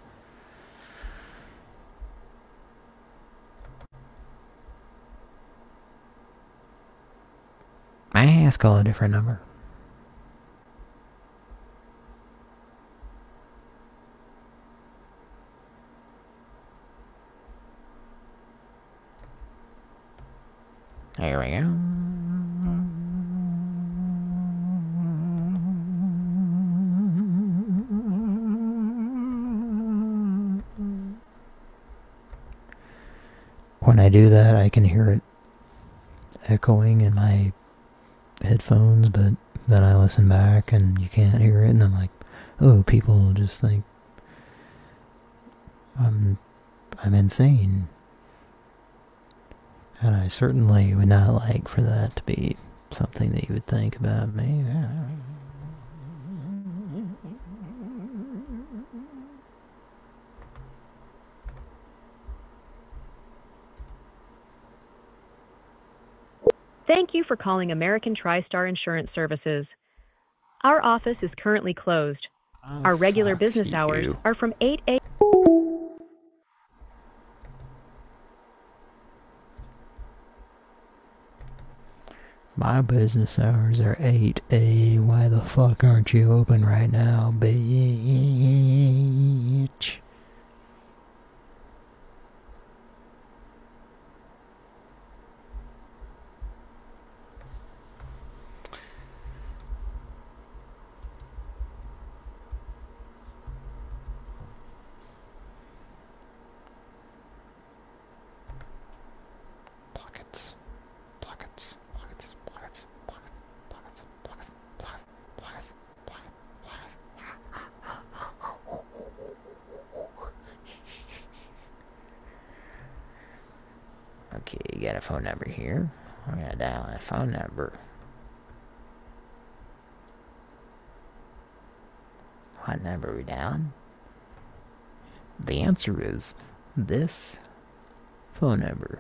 I ask call a different number. There we go. When I do that, I can hear it echoing in my headphones, but then I listen back and you can't hear it, and I'm like, oh, people just think I'm I'm insane. And I certainly would not like for that to be something that you would think about me. Thank you for calling American TriStar Insurance Services. Our office is currently closed. Oh, Our regular business hours are from 8 a. My business hours are 8 a. Why the fuck aren't you open right now, bitch? Answer is this phone number.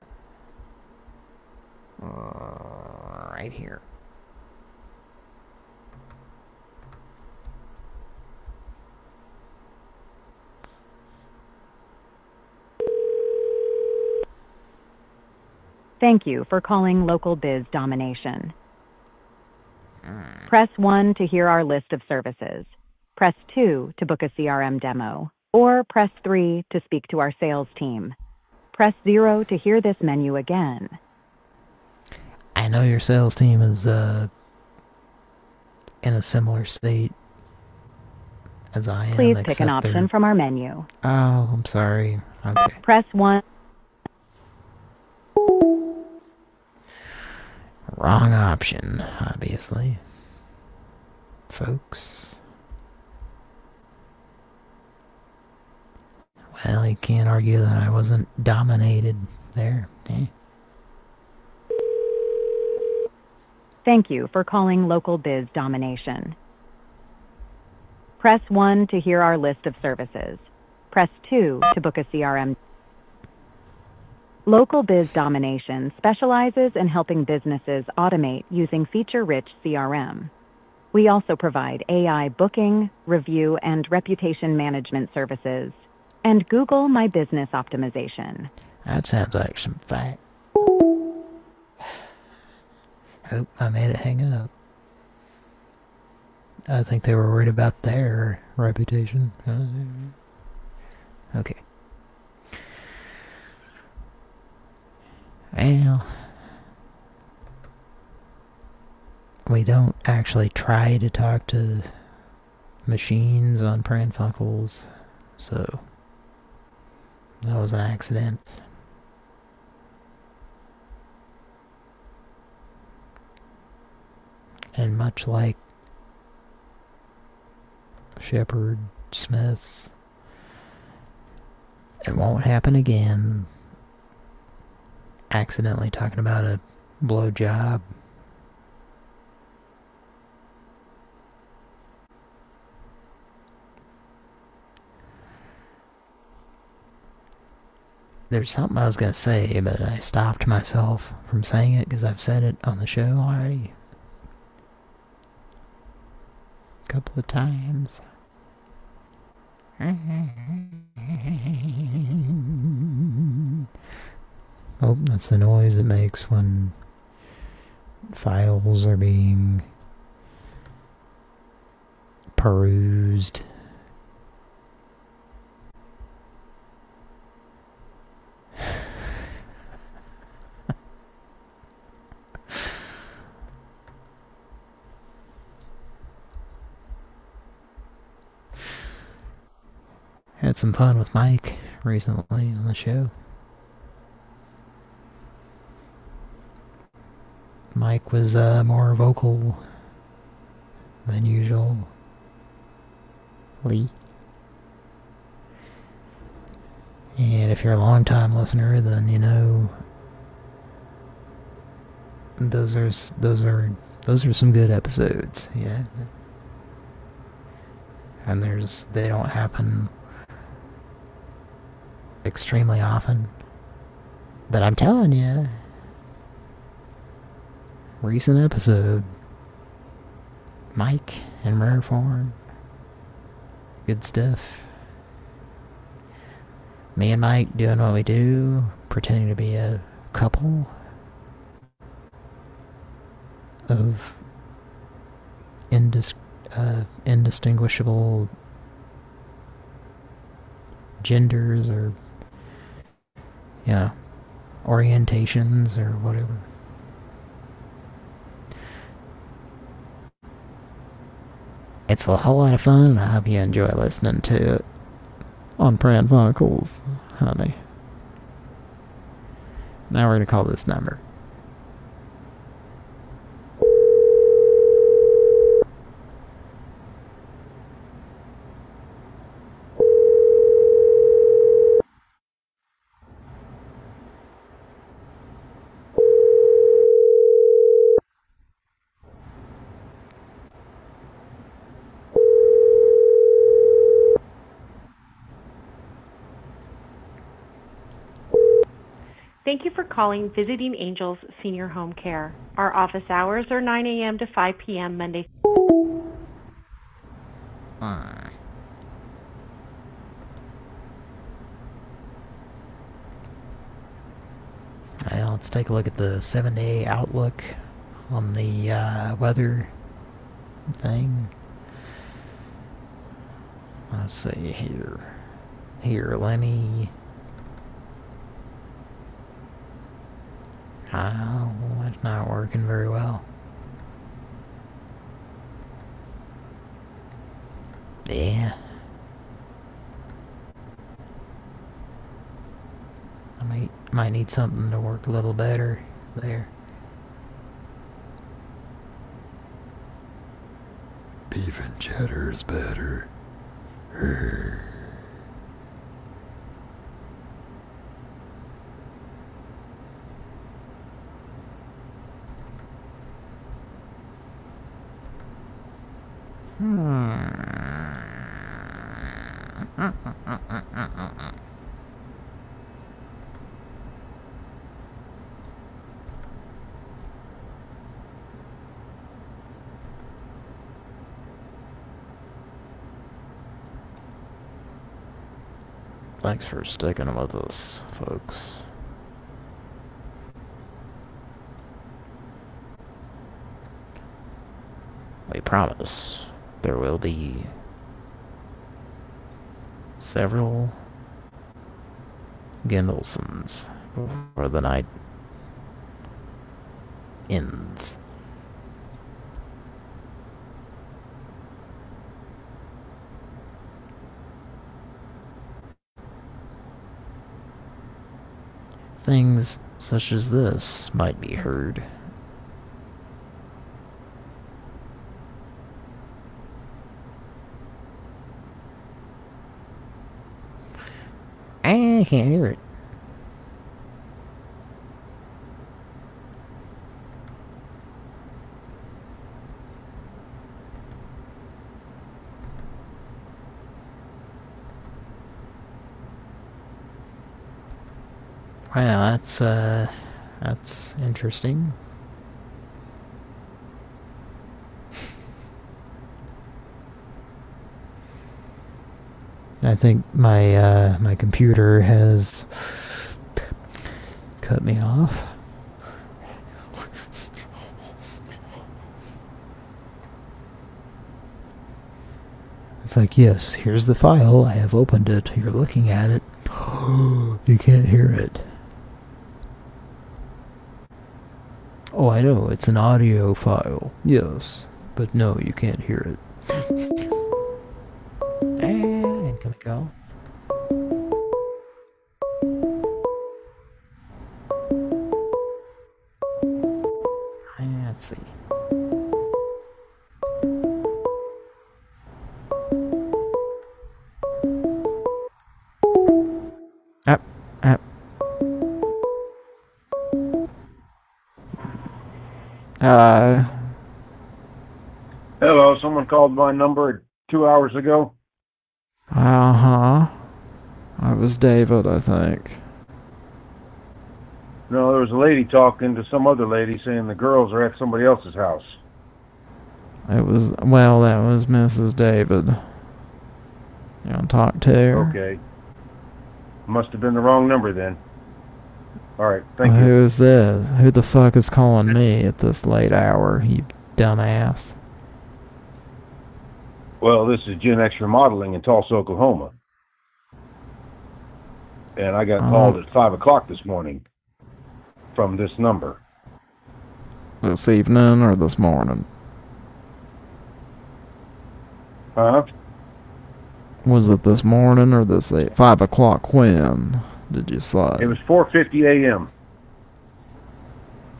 Uh, right here. Thank you for calling Local Biz Domination. Press 1 to hear our list of services. Press 2 to book a CRM demo. Or press 3 to speak to our sales team. Press 0 to hear this menu again. I know your sales team is uh in a similar state as I am. Please pick an option they're- from our menu. Oh, I'm sorry. Okay. Press 1. Wrong option, obviously. Folks. Well, you can't argue that I wasn't dominated there. Eh? Thank you for calling Local Biz Domination. Press 1 to hear our list of services. Press 2 to book a CRM. Local Biz Domination specializes in helping businesses automate using feature-rich CRM. We also provide AI booking, review, and reputation management services, and Google My Business optimization. That sounds like some fact. Hope I made it hang up. I think they were worried about their reputation. Uh, okay. Well, we don't actually try to talk to machines on Pran Funkels, so That was an accident. And much like Shepard Smith, it won't happen again. Accidentally talking about a blowjob. There's something I was going to say, but I stopped myself from saying it because I've said it on the show already. A couple of times. Oh, that's the noise it makes when files are being perused. Had some fun with Mike recently on the show. Mike was uh, more vocal than usual. Lee. And if you're a long-time listener, then you know those are those are those are some good episodes, yeah. And there's they don't happen extremely often. But I'm telling you, recent episode, Mike in rare form, good stuff. Me and Mike doing what we do, pretending to be a couple of indis uh, indistinguishable genders or you know, orientations or whatever. It's a whole lot of fun. I hope you enjoy listening to it. On Pran Funkels, honey. Now we're going to call this number. Thank you for calling Visiting Angels Senior Home Care. Our office hours are 9 a.m. to 5 p.m. Monday. Well, let's take a look at the seven-day outlook on the uh, weather thing. Let's see here. Here, let me... Oh, it's not working very well. Yeah. I might might need something to work a little better there. Beef and cheddar's better. Hmm. Thanks for sticking with us, folks. We promise there will be several Gendelsons before the night ends. things such as this might be heard. I can't hear it. Well, that's, uh, that's interesting. I think my, uh, my computer has cut me off. It's like, yes, here's the file. I have opened it. You're looking at it. you can't hear it. Oh, I know. It's an audio file. Yes. But no, you can't hear it. My number two hours ago. Uh huh. I was David, I think. No, there was a lady talking to some other lady saying the girls are at somebody else's house. It was, well, that was Mrs. David. You want to talk to her? Okay. Must have been the wrong number then. Alright, thank Well, you. Who's this? Who the fuck is calling me at this late hour, you dumbass? Well, this is Gen X Remodeling in Tulsa, Oklahoma. And I got Oh. called at 5 o'clock this morning from this number. This evening or this morning? Huh? Was it this morning or this eight, five o'clock when? Did you say? It was 4.50 a.m.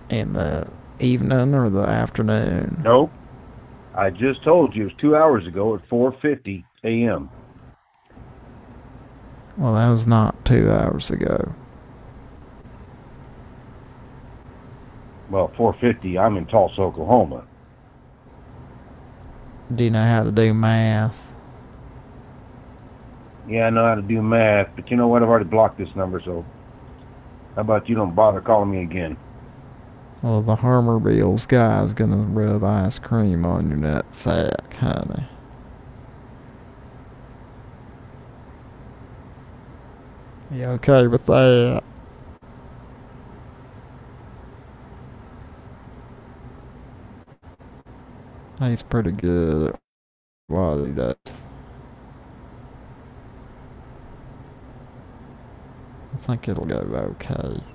In the evening or the afternoon? Nope. I just told you it was two hours ago at 4.50 a.m. Well, that was not two hours ago. Well, 4.50, I'm in Tulsa, Oklahoma. Do you know how to do math? Yeah, I know how to do math, but you know what? I've already blocked this number, so how about you don't bother calling me again? Well, the Harmerbills guy's gonna rub ice cream on your nut sack, honey. You okay with that? He's pretty good at what he does. I think it'll go okay.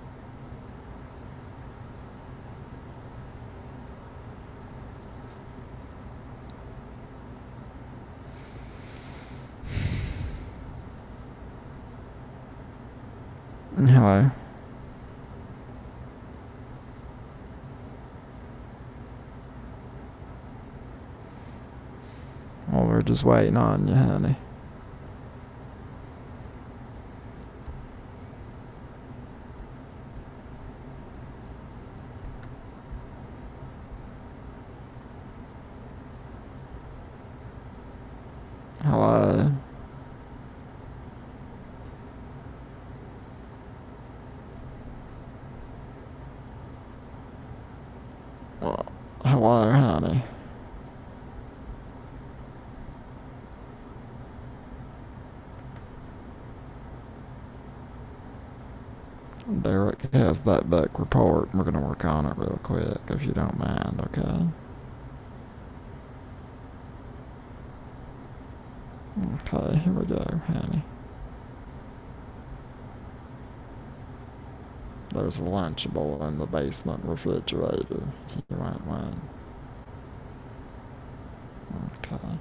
Hello. Well, we're just waiting on you, honey. Hello. Well, hello, honey. That back report. We're gonna work on it real quick, if you don't mind, okay? Okay, here we go, honey. There's a Lunchable in the basement refrigerator. You might want. Okay.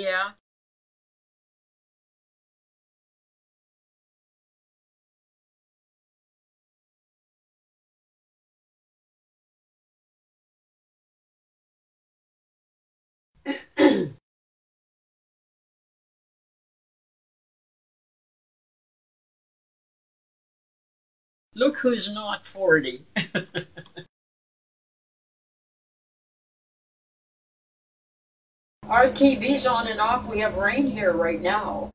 Yeah. Look who's not 40. Our TV's on and off. We have rain here right now.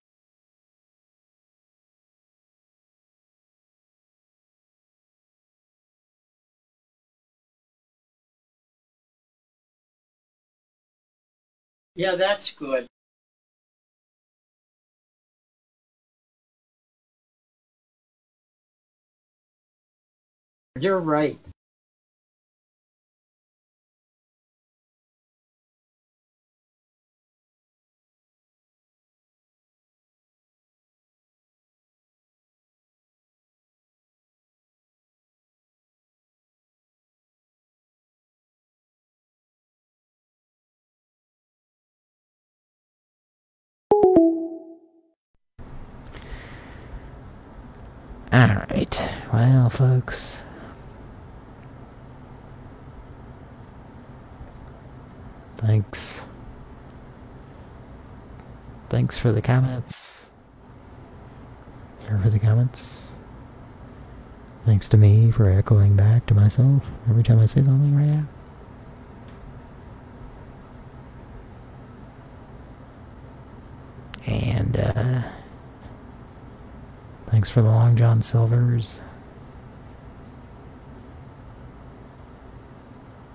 Yeah, that's good. You're right. Alright, well, folks. Thanks. Thanks for the comments. Here for the comments. Thanks to me for echoing back to myself every time I say something right now. And, uh, thanks for the Long John Silvers.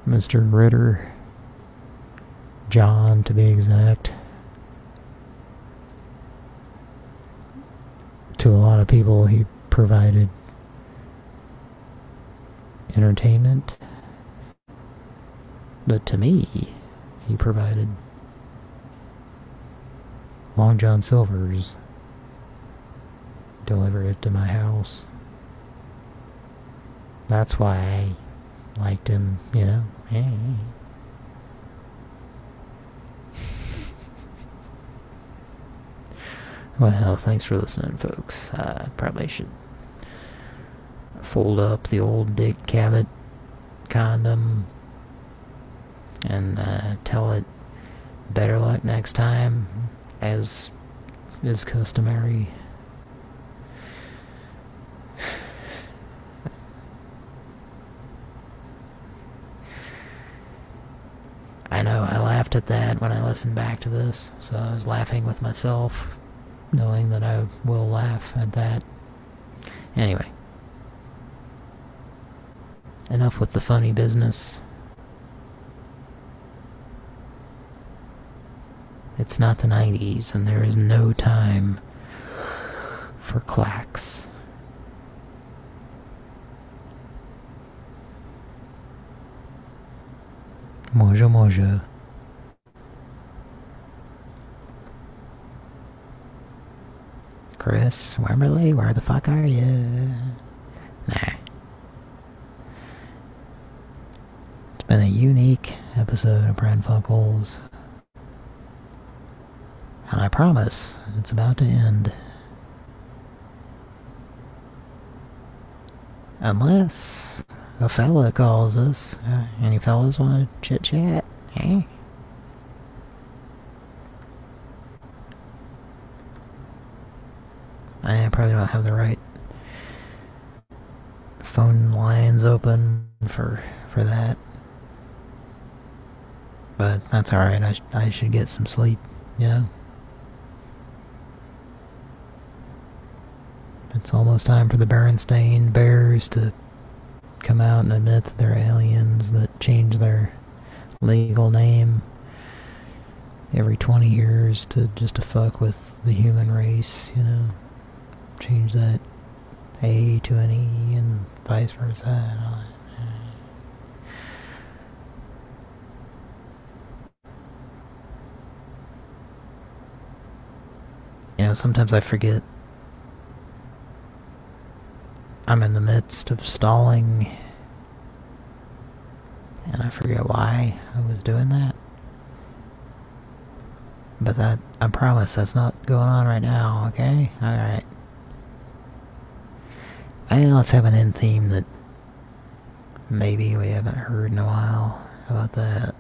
Mr. Ritter. John, to be exact. To a lot of people, he provided entertainment. But to me, he provided Long John Silver's delivered it to my house. That's why I liked him, you know. Hey. Well, thanks for listening, folks. I probably should fold up the old Dick Cavett condom and uh, tell it better luck next time, as is customary. I know, I laughed at that when I listened back to this, so I was laughing with myself, knowing that I will laugh at that. Anyway. Enough with the funny business. It's not the 90s, and there is no time for clacks. Moja moja. Chris Wimberly, where the fuck are you? Nah. It's been a unique episode of Pran Funkels. And I promise, it's about to end. Unless a fella calls us. Uh, any fellas want to chit chat? Eh? I probably don't have the right phone lines open for for that. But that's alright, I, sh I should get some sleep, you know? It's almost time for the Berenstain Bears to come out and admit that they're aliens that change their legal name every 20 years to just to fuck with the human race, you know? Change that A to an E and vice versa. You know, sometimes I forget I'm in the midst of stalling and I forget why I was doing that. But that, I promise, that's not going on right now, okay? Alright. And let's have an end theme that maybe we haven't heard in a while. How about that?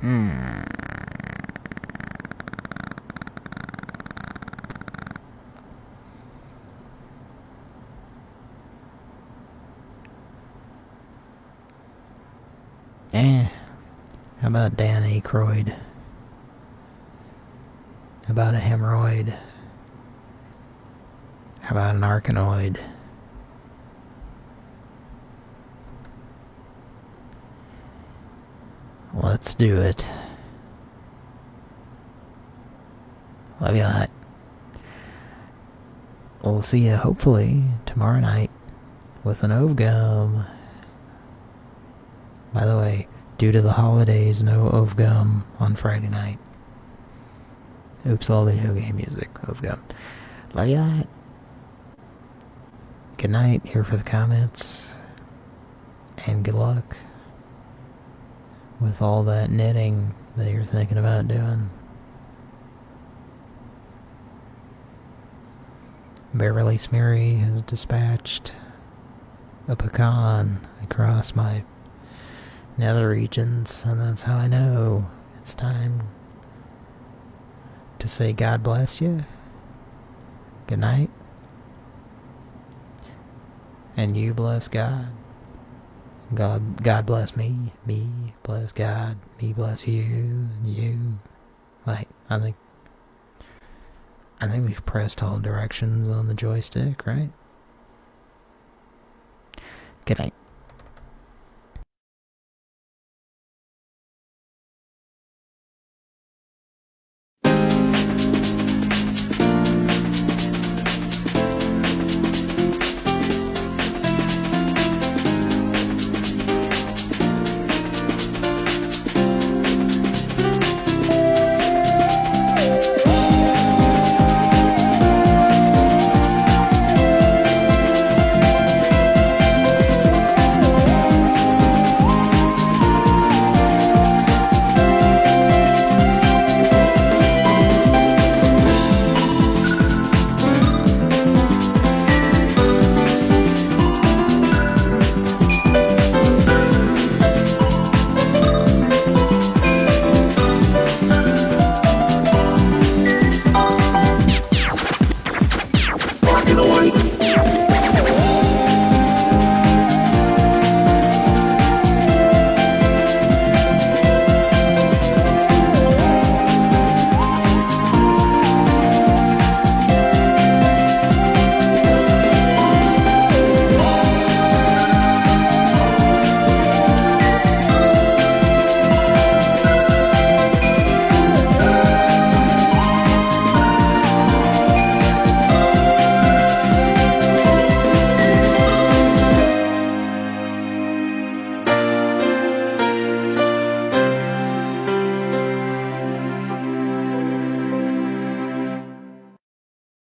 Hmm. Eh. How about Dan Aykroyd? How about a hemorrhoid? How about an Arkanoid? Let's do it. Love you a lot. We'll see you hopefully tomorrow night with an Ovgum. By the way, due to the holidays, no Ovgum on Friday night. Oops, all video game music. Ovgum. Love you. Good night. Here for the comments. And good luck with all that knitting that you're thinking about doing. Beverly Smeary has dispatched a pecan across my nether regions, and that's how I know it's time to say God bless you. Good night. And you bless God. God God bless me, me bless God, me bless you, you. Wait, I think I think we've pressed all directions on the joystick, right? Good night.